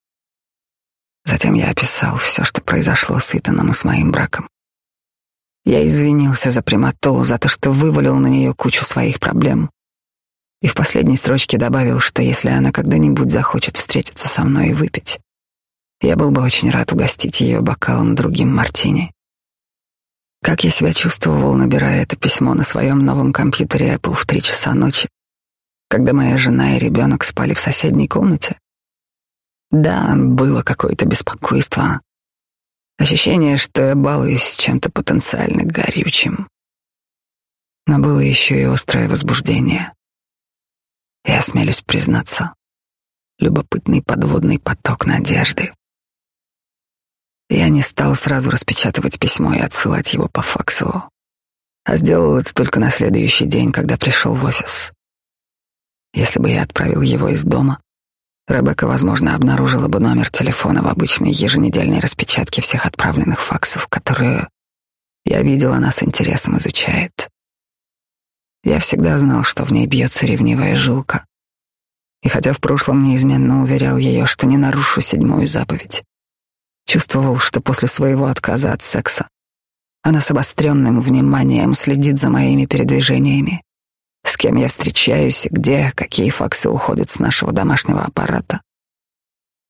Затем я описал все, что произошло с Итаном и с моим браком. Я извинился за прямоту, за то, что вывалил на нее кучу своих проблем, и в последней строчке добавил, что если она когда-нибудь захочет встретиться со мной и выпить, я был бы очень рад угостить ее бокалом другим мартини. Как я себя чувствовал, набирая это письмо на своем новом компьютере Apple в три часа ночи, когда моя жена и ребенок спали в соседней комнате? Да, было какое-то беспокойство. Ощущение, что я балуюсь чем-то потенциально горючим. Но было еще и острое возбуждение. Я осмелюсь признаться, любопытный подводный поток надежды. Я не стал сразу распечатывать письмо и отсылать его по факсу, а сделал это только на следующий день, когда пришел в офис. Если бы я отправил его из дома, Ребекка, возможно, обнаружила бы номер телефона в обычной еженедельной распечатке всех отправленных факсов, которые я видел, она с интересом изучает. Я всегда знал, что в ней бьется ревнивая жилка. И хотя в прошлом неизменно уверял ее, что не нарушу седьмую заповедь, чувствовал, что после своего отказа от секса она с обостренным вниманием следит за моими передвижениями, с кем я встречаюсь и где, какие факсы уходят с нашего домашнего аппарата.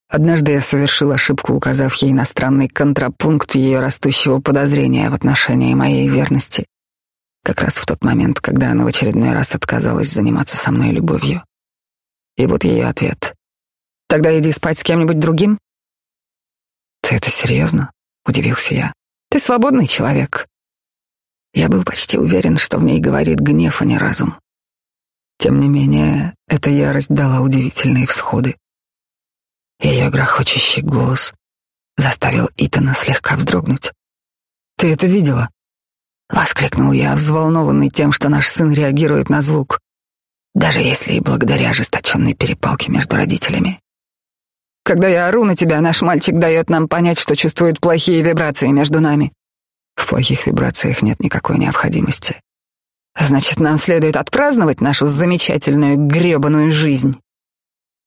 Однажды я совершил ошибку, указав ей на странный контрапункт ее растущего подозрения в отношении моей верности как раз в тот момент, когда она в очередной раз отказалась заниматься со мной любовью. И вот ее ответ. «Тогда иди спать с кем-нибудь другим?» «Ты это серьезно?» — удивился я. «Ты свободный человек». Я был почти уверен, что в ней говорит гнев, а не разум. Тем не менее, эта ярость дала удивительные всходы. Ее грохочущий голос, заставил Итана слегка вздрогнуть. «Ты это видела?» — воскликнул я, взволнованный тем, что наш сын реагирует на звук, даже если и благодаря ожесточенной перепалке между родителями. Когда я ору на тебя, наш мальчик дает нам понять, что чувствует плохие вибрации между нами. В плохих вибрациях нет никакой необходимости. Значит, нам следует отпраздновать нашу замечательную гребаную жизнь.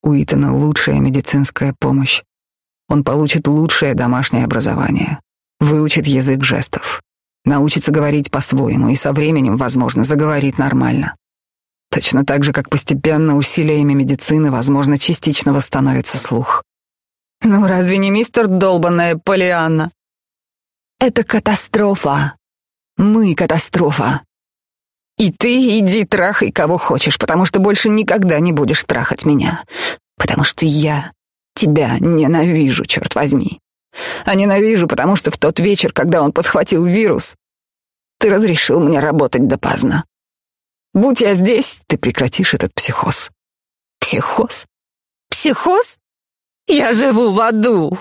У Итана лучшая медицинская помощь. Он получит лучшее домашнее образование, выучит язык жестов, научится говорить по-своему и со временем, возможно, заговорит нормально. Точно так же, как постепенно усилиями медицины, возможно, частично восстановится слух. Ну, разве не мистер долбанная Полианна? Это катастрофа. Мы катастрофа. И ты иди трахай кого хочешь, потому что больше никогда не будешь трахать меня. Потому что я тебя ненавижу, черт возьми. А ненавижу, потому что в тот вечер, когда он подхватил вирус, ты разрешил мне работать допоздна. Будь я здесь, ты прекратишь этот психоз. Психоз? Психоз? Я живу в аду.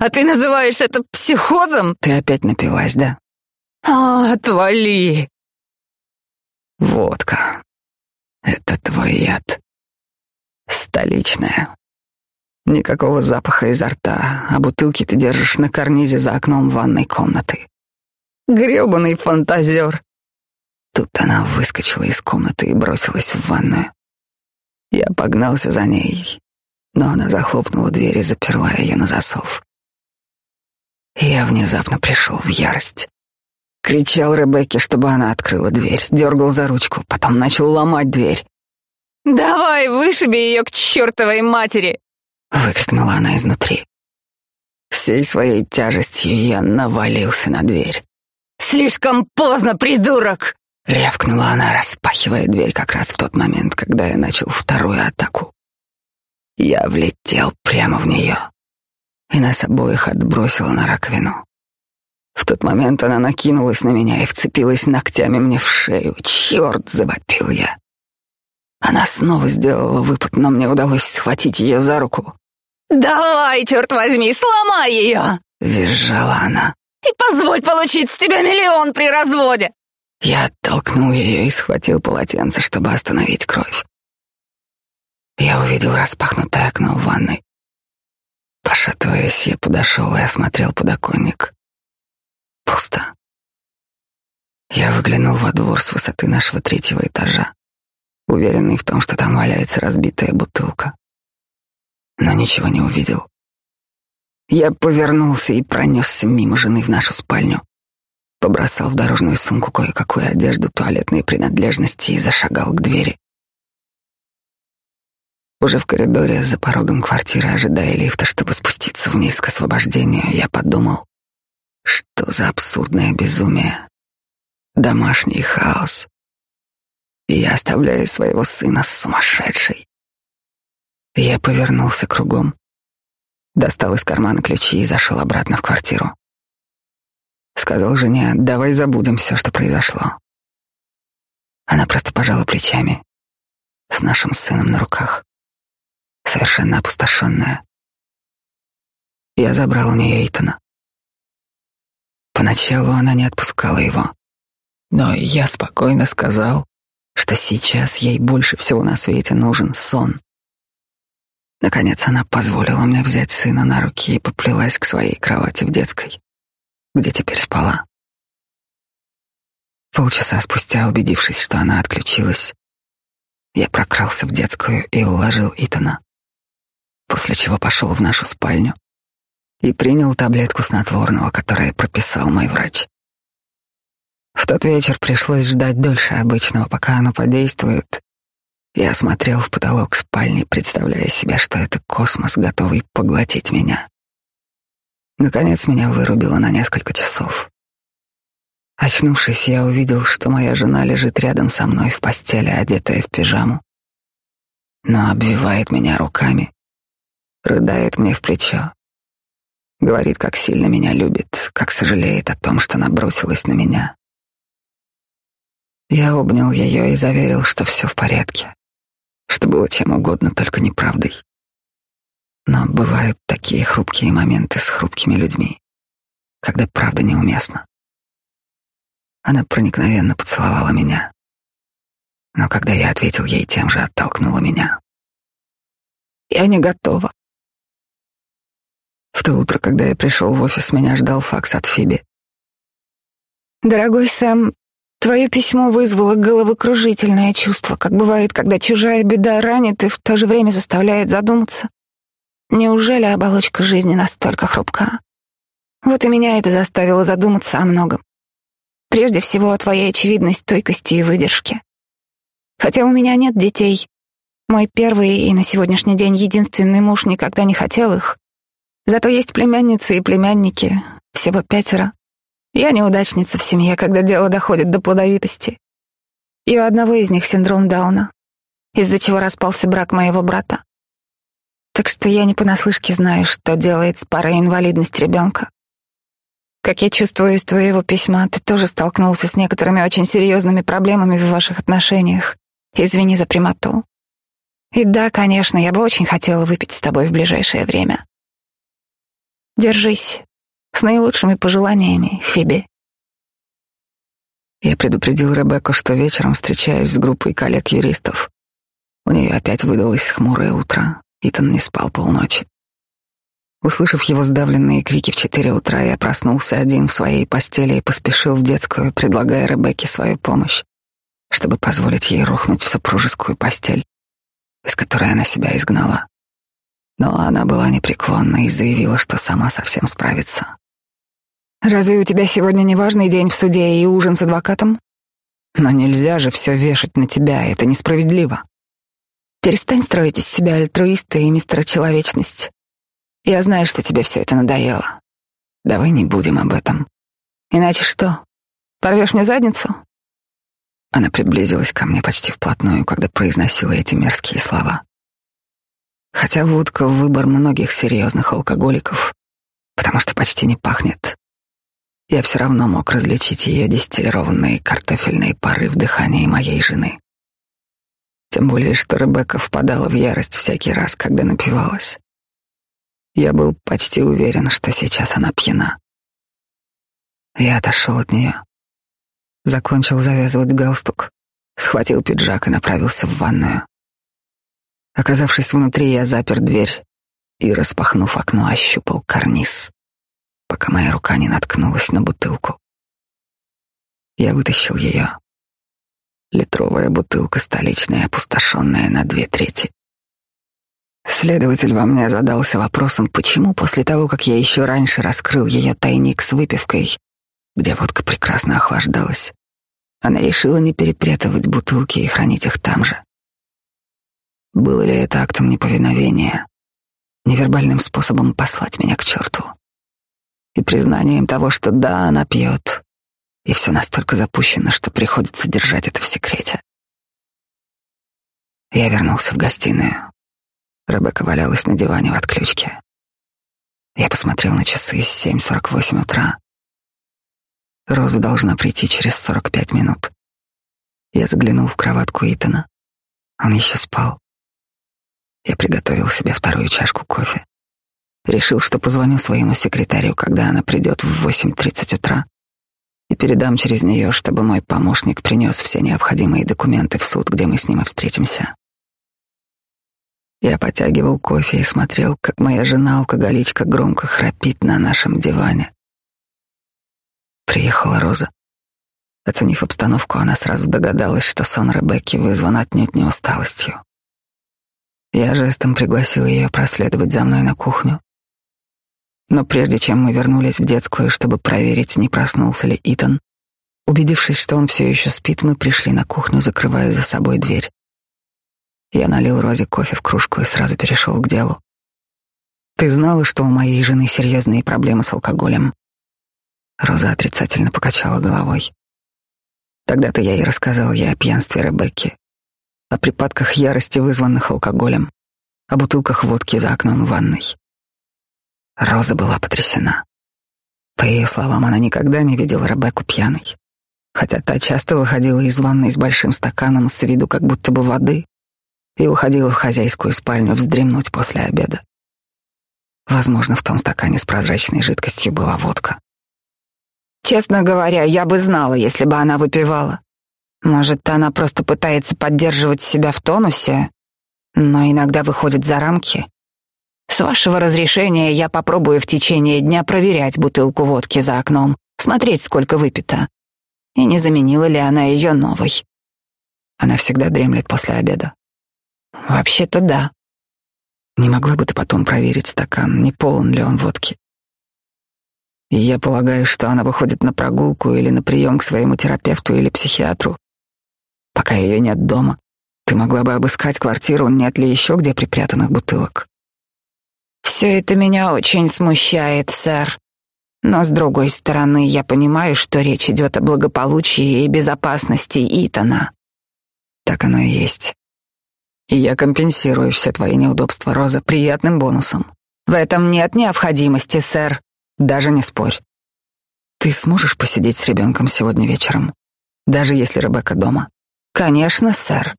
А ты называешь это психозом? Ты опять напилась, да? А, отвали. Водка. Это твой яд. Столичная. Никакого запаха изо рта, а бутылки ты держишь на карнизе за окном ванной комнаты. Грёбаный фантазер. Тут она выскочила из комнаты и бросилась в ванную. Я погнался за ней, но она захлопнула дверь и заперла ее на засов. Я внезапно пришел в ярость. Кричал Ребекке, чтобы она открыла дверь, дергал за ручку, потом начал ломать дверь. «Давай, вышиби ее к чертовой матери!» — выкрикнула она изнутри. Всей своей тяжестью я навалился на дверь. «Слишком поздно, придурок!» — рявкнула она, распахивая дверь как раз в тот момент, когда я начал вторую атаку. Я влетел прямо в нее и нас обоих отбросила на раковину. В тот момент она накинулась на меня и вцепилась ногтями мне в шею. «Черт!» — завопил я. Она снова сделала выпад, но мне удалось схватить ее за руку. «Давай, черт возьми, сломай ее!» — визжала она. «И позволь получить с тебя миллион при разводе!» Я оттолкнул ее и схватил полотенце, чтобы остановить кровь. Я увидел распахнутое окно в ванной. Пошатываясь, я подошел и осмотрел подоконник. Пусто. Я выглянул во двор с высоты нашего третьего этажа, уверенный в том, что там валяется разбитая бутылка. Но ничего не увидел. Я повернулся и пронесся мимо жены в нашу спальню, побросал в дорожную сумку кое-какую одежду, туалетные принадлежности и зашагал к двери. Уже в коридоре за порогом квартиры, ожидая лифта, чтобы спуститься вниз к освобождению, я подумал, что за абсурдное безумие. Домашний хаос. И я оставляю своего сына сумасшедшей. Я повернулся кругом, достал из кармана ключи и зашел обратно в квартиру. Сказал жене, давай забудем все, что произошло. Она просто пожала плечами с нашим сыном на руках совершенно опустошенная. Я забрал у нее Эйтона. Поначалу она не отпускала его, но я спокойно сказал, что сейчас ей больше всего на свете нужен сон. Наконец она позволила мне взять сына на руки и поплелась к своей кровати в детской, где теперь спала. Полчаса спустя, убедившись, что она отключилась, я прокрался в детскую и уложил Итана после чего пошел в нашу спальню и принял таблетку снотворного, которое прописал мой врач. В тот вечер пришлось ждать дольше обычного, пока оно подействует. Я смотрел в потолок спальни, представляя себе, что это космос, готовый поглотить меня. Наконец меня вырубило на несколько часов. Очнувшись, я увидел, что моя жена лежит рядом со мной в постели, одетая в пижаму, но обвивает меня руками рыдает мне в плечо. Говорит, как сильно меня любит, как сожалеет о том, что набросилась на меня. Я обнял ее и заверил, что все в порядке, что было чем угодно, только неправдой. Но бывают такие хрупкие моменты с хрупкими людьми, когда правда неуместна. Она проникновенно поцеловала меня, но когда я ответил ей тем же, оттолкнула меня. Я не готова. В то утро, когда я пришел в офис, меня ждал факс от Фиби. Дорогой Сэм, твое письмо вызвало головокружительное чувство, как бывает, когда чужая беда ранит и в то же время заставляет задуматься. Неужели оболочка жизни настолько хрупка? Вот и меня это заставило задуматься о многом. Прежде всего о твоей очевидной стойкости и выдержке. Хотя у меня нет детей, мой первый и на сегодняшний день единственный муж никогда не хотел их. Зато есть племянницы и племянники, всего пятеро. Я неудачница в семье, когда дело доходит до плодовитости. И у одного из них синдром Дауна, из-за чего распался брак моего брата. Так что я не понаслышке знаю, что делает с парой инвалидность ребенка. Как я чувствую из твоего письма, ты тоже столкнулся с некоторыми очень серьезными проблемами в ваших отношениях. Извини за прямоту. И да, конечно, я бы очень хотела выпить с тобой в ближайшее время. Держись. С наилучшими пожеланиями, Фиби. Я предупредил Ребекку, что вечером встречаюсь с группой коллег-юристов. У нее опять выдалось хмурое утро. Итан не спал полночи. Услышав его сдавленные крики в четыре утра, я проснулся один в своей постели и поспешил в детскую, предлагая Ребекке свою помощь, чтобы позволить ей рухнуть в супружескую постель, из которой она себя изгнала. Но она была непреклонна и заявила, что сама совсем справится. «Разве у тебя сегодня не важный день в суде и ужин с адвокатом?» «Но нельзя же все вешать на тебя, это несправедливо». «Перестань строить из себя альтруиста и мистера Человечность. Я знаю, что тебе все это надоело. Давай не будем об этом. Иначе что? Порвешь мне задницу? Она приблизилась ко мне почти вплотную, когда произносила эти мерзкие слова. Хотя водка — выбор многих серьезных алкоголиков, потому что почти не пахнет. Я все равно мог различить ее дистиллированные картофельные пары в дыхании моей жены. Тем более, что Ребекка впадала в ярость всякий раз, когда напивалась. Я был почти уверен, что сейчас она пьяна. Я отошел от нее, закончил завязывать галстук, схватил пиджак и направился в ванную. Оказавшись внутри, я запер дверь и, распахнув окно, ощупал карниз, пока моя рука не наткнулась на бутылку. Я вытащил ее. Литровая бутылка столичная, опустошенная на две трети. Следователь во мне задался вопросом, почему после того, как я еще раньше раскрыл ее тайник с выпивкой, где водка прекрасно охлаждалась, она решила не перепрятывать бутылки и хранить их там же. Было ли это актом неповиновения, невербальным способом послать меня к черту? И признанием того, что да, она пьет, и все настолько запущено, что приходится держать это в секрете. Я вернулся в гостиную. Ребекка валялась на диване в отключке. Я посмотрел на часы с 7.48 утра. Роза должна прийти через 45 минут. Я заглянул в кроватку Итана. Он еще спал. Я приготовил себе вторую чашку кофе. Решил, что позвоню своему секретарю, когда она придет в 8.30 утра, и передам через нее, чтобы мой помощник принес все необходимые документы в суд, где мы с ним и встретимся. Я потягивал кофе и смотрел, как моя жена-алкоголичка громко храпит на нашем диване. Приехала Роза. Оценив обстановку, она сразу догадалась, что сон Ребекки вызван отнюдь не усталостью. Я жестом пригласил ее проследовать за мной на кухню. Но прежде чем мы вернулись в детскую, чтобы проверить, не проснулся ли Итан, убедившись, что он все еще спит, мы пришли на кухню, закрывая за собой дверь. Я налил Розе кофе в кружку и сразу перешел к делу. Ты знала, что у моей жены серьезные проблемы с алкоголем? Роза отрицательно покачала головой. Тогда-то я и рассказал ей о пьянстве Ребекки, о припадках ярости, вызванных алкоголем, о бутылках водки за окном ванной. Роза была потрясена. По ее словам, она никогда не видела Ребекку пьяной, хотя та часто выходила из ванной с большим стаканом с виду как будто бы воды, и уходила в хозяйскую спальню вздремнуть после обеда. Возможно, в том стакане с прозрачной жидкостью была водка. Честно говоря, я бы знала, если бы она выпивала. Может, она просто пытается поддерживать себя в тонусе, но иногда выходит за рамки. С вашего разрешения я попробую в течение дня проверять бутылку водки за окном, смотреть, сколько выпито. И не заменила ли она ее новой. Она всегда дремлет после обеда. Вообще-то да. Не могла бы ты потом проверить стакан, не полон ли он водки? Я полагаю, что она выходит на прогулку или на прием к своему терапевту или психиатру. Пока ее нет дома, ты могла бы обыскать квартиру, нет ли еще где припрятанных бутылок. Все это меня очень смущает, сэр. Но с другой стороны, я понимаю, что речь идет о благополучии и безопасности Итана. Так оно и есть. И я компенсирую все твои неудобства, Роза, приятным бонусом. В этом нет необходимости, сэр. Даже не спорь. Ты сможешь посидеть с ребенком сегодня вечером, даже если Ребекка дома? Конечно, сэр.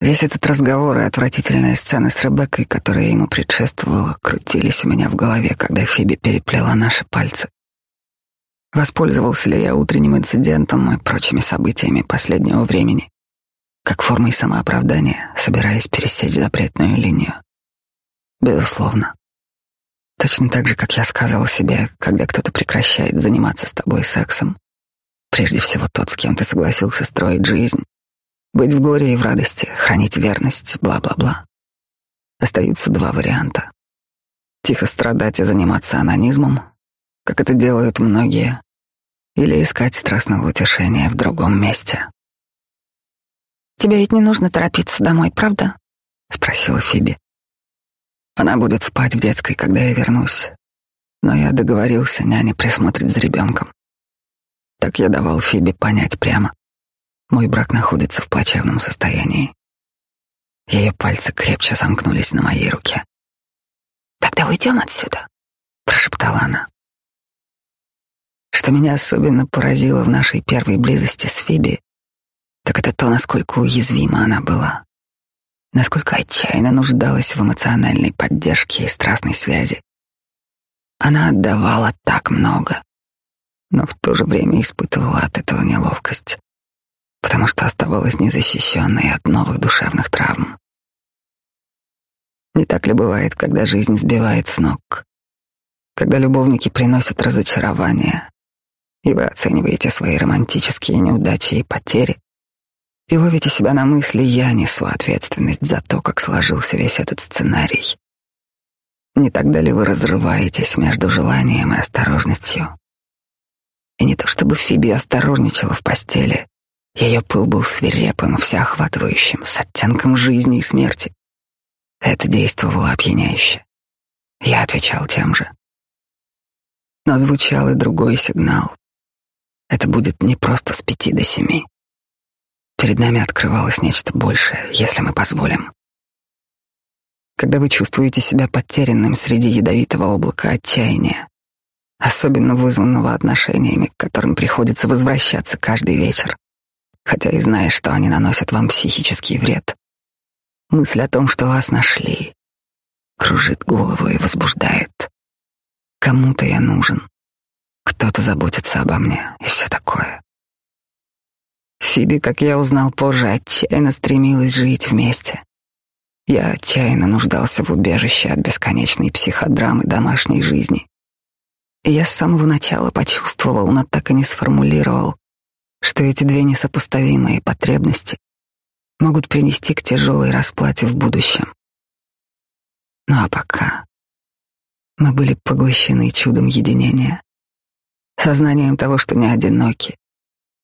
Весь этот разговор и отвратительная сцена с Ребеккой, которая ему предшествовала, крутились у меня в голове, когда Фиби переплела наши пальцы. Воспользовался ли я утренним инцидентом и прочими событиями последнего времени, как формой самооправдания, собираясь пересечь запретную линию? Безусловно. Точно так же, как я сказал себе, когда кто-то прекращает заниматься с тобой сексом, прежде всего тот, с кем ты согласился строить жизнь, быть в горе и в радости, хранить верность, бла-бла-бла. Остаются два варианта. Тихо страдать и заниматься анонизмом, как это делают многие, или искать страстного утешения в другом месте. «Тебе ведь не нужно торопиться домой, правда?» — спросила Фиби. «Она будет спать в детской, когда я вернусь. Но я договорился, няня присмотрит за ребенком. Так я давал Фиби понять прямо. Мой брак находится в плачевном состоянии. Ее пальцы крепче замкнулись на моей руке. «Тогда уйдем отсюда», — прошептала она. Что меня особенно поразило в нашей первой близости с Фиби, так это то, насколько уязвима она была, насколько отчаянно нуждалась в эмоциональной поддержке и страстной связи. Она отдавала так много, но в то же время испытывала от этого неловкость потому что оставалась незащищенной от новых душевных травм. Не так ли бывает, когда жизнь сбивает с ног, когда любовники приносят разочарование, и вы оцениваете свои романтические неудачи и потери, и ловите себя на мысли «я несу ответственность за то, как сложился весь этот сценарий». Не тогда ли вы разрываетесь между желанием и осторожностью? И не то чтобы Фиби осторожничала в постели, ее пыл был свирепым, всеохватывающим, с оттенком жизни и смерти. Это действовало опьяняюще. Я отвечал тем же. Но звучал и другой сигнал. Это будет не просто с пяти до семи. Перед нами открывалось нечто большее, если мы позволим. Когда вы чувствуете себя потерянным среди ядовитого облака отчаяния, особенно вызванного отношениями, к которым приходится возвращаться каждый вечер, хотя и знаешь, что они наносят вам психический вред. Мысль о том, что вас нашли, кружит голову и возбуждает. Кому-то я нужен, кто-то заботится обо мне и все такое. Фиби, как я узнал позже, отчаянно стремилась жить вместе. Я отчаянно нуждался в убежище от бесконечной психодрамы домашней жизни. Я с самого начала почувствовал, но так и не сформулировал, что эти две несопоставимые потребности могут принести к тяжелой расплате в будущем. Ну а пока мы были поглощены чудом единения, сознанием того, что не одиноки,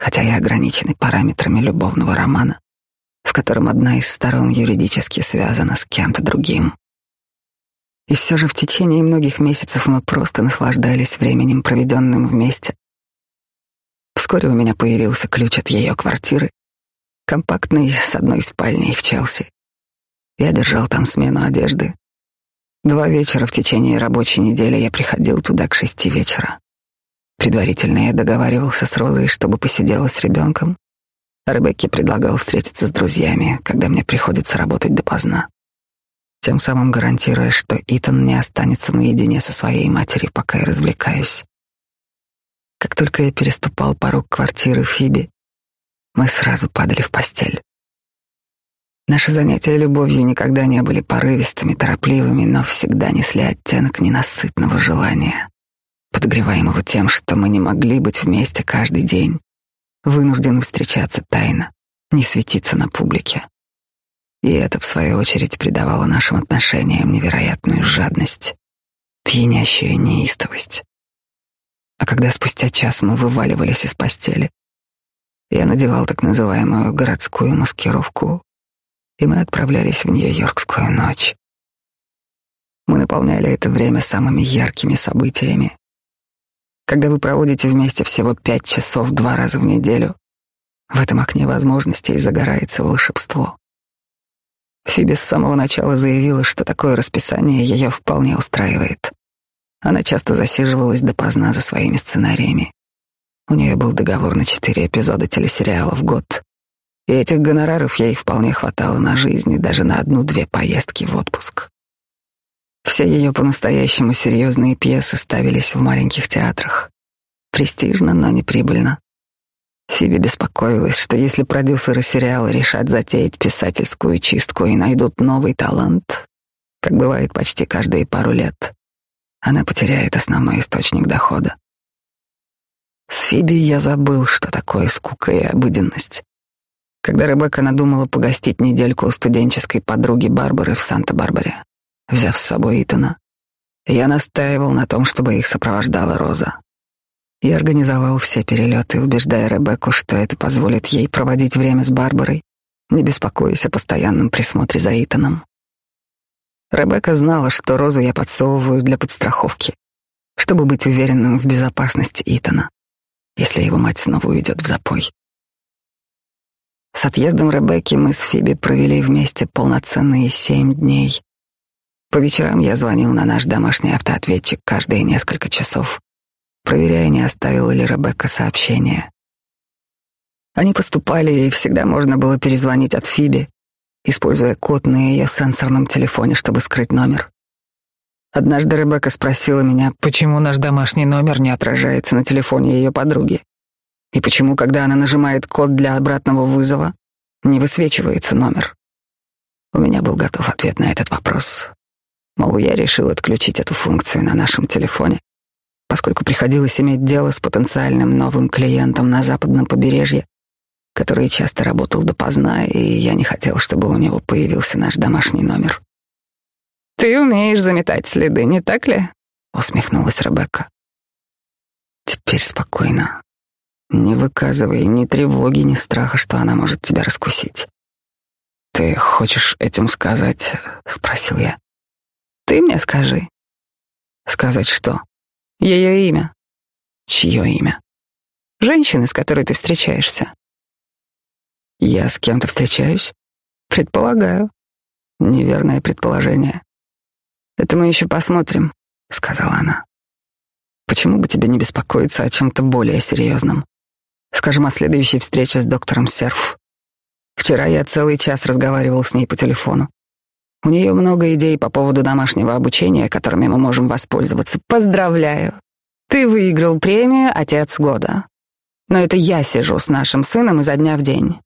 хотя и ограничены параметрами любовного романа, в котором одна из сторон юридически связана с кем-то другим. И все же в течение многих месяцев мы просто наслаждались временем, проведенным вместе, Вскоре у меня появился ключ от ее квартиры, компактный, с одной спальней в Челси. Я держал там смену одежды. Два вечера в течение рабочей недели я приходил туда к шести вечера. Предварительно я договаривался с Розой, чтобы посидела с ребенком. А Ребекке предлагал встретиться с друзьями, когда мне приходится работать допоздна. Тем самым гарантируя, что Итан не останется наедине со своей матерью, пока я развлекаюсь. Как только я переступал порог квартиры Фиби, мы сразу падали в постель. Наши занятия любовью никогда не были порывистыми, торопливыми, но всегда несли оттенок ненасытного желания, подогреваемого тем, что мы не могли быть вместе каждый день, вынуждены встречаться тайно, не светиться на публике. И это, в свою очередь, придавало нашим отношениям невероятную жадность, пьянящую неистовость. А когда спустя час мы вываливались из постели, я надевал так называемую городскую маскировку, и мы отправлялись в Нью-Йоркскую ночь. Мы наполняли это время самыми яркими событиями. Когда вы проводите вместе всего пять часов два раза в неделю, в этом окне возможностей загорается волшебство. Фиби с самого начала заявила, что такое расписание ее вполне устраивает. Она часто засиживалась допоздна за своими сценариями. У нее был договор на четыре эпизода телесериала в год, и этих гонораров ей вполне хватало на жизнь и даже на одну-две поездки в отпуск. Все ее по-настоящему серьезные пьесы ставились в маленьких театрах. Престижно, но не прибыльно. Фиби беспокоилась, что если продюсеры сериала решат затеять писательскую чистку и найдут новый талант, как бывает почти каждые пару лет, она потеряет основной источник дохода. С Фиби я забыл, что такое скука и обыденность. Когда Ребекка надумала погостить недельку у студенческой подруги Барбары в Санта-Барбаре, взяв с собой Итана, я настаивал на том, чтобы их сопровождала Роза. Я организовал все перелеты, убеждая Ребекку, что это позволит ей проводить время с Барбарой, не беспокоясь о постоянном присмотре за Итаном. Ребекка знала, что розу я подсовываю для подстраховки, чтобы быть уверенным в безопасности Итана, если его мать снова уйдет в запой. С отъездом Ребекки мы с Фиби провели вместе полноценные семь дней. По вечерам я звонил на наш домашний автоответчик каждые несколько часов, проверяя, не оставила ли Ребекка сообщение. Они поступали, и всегда можно было перезвонить от Фиби, используя код на ее сенсорном телефоне, чтобы скрыть номер. Однажды Ребекка спросила меня, почему наш домашний номер не отражается на телефоне ее подруги, и почему, когда она нажимает код для обратного вызова, не высвечивается номер. У меня был готов ответ на этот вопрос. Мол, я решил отключить эту функцию на нашем телефоне, поскольку приходилось иметь дело с потенциальным новым клиентом на западном побережье, который часто работал допоздна, и я не хотел, чтобы у него появился наш домашний номер. «Ты умеешь заметать следы, не так ли?» — усмехнулась Ребекка. «Теперь спокойно. Не выказывай ни тревоги, ни страха, что она может тебя раскусить». «Ты хочешь этим сказать?» — спросил я. «Ты мне скажи». «Сказать что?» Ее имя. Чье имя? Женщины, с которой ты встречаешься. Я с кем-то встречаюсь? Предполагаю. Неверное предположение. Это мы еще посмотрим, сказала она. Почему бы тебе не беспокоиться о чем-то более серьезном? Скажем, о следующей встрече с доктором Серф. Вчера я целый час разговаривал с ней по телефону. У нее много идей по поводу домашнего обучения, которыми мы можем воспользоваться. Поздравляю. Ты выиграл премию «Отец года». Но это я сижу с нашим сыном изо дня в день.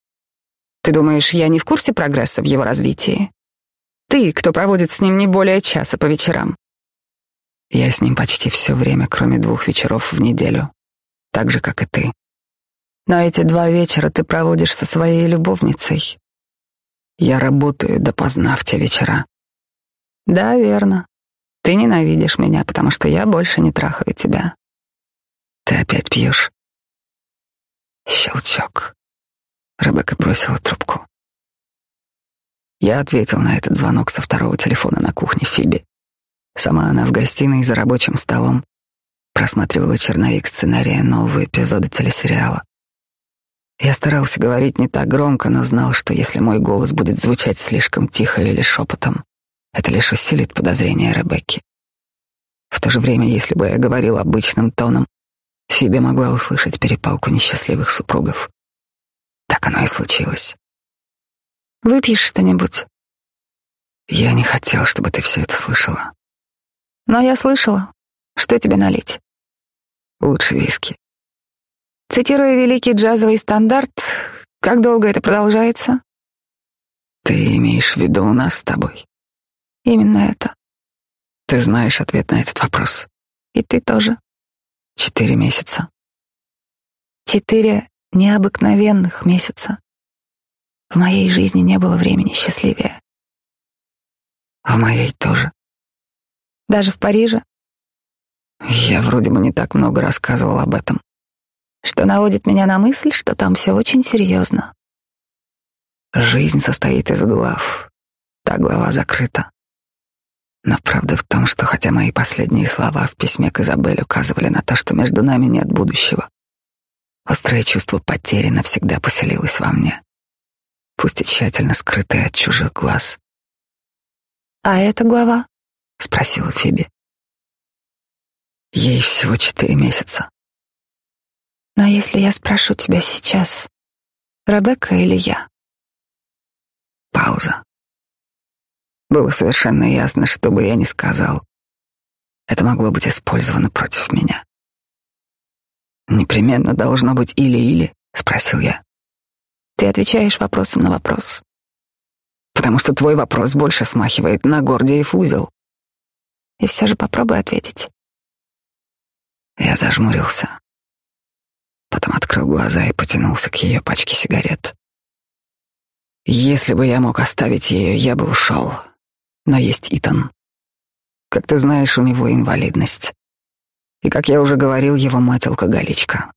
Ты думаешь, я не в курсе прогресса в его развитии? Ты, кто проводит с ним не более часа по вечерам. Я с ним почти все время, кроме двух вечеров в неделю. Так же, как и ты. Но эти два вечера ты проводишь со своей любовницей. Я работаю допоздна в те вечера. Да, верно. Ты ненавидишь меня, потому что я больше не трахаю тебя. Ты опять пьешь. Щелчок. Ребекка бросила трубку. Я ответил на этот звонок со второго телефона на кухне Фиби. Сама она в гостиной за рабочим столом просматривала черновик сценария нового эпизода телесериала. Я старался говорить не так громко, но знал, что если мой голос будет звучать слишком тихо или шепотом, это лишь усилит подозрения Ребекки. В то же время, если бы я говорил обычным тоном, Фиби могла услышать перепалку несчастливых супругов. Так оно и случилось. «Выпьешь что-нибудь?» Я не хотел, чтобы ты все это слышала. Но я слышала. Что тебе налить? Лучше виски. Цитируя великий джазовый стандарт, как долго это продолжается? Ты имеешь в виду у нас с тобой? Именно это. Ты знаешь ответ на этот вопрос. И ты тоже. Четыре месяца. Четыре необыкновенных месяца. В моей жизни не было времени счастливее. А в моей тоже. Даже в Париже? Я вроде бы не так много рассказывал об этом. Что наводит меня на мысль, что там все очень серьезно. Жизнь состоит из глав. Та глава закрыта. Но правда в том, что хотя мои последние слова в письме к Изабель указывали на то, что между нами нет будущего, острое чувство потери навсегда поселилось во мне пусть и тщательно скрытые от чужих глаз. «А эта глава?» — спросила Фиби. Ей всего четыре месяца. «Но если я спрошу тебя сейчас, Ребекка или я?» Пауза. Было совершенно ясно, что бы я ни сказал, это могло быть использовано против меня. «Непременно должно быть или-или?» — спросил я. Ты отвечаешь вопросом на вопрос. Потому что твой вопрос больше смахивает на Гордиев узел. И все же попробуй ответить. Я зажмурился. Открыл глаза и потянулся к ее пачке сигарет. Если бы я мог оставить ее, я бы ушел. Но есть Итан. Как ты знаешь, у него инвалидность. И, как я уже говорил, его мать алкоголичка.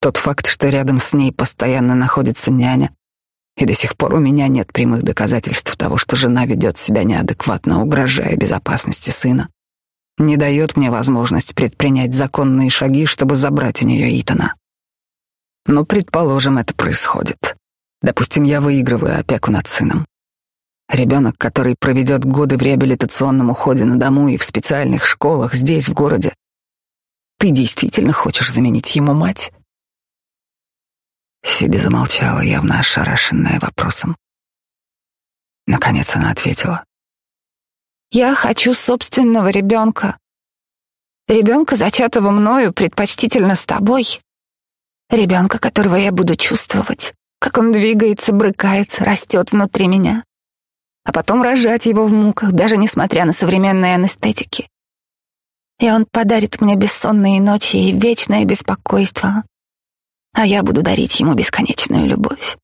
Тот факт, что рядом с ней постоянно находится няня, и до сих пор у меня нет прямых доказательств того, что жена ведет себя неадекватно, угрожая безопасности сына, не дает мне возможность предпринять законные шаги, чтобы забрать у нее Итана. Но, предположим, это происходит. Допустим, я выигрываю опеку над сыном. Ребенок, который проведет годы в реабилитационном уходе на дому и в специальных школах здесь, в городе. Ты действительно хочешь заменить ему мать? Фиби замолчала, явно ошарашенная вопросом. Наконец она ответила. «Я хочу собственного ребенка. Ребенка, зачатого мною, предпочтительно с тобой. Ребенка, которого я буду чувствовать, как он двигается, брыкается, растет внутри меня. А потом рожать его в муках, даже несмотря на современные анестетики. И он подарит мне бессонные ночи и вечное беспокойство, а я буду дарить ему бесконечную любовь.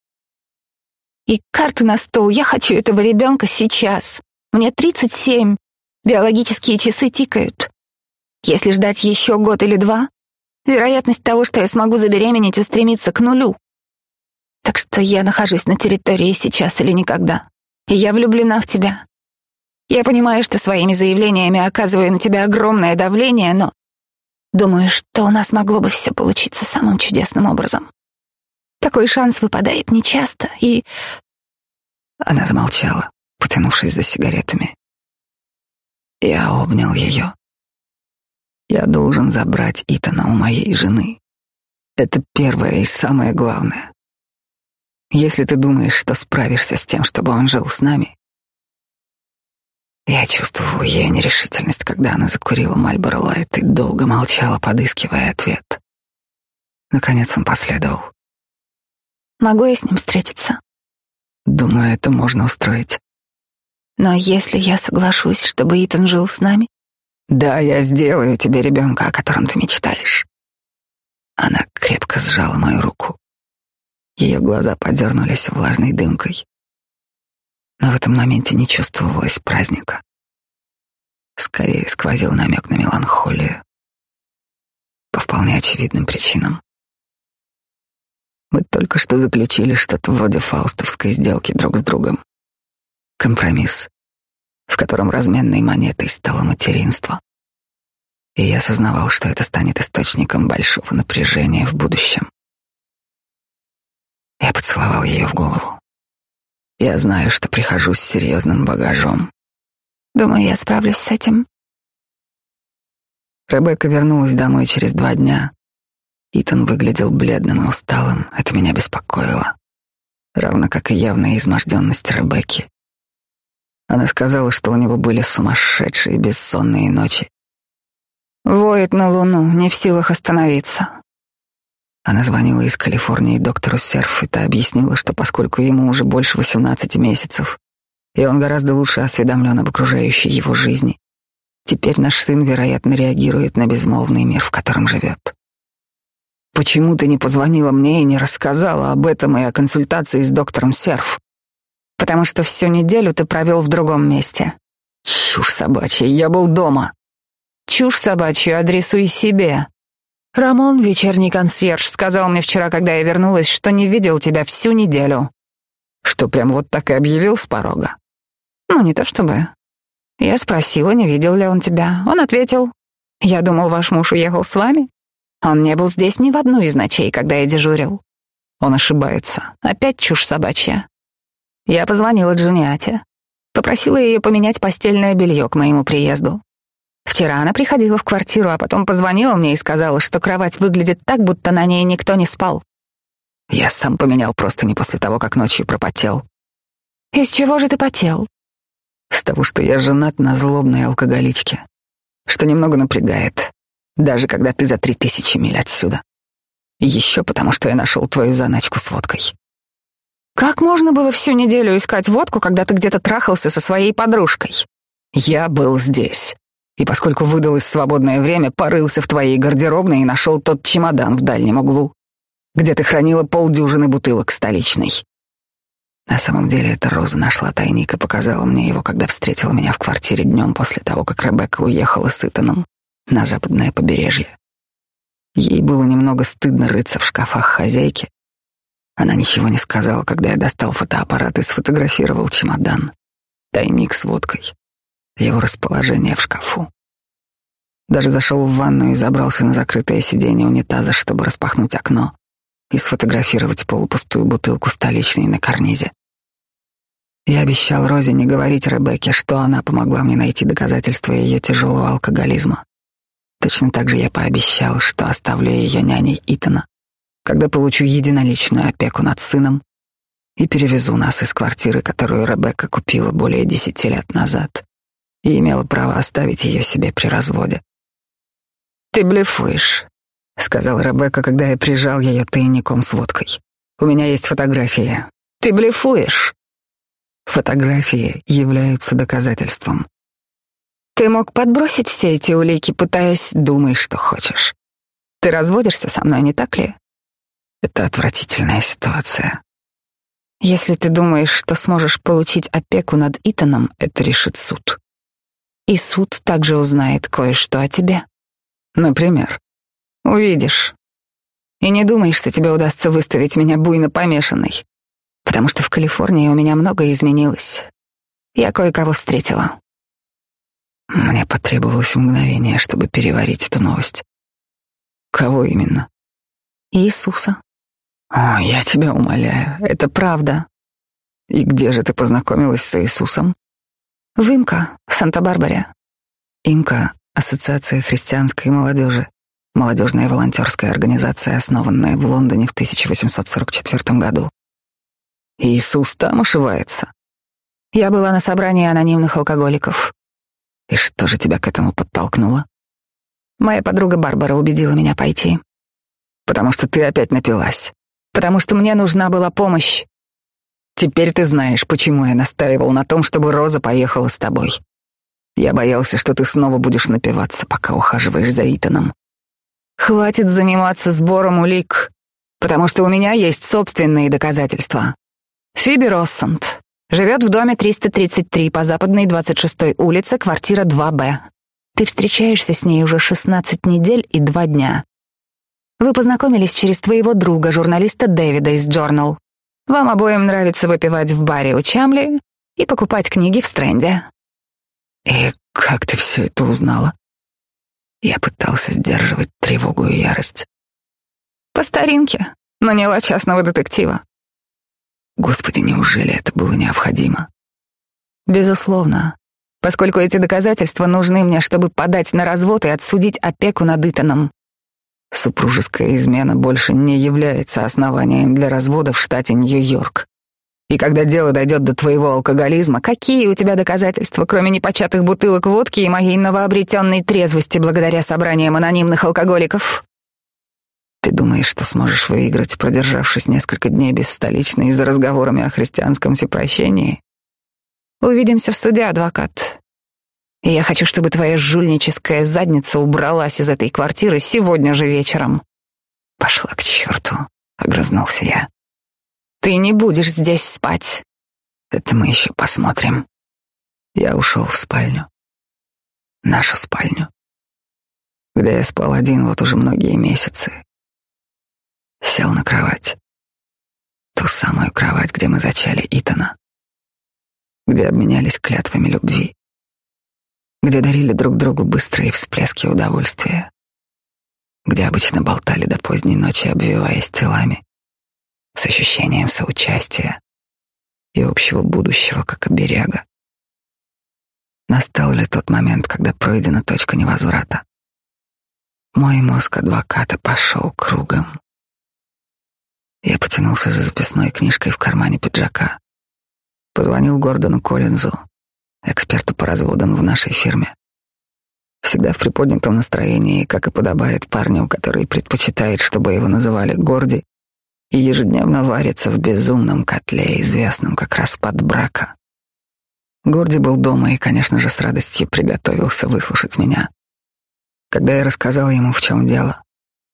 И карты на стол. Я хочу этого ребенка сейчас. Мне 37. Биологические часы тикают. Если ждать еще год или два, вероятность того, что я смогу забеременеть, устремится к нулю. Так что я нахожусь на территории сейчас или никогда. И я влюблена в тебя. Я понимаю, что своими заявлениями оказываю на тебя огромное давление, но Думаю, что у нас могло бы все получиться самым чудесным образом. Такой шанс выпадает нечасто, и... Она замолчала, потянувшись за сигаретами. Я обнял ее. Я должен забрать Итана у моей жены. Это первое и самое главное. Если ты думаешь, что справишься с тем, чтобы он жил с нами, я чувствовал ее нерешительность, когда она закурила Мальборо Лайт и долго молчала, подыскивая ответ. Наконец он последовал. «Могу я с ним встретиться?» «Думаю, это можно устроить». «Но если я соглашусь, чтобы Итан жил с нами?» «Да, я сделаю тебе ребенка, о котором ты мечтаешь». Она крепко сжала мою руку. Ее глаза подернулись влажной дымкой но в этом моменте не чувствовалось праздника. Скорее сквозил намек на меланхолию. По вполне очевидным причинам. Мы только что заключили что-то вроде фаустовской сделки друг с другом. Компромисс, в котором разменной монетой стало материнство. И я осознавал, что это станет источником большого напряжения в будущем. Я поцеловал ее в голову. Я знаю, что прихожу с серьезным багажом. Думаю, я справлюсь с этим. Ребекка вернулась домой через два дня. Итан выглядел бледным и усталым. Это меня беспокоило. Равно как и явная изможденность Ребекки. Она сказала, что у него были сумасшедшие бессонные ночи. Воет на луну, не в силах остановиться. Она звонила из Калифорнии доктору Серф, и та объяснила, что поскольку ему уже больше 18 месяцев, и он гораздо лучше осведомлен об окружающей его жизни, теперь наш сын, вероятно, реагирует на безмолвный мир, в котором живет. Почему ты не позвонила мне и не рассказала об этом и о консультации с доктором Серф? Потому что всю неделю ты провел в другом месте. Чушь собачья, я был дома. Чушь собачью адресуй себе. Рамон, вечерний консьерж, сказал мне вчера, когда я вернулась, что не видел тебя всю неделю. Что, прям вот так и объявил с порога? Ну, не то чтобы. Я спросила, не видел ли он тебя. Он ответил. Я думал, ваш муж уехал с вами. Он не был здесь ни в одну из ночей, когда я дежурил. Он ошибается. Опять чушь собачья. Я позвонила Джуниате. Попросила ее поменять постельное белье к моему приезду. Вчера она приходила в квартиру, а потом позвонила мне и сказала, что кровать выглядит так, будто на ней никто не спал. Я сам поменял просто не после того, как ночью пропотел. Из чего же ты потел? С того, что я женат на злобной алкоголичке, что немного напрягает, даже когда ты за три тысячи миль отсюда. Еще потому, что я нашел твою заначку с водкой. Как можно было всю неделю искать водку, когда ты где-то трахался со своей подружкой? Я был здесь. И поскольку выдалось свободное время, порылся в твоей гардеробной и нашел тот чемодан в дальнем углу, где ты хранила полдюжины бутылок столичной. На самом деле, эта Роза нашла тайник и показала мне его, когда встретила меня в квартире днем после того, как Ребекка уехала с Итаном на западное побережье. Ей было немного стыдно рыться в шкафах хозяйки. Она ничего не сказала, когда я достал фотоаппарат и сфотографировал чемодан, тайник с водкой, его расположение в шкафу. Даже зашел в ванну и забрался на закрытое сиденье унитаза, чтобы распахнуть окно и сфотографировать полупустую бутылку столичной на карнизе. Я обещал Розе не говорить Ребекке, что она помогла мне найти доказательства ее тяжелого алкоголизма. Точно так же я пообещал, что оставлю ее няней Итана, когда получу единоличную опеку над сыном и перевезу нас из квартиры, которую Ребекка купила более десяти лет назад и имела право оставить ее себе при разводе. «Ты блефуешь», — сказала Ребекка, когда я прижал ее тайником с водкой. «У меня есть фотографии. Ты блефуешь». Фотографии являются доказательством. Ты мог подбросить все эти улики, пытаясь «думай, что хочешь». Ты разводишься со мной, не так ли? Это отвратительная ситуация. Если ты думаешь, что сможешь получить опеку над Итаном, это решит суд. И суд также узнает кое-что о тебе. Например, увидишь. И не думай, что тебе удастся выставить меня буйно помешанной, потому что в Калифорнии у меня многое изменилось. Я кое-кого встретила. Мне потребовалось мгновение, чтобы переварить эту новость. Кого именно? Иисуса. О, я тебя умоляю, это правда. И где же ты познакомилась с Иисусом? В Имка, в Санта-Барбаре. Имка — Ассоциация христианской молодежи, молодежная волонтерская организация, основанная в Лондоне в 1844 году. Иисус там ошивается. Я была на собрании анонимных алкоголиков. И что же тебя к этому подтолкнуло? Моя подруга Барбара убедила меня пойти. Потому что ты опять напилась. Потому что мне нужна была помощь. Теперь ты знаешь, почему я настаивал на том, чтобы Роза поехала с тобой. Я боялся, что ты снова будешь напиваться, пока ухаживаешь за Итаном. Хватит заниматься сбором улик, потому что у меня есть собственные доказательства. Фиби Россант, Живет в доме 333 по западной 26-й улице, квартира 2Б. Ты встречаешься с ней уже 16 недель и 2 дня. Вы познакомились через твоего друга, журналиста Дэвида из Journal. Вам обоим нравится выпивать в баре у Чамли и покупать книги в Стрэнде. И как ты все это узнала? Я пытался сдерживать тревогу и ярость. По старинке, наняла частного детектива. Господи, неужели это было необходимо? Безусловно, поскольку эти доказательства нужны мне, чтобы подать на развод и отсудить опеку над Итаном. Супружеская измена больше не является основанием для развода в штате Нью-Йорк. И когда дело дойдет до твоего алкоголизма, какие у тебя доказательства, кроме непочатых бутылок водки и моей новообретенной трезвости благодаря собраниям анонимных алкоголиков? Ты думаешь, что сможешь выиграть, продержавшись несколько дней без столичной и за разговорами о христианском всепрощении? Увидимся в суде, адвокат. И я хочу, чтобы твоя жульническая задница убралась из этой квартиры сегодня же вечером. Пошла к черту, огрызнулся я. Ты не будешь здесь спать. Это мы еще посмотрим. Я ушел в спальню. Нашу спальню. Где я спал один вот уже многие месяцы. Сел на кровать. Ту самую кровать, где мы зачали Итана. Где обменялись клятвами любви. Где дарили друг другу быстрые всплески удовольствия. Где обычно болтали до поздней ночи, обвиваясь телами с ощущением соучастия и общего будущего как оберега. Настал ли тот момент, когда пройдена точка невозврата? Мой мозг адвоката пошел кругом. Я потянулся за записной книжкой в кармане пиджака. Позвонил Гордону Коллинзу, эксперту по разводам в нашей фирме. Всегда в приподнятом настроении, как и подобает парню, который предпочитает, чтобы его называли Горди, и ежедневно варится в безумном котле, известном как распад брака. Горди был дома и, конечно же, с радостью приготовился выслушать меня. Когда я рассказал ему, в чем дело,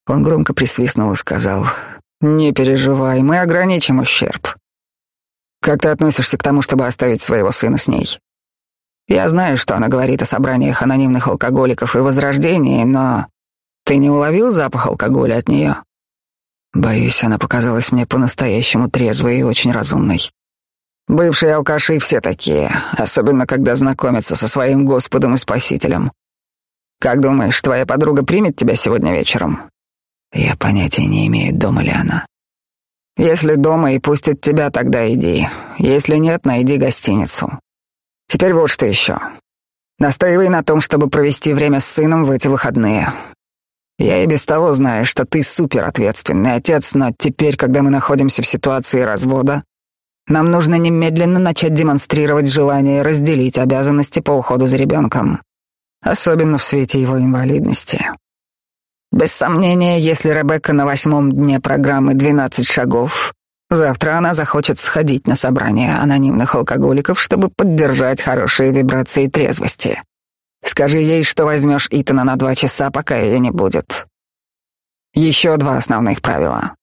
он громко присвистнул и сказал, «Не переживай, мы ограничим ущерб. Как ты относишься к тому, чтобы оставить своего сына с ней? Я знаю, что она говорит о собраниях анонимных алкоголиков и возрождении, но ты не уловил запах алкоголя от нее?» Боюсь, она показалась мне по-настоящему трезвой и очень разумной. Бывшие алкаши все такие, особенно когда знакомятся со своим Господом и Спасителем. Как думаешь, твоя подруга примет тебя сегодня вечером? Я понятия не имею, дома ли она. Если дома и пустит тебя, тогда иди. Если нет, найди гостиницу. Теперь вот что еще. Настаивай на том, чтобы провести время с сыном в эти выходные. Я и без того знаю, что ты суперответственный отец, но теперь, когда мы находимся в ситуации развода, нам нужно немедленно начать демонстрировать желание разделить обязанности по уходу за ребенком, особенно в свете его инвалидности. Без сомнения, если Ребекка на восьмом дне программы «12 шагов», завтра она захочет сходить на собрание анонимных алкоголиков, чтобы поддержать хорошие вибрации трезвости. Скажи ей, что возьмешь Итана на два часа, пока ее не будет. Еще два основных правила.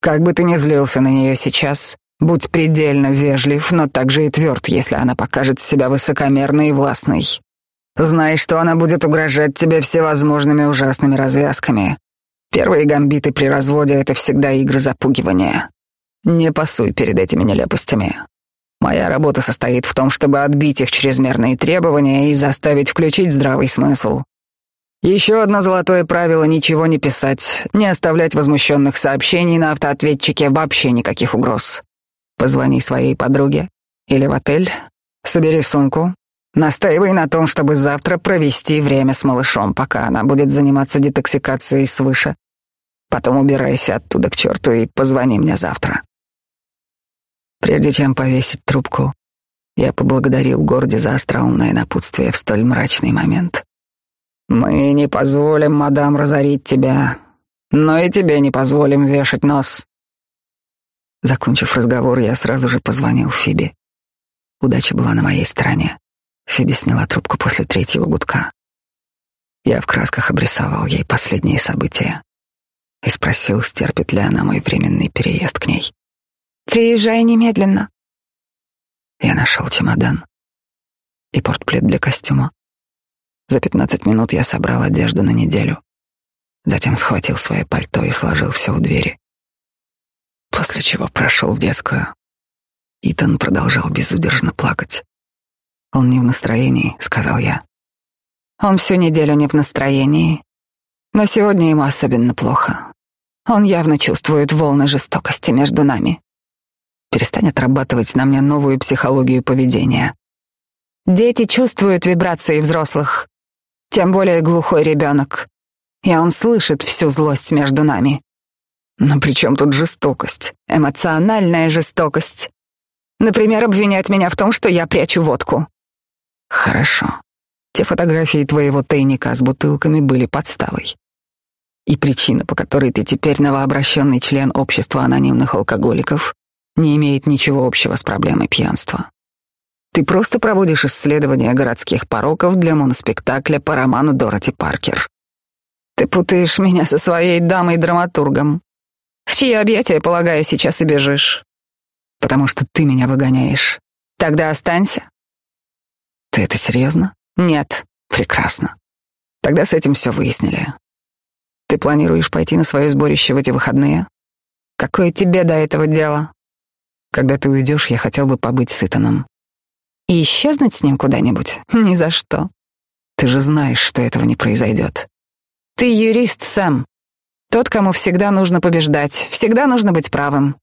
Как бы ты ни злился на нее сейчас, будь предельно вежлив, но также и тверд, если она покажет себя высокомерной и властной. Знай, что она будет угрожать тебе всевозможными ужасными развязками. Первые гамбиты при разводе — это всегда игры запугивания. Не пасуй перед этими нелепостями. Моя работа состоит в том, чтобы отбить их чрезмерные требования и заставить включить здравый смысл. Еще одно золотое правило — ничего не писать, не оставлять возмущенных сообщений на автоответчике, вообще никаких угроз. Позвони своей подруге или в отель, собери сумку, настаивай на том, чтобы завтра провести время с малышом, пока она будет заниматься детоксикацией свыше. Потом убирайся оттуда к черту и позвони мне завтра. Прежде чем повесить трубку, я поблагодарил Горди за остроумное напутствие в столь мрачный момент. «Мы не позволим, мадам, разорить тебя, но и тебе не позволим вешать нос». Закончив разговор, я сразу же позвонил Фиби. Удача была на моей стороне. Фиби сняла трубку после третьего гудка. Я в красках обрисовал ей последние события и спросил, стерпит ли она мой временный переезд к ней. Приезжай немедленно. Я нашел чемодан и портплет для костюма. За пятнадцать минут я собрал одежду на неделю. Затем схватил свое пальто и сложил все у двери. После чего прошел в детскую. Итан продолжал безудержно плакать. «Он не в настроении», — сказал я. «Он всю неделю не в настроении. Но сегодня ему особенно плохо. Он явно чувствует волны жестокости между нами перестань отрабатывать на мне новую психологию поведения. Дети чувствуют вибрации взрослых, тем более глухой ребенок, и он слышит всю злость между нами. Но при чем тут жестокость? Эмоциональная жестокость. Например, обвинять меня в том, что я прячу водку. Хорошо. Те фотографии твоего тайника с бутылками были подставой. И причина, по которой ты теперь новообращенный член общества анонимных алкоголиков, не имеет ничего общего с проблемой пьянства. Ты просто проводишь исследования городских пороков для моноспектакля по роману Дороти Паркер. Ты путаешь меня со своей дамой-драматургом. В чьи объятия, полагаю, сейчас и бежишь. Потому что ты меня выгоняешь. Тогда останься. Ты это серьезно? Нет. Прекрасно. Тогда с этим все выяснили. Ты планируешь пойти на свое сборище в эти выходные? Какое тебе до этого дело? Когда ты уйдешь, я хотел бы побыть с Итаном. И исчезнуть с ним куда-нибудь? Ни за что. Ты же знаешь, что этого не произойдет. Ты юрист, Сэм. Тот, кому всегда нужно побеждать, всегда нужно быть правым.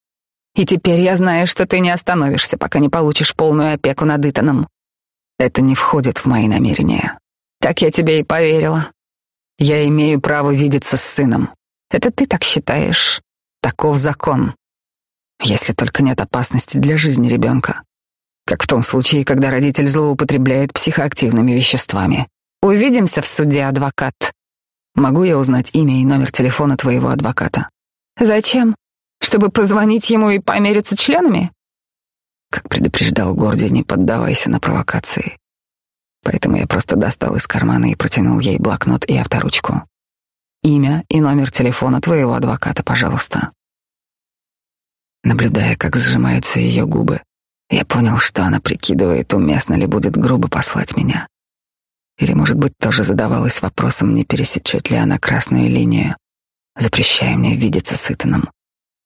И теперь я знаю, что ты не остановишься, пока не получишь полную опеку над Итаном. Это не входит в мои намерения. Так я тебе и поверила. Я имею право видеться с сыном. Это ты так считаешь. Таков закон. Если только нет опасности для жизни ребенка. Как в том случае, когда родитель злоупотребляет психоактивными веществами. Увидимся в суде, адвокат. Могу я узнать имя и номер телефона твоего адвоката? Зачем? Чтобы позвонить ему и помериться членами? Как предупреждал Горди, не поддавайся на провокации. Поэтому я просто достал из кармана и протянул ей блокнот и авторучку. Имя и номер телефона твоего адвоката, пожалуйста. Наблюдая, как сжимаются ее губы, я понял, что она прикидывает, уместно ли будет грубо послать меня. Или, может быть, тоже задавалась вопросом, не пересечет ли она красную линию, запрещая мне видеться с Итаном,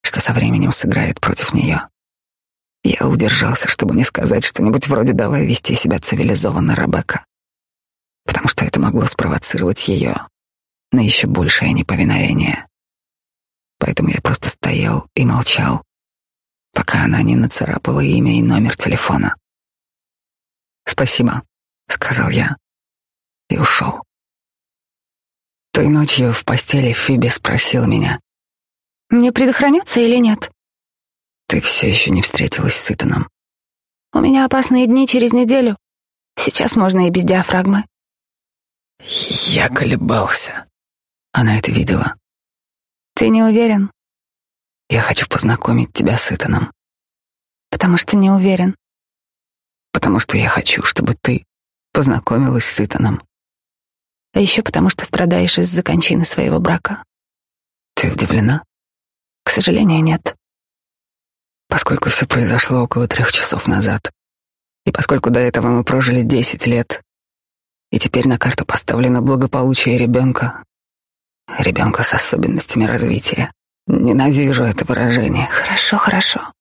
что со временем сыграет против нее. Я удержался, чтобы не сказать что-нибудь вроде «давай вести себя цивилизованно, Ребекка», потому что это могло спровоцировать ее на еще большее неповиновение. Поэтому я просто стоял и молчал, пока она не нацарапала имя и номер телефона. «Спасибо», — сказал я и ушел. Той ночью в постели Фиби спросила меня. «Мне предохраняться или нет?» Ты все еще не встретилась с Итаном. У меня опасные дни через неделю. Сейчас можно и без диафрагмы. Я колебался. Она это видела. Ты не уверен? Я хочу познакомить тебя с Итаном. Потому что не уверен. Потому что я хочу, чтобы ты познакомилась с Итаном. А еще потому что страдаешь из-за кончины своего брака. Ты удивлена? К сожалению, нет поскольку все произошло около трех часов назад, и поскольку до этого мы прожили десять лет, и теперь на карту поставлено благополучие ребенка, ребенка с особенностями развития. Ненавижу это выражение. Хорошо, хорошо.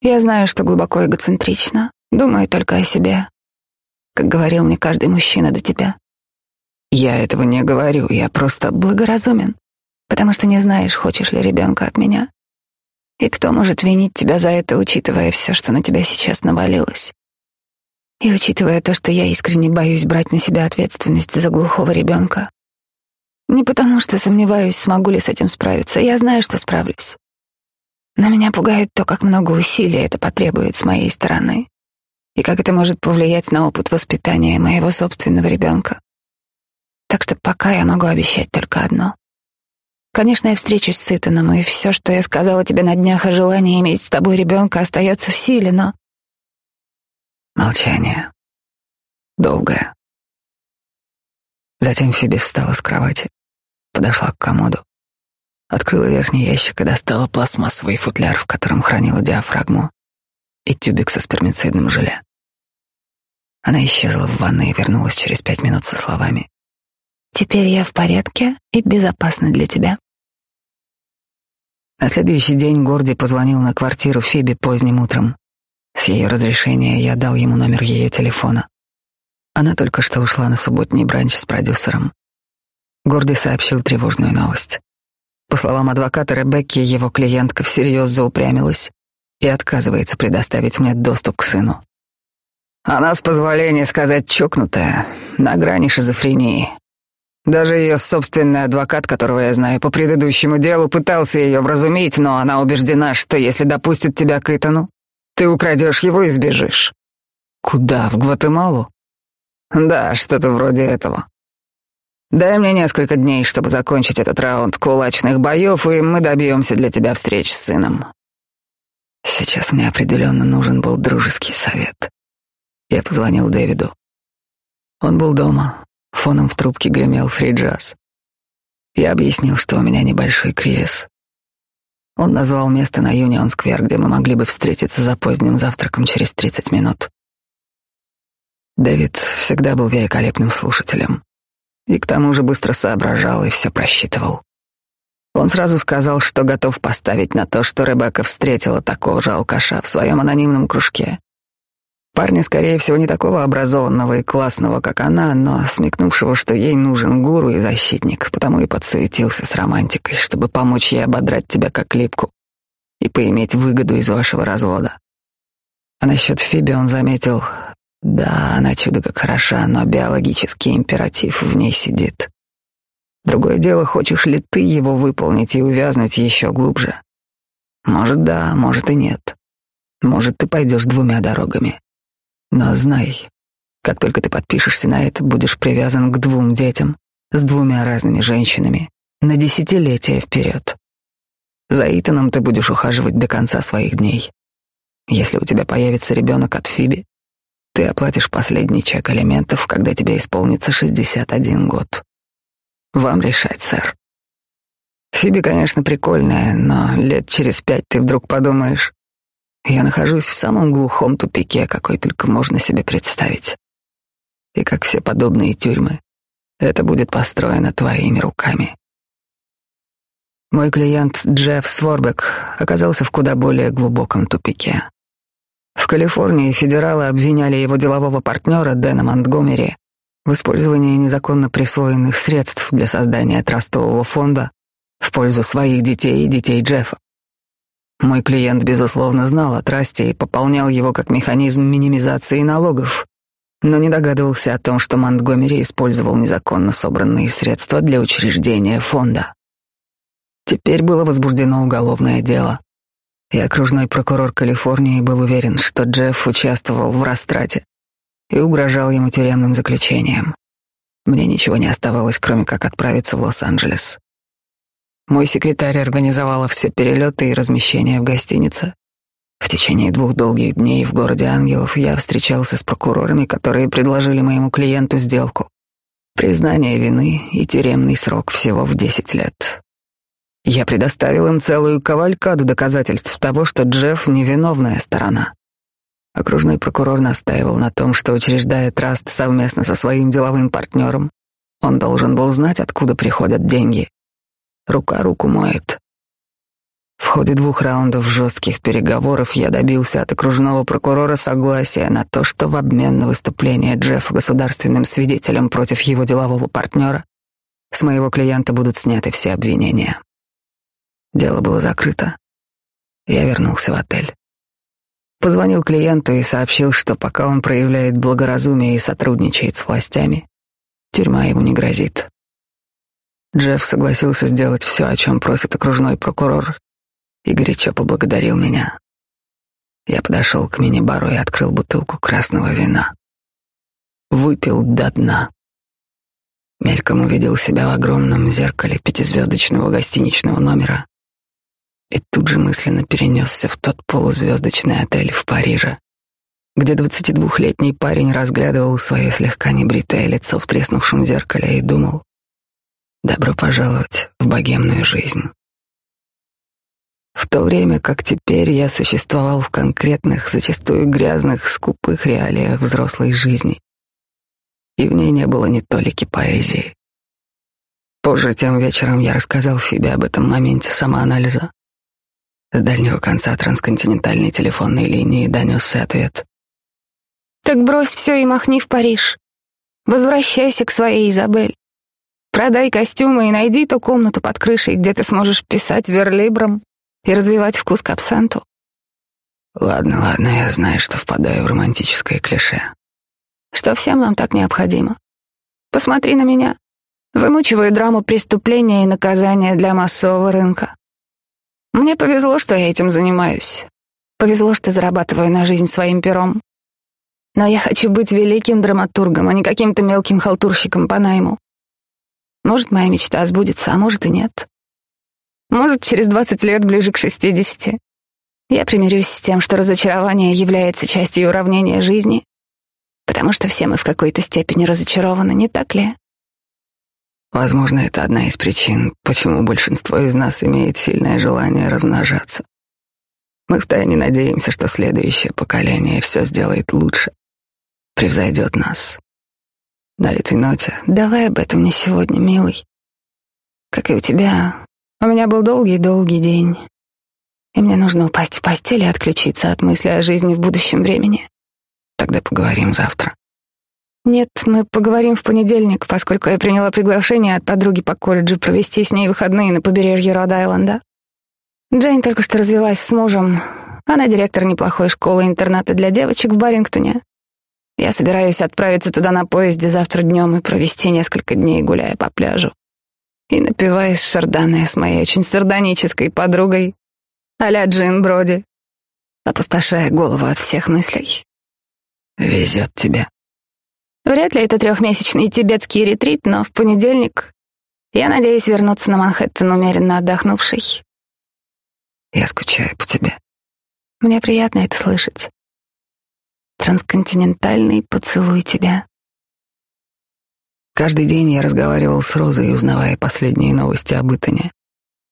Я знаю, что глубоко эгоцентрично, думаю только о себе, как говорил мне каждый мужчина до тебя. Я этого не говорю, я просто благоразумен, потому что не знаешь, хочешь ли ребенка от меня. И кто может винить тебя за это, учитывая все, что на тебя сейчас навалилось? И учитывая то, что я искренне боюсь брать на себя ответственность за глухого ребенка. Не потому что сомневаюсь, смогу ли с этим справиться. Я знаю, что справлюсь. Но меня пугает то, как много усилий это потребует с моей стороны. И как это может повлиять на опыт воспитания моего собственного ребенка. Так что пока я могу обещать только одно. Конечно, я встречусь с Итаном, и все, что я сказала тебе на днях о желании иметь с тобой ребенка, остается в силе, но... Молчание. Долгое. Затем Фиби встала с кровати, подошла к комоду, открыла верхний ящик и достала пластмассовый футляр, в котором хранила диафрагму, и тюбик со спермицидным желе. Она исчезла в ванной и вернулась через пять минут со словами. «Теперь я в порядке и безопасна для тебя». На следующий день Горди позвонил на квартиру Фиби поздним утром. С ее разрешения я дал ему номер ее телефона. Она только что ушла на субботний бранч с продюсером. Горди сообщил тревожную новость. По словам адвоката Ребекки, его клиентка всерьез заупрямилась и отказывается предоставить мне доступ к сыну. Она, с позволения сказать, чокнутая, на грани шизофрении. Даже ее собственный адвокат, которого я знаю по предыдущему делу, пытался ее вразумить, но она убеждена, что если допустит тебя к Итану, Ты украдешь его и сбежишь. Куда? В Гватемалу? Да, что-то вроде этого. Дай мне несколько дней, чтобы закончить этот раунд кулачных боев, и мы добьемся для тебя встреч с сыном. Сейчас мне определенно нужен был дружеский совет. Я позвонил Дэвиду. Он был дома, фоном в трубке гремел фри-джаз. Я объяснил, что у меня небольшой кризис. Он назвал место на Юнион-сквер, где мы могли бы встретиться за поздним завтраком через 30 минут. Дэвид всегда был великолепным слушателем и к тому же быстро соображал и все просчитывал. Он сразу сказал, что готов поставить на то, что Ребекка встретила такого же алкаша в своем анонимном кружке. Парня, скорее всего, не такого образованного и классного, как она, но смекнувшего, что ей нужен гуру и защитник, потому и подсуетился с романтикой, чтобы помочь ей ободрать тебя как липку и поиметь выгоду из вашего развода. А насчет Фиби он заметил, да, она чудо как хороша, но биологический императив в ней сидит. Другое дело, хочешь ли ты его выполнить и увязнуть еще глубже. Может, да, может и нет. Может, ты пойдешь двумя дорогами. Но знай, как только ты подпишешься на это, будешь привязан к двум детям с двумя разными женщинами на десятилетия вперед. За Итаном ты будешь ухаживать до конца своих дней. Если у тебя появится ребенок от Фиби, ты оплатишь последний чек алиментов, когда тебе исполнится 61 год. Вам решать, сэр. Фиби, конечно, прикольная, но лет через пять ты вдруг подумаешь, я нахожусь в самом глухом тупике, какой только можно себе представить. И как все подобные тюрьмы, это будет построено твоими руками. Мой клиент Джефф Сворбек оказался в куда более глубоком тупике. В Калифорнии федералы обвиняли его делового партнера Дэна Монтгомери в использовании незаконно присвоенных средств для создания трастового фонда в пользу своих детей и детей Джеффа. Мой клиент, безусловно, знал о трасте и пополнял его как механизм минимизации налогов, но не догадывался о том, что Монтгомери использовал незаконно собранные средства для учреждения фонда. Теперь было возбуждено уголовное дело, и окружной прокурор Калифорнии был уверен, что Джефф участвовал в растрате и угрожал ему тюремным заключением. Мне ничего не оставалось, кроме как отправиться в Лос-Анджелес. Мой секретарь организовала все перелеты и размещения в гостинице. В течение двух долгих дней в городе Ангелов я встречался с прокурорами, которые предложили моему клиенту сделку. Признание вины и тюремный срок всего в 10 лет. Я предоставил им целую кавалькаду доказательств того, что Джефф — невиновная сторона. Окружной прокурор настаивал на том, что, учреждая траст совместно со своим деловым партнером, он должен был знать, откуда приходят деньги. Рука руку моет. В ходе двух раундов жестких переговоров я добился от окружного прокурора согласия на то, что в обмен на выступление Джеффа государственным свидетелем против его делового партнера с моего клиента будут сняты все обвинения. Дело было закрыто. Я вернулся в отель. Позвонил клиенту и сообщил, что пока он проявляет благоразумие и сотрудничает с властями, тюрьма ему не грозит. Джефф согласился сделать все, о чем просит окружной прокурор, и горячо поблагодарил меня. Я подошел к мини-бару и открыл бутылку красного вина. Выпил до дна. Мельком увидел себя в огромном зеркале пятизвездочного гостиничного номера и тут же мысленно перенесся в тот полузвездочный отель в Париже, где двадцатидвухлетний парень разглядывал свое слегка небритое лицо в треснувшем зеркале и думал, Добро пожаловать в богемную жизнь. В то время как теперь я существовал в конкретных, зачастую грязных, скупых реалиях взрослой жизни, и в ней не было ни толики поэзии. Позже тем вечером я рассказал Фибе об этом моменте самоанализа. С дальнего конца трансконтинентальной телефонной линии донесся ответ. «Так брось все и махни в Париж. Возвращайся к своей Изабель. Продай костюмы и найди ту комнату под крышей, где ты сможешь писать верлибром и развивать вкус к абсенту. Ладно, ладно, я знаю, что впадаю в романтическое клише. Что всем нам так необходимо. Посмотри на меня. Вымучиваю драму преступления и наказания для массового рынка. Мне повезло, что я этим занимаюсь. Повезло, что зарабатываю на жизнь своим пером. Но я хочу быть великим драматургом, а не каким-то мелким халтурщиком по найму. Может, моя мечта сбудется, а может и нет. Может, через двадцать лет, ближе к шестидесяти, я примирюсь с тем, что разочарование является частью уравнения жизни, потому что все мы в какой-то степени разочарованы, не так ли? Возможно, это одна из причин, почему большинство из нас имеет сильное желание размножаться. Мы втайне надеемся, что следующее поколение все сделает лучше, превзойдет нас. На этой ноте давай об этом не сегодня, милый. Как и у тебя, у меня был долгий-долгий день, и мне нужно упасть в постель и отключиться от мысли о жизни в будущем времени. Тогда поговорим завтра. Нет, мы поговорим в понедельник, поскольку я приняла приглашение от подруги по колледжу провести с ней выходные на побережье Род-Айленда. Джейн только что развелась с мужем. Она директор неплохой школы-интерната для девочек в Барингтоне. Я собираюсь отправиться туда на поезде завтра днем и провести несколько дней, гуляя по пляжу. И напиваясь шарданы с моей очень сардонической подругой, а-ля Джин Броди, опустошая голову от всех мыслей. Везет тебе. Вряд ли это трехмесячный тибетский ретрит, но в понедельник я надеюсь вернуться на Манхэттен умеренно отдохнувший. Я скучаю по тебе. Мне приятно это слышать. Трансконтинентальный поцелуй тебя. Каждый день я разговаривал с Розой, узнавая последние новости об Итане,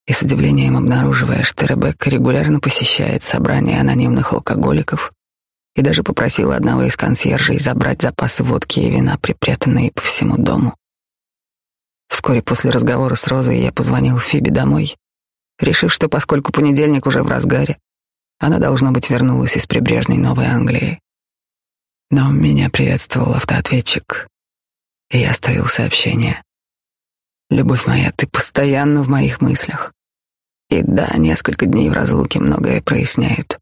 и с удивлением обнаруживая, что Ребекка регулярно посещает собрания анонимных алкоголиков и даже попросила одного из консьержей забрать запасы водки и вина, припрятанные по всему дому. Вскоре после разговора с Розой я позвонил Фиби домой решив, что поскольку понедельник уже в разгаре, она, должно быть, вернулась из прибрежной Новой Англии. Но меня приветствовал автоответчик, и я оставил сообщение. «Любовь моя, ты постоянно в моих мыслях. И да, несколько дней в разлуке многое проясняют.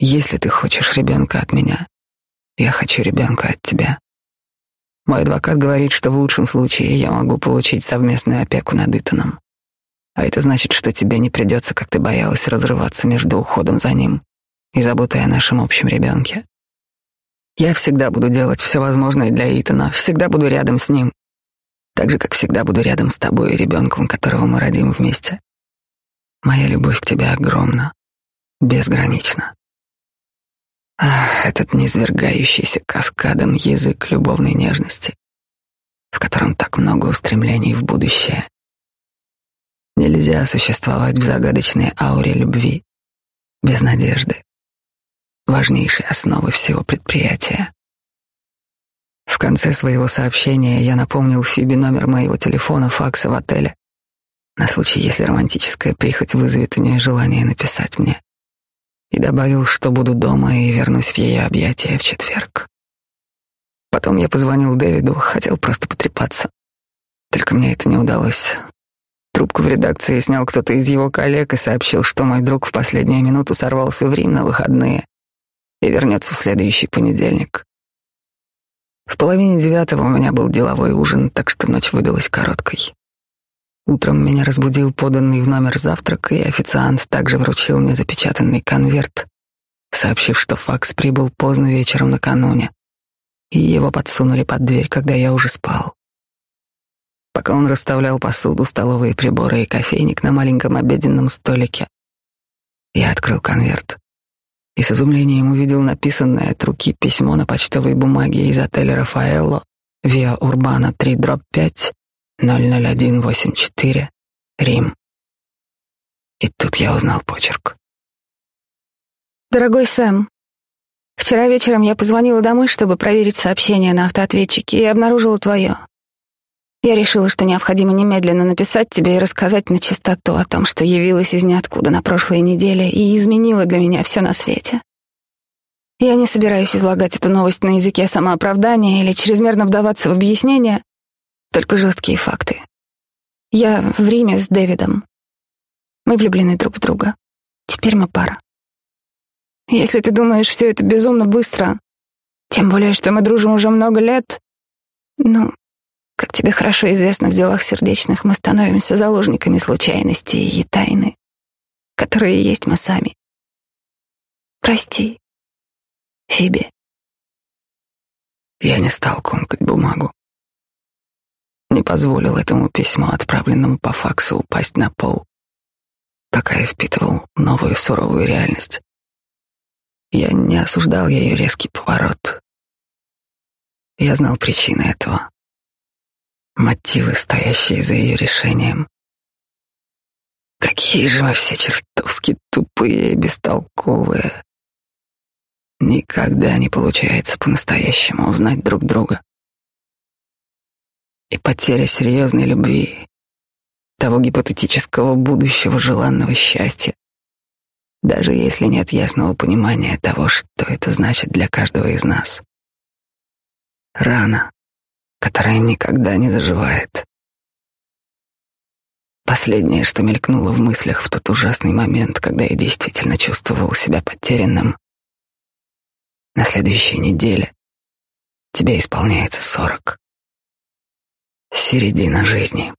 Если ты хочешь ребенка от меня, я хочу ребенка от тебя. Мой адвокат говорит, что в лучшем случае я могу получить совместную опеку над Итаном. А это значит, что тебе не придется, как ты боялась, разрываться между уходом за ним и заботой о нашем общем ребенке. Я всегда буду делать все возможное для Итана, всегда буду рядом с ним, так же, как всегда буду рядом с тобой и ребенком, которого мы родим вместе. Моя любовь к тебе огромна, безгранична. Ах, этот низвергающийся каскадом язык любовной нежности, в котором так много устремлений в будущее. Нельзя существовать в загадочной ауре любви без надежды, важнейшей основы всего предприятия. В конце своего сообщения я напомнил Фиби номер моего телефона, факса в отеле, на случай, если романтическая прихоть вызовет у нее желание написать мне, и добавил, что буду дома и вернусь в ее объятия в четверг. Потом я позвонил Дэвиду, хотел просто потрепаться. Только мне это не удалось. Трубку в редакции снял кто-то из его коллег и сообщил, что мой друг в последнюю минуту сорвался в Рим на выходные и вернется в следующий понедельник. В половине девятого у меня был деловой ужин, так что ночь выдалась короткой. Утром меня разбудил поданный в номер завтрак, и официант также вручил мне запечатанный конверт, сообщив, что факс прибыл поздно вечером накануне, и его подсунули под дверь, когда я уже спал. Пока он расставлял посуду, столовые приборы и кофейник на маленьком обеденном столике, я открыл конверт и с изумлением увидел написанное от руки письмо на почтовой бумаге из отеля «Рафаэлло», Виа Урбана 3, дробь 5, 00184, Рим. И тут я узнал почерк. Дорогой Сэм, вчера вечером я позвонила домой, чтобы проверить сообщение на автоответчике и обнаружила твое. Я решила, что необходимо немедленно написать тебе и рассказать на чистоту о том, что явилась из ниоткуда на прошлой неделе и изменила для меня все на свете. Я не собираюсь излагать эту новость на языке самооправдания или чрезмерно вдаваться в объяснения, только жесткие факты. Я в Риме с Дэвидом. Мы влюблены друг в друга. Теперь мы пара. Если ты думаешь, все это безумно быстро, тем более, что мы дружим уже много лет, ну, как тебе хорошо известно, в делах сердечных мы становимся заложниками случайностей и тайны, которые есть мы сами. Прости. Фиби. Я не стал комкать бумагу. Не позволил этому письму, отправленному по факсу, упасть на пол, пока я впитывал новую суровую реальность. Я не осуждал ее резкий поворот. Я знал причины этого, мотивы, стоящие за ее решением. Какие же мы все чертовски тупые и бестолковые. Никогда не получается по-настоящему узнать друг друга. И потеря серьезной любви, того гипотетического будущего желанного счастья, даже если нет ясного понимания того, что это значит для каждого из нас. Рана, которая никогда не заживает. Последнее, что мелькнуло в мыслях в тот ужасный момент, когда я действительно чувствовал себя потерянным. На следующей неделе тебе исполняется сорок. Середина жизни.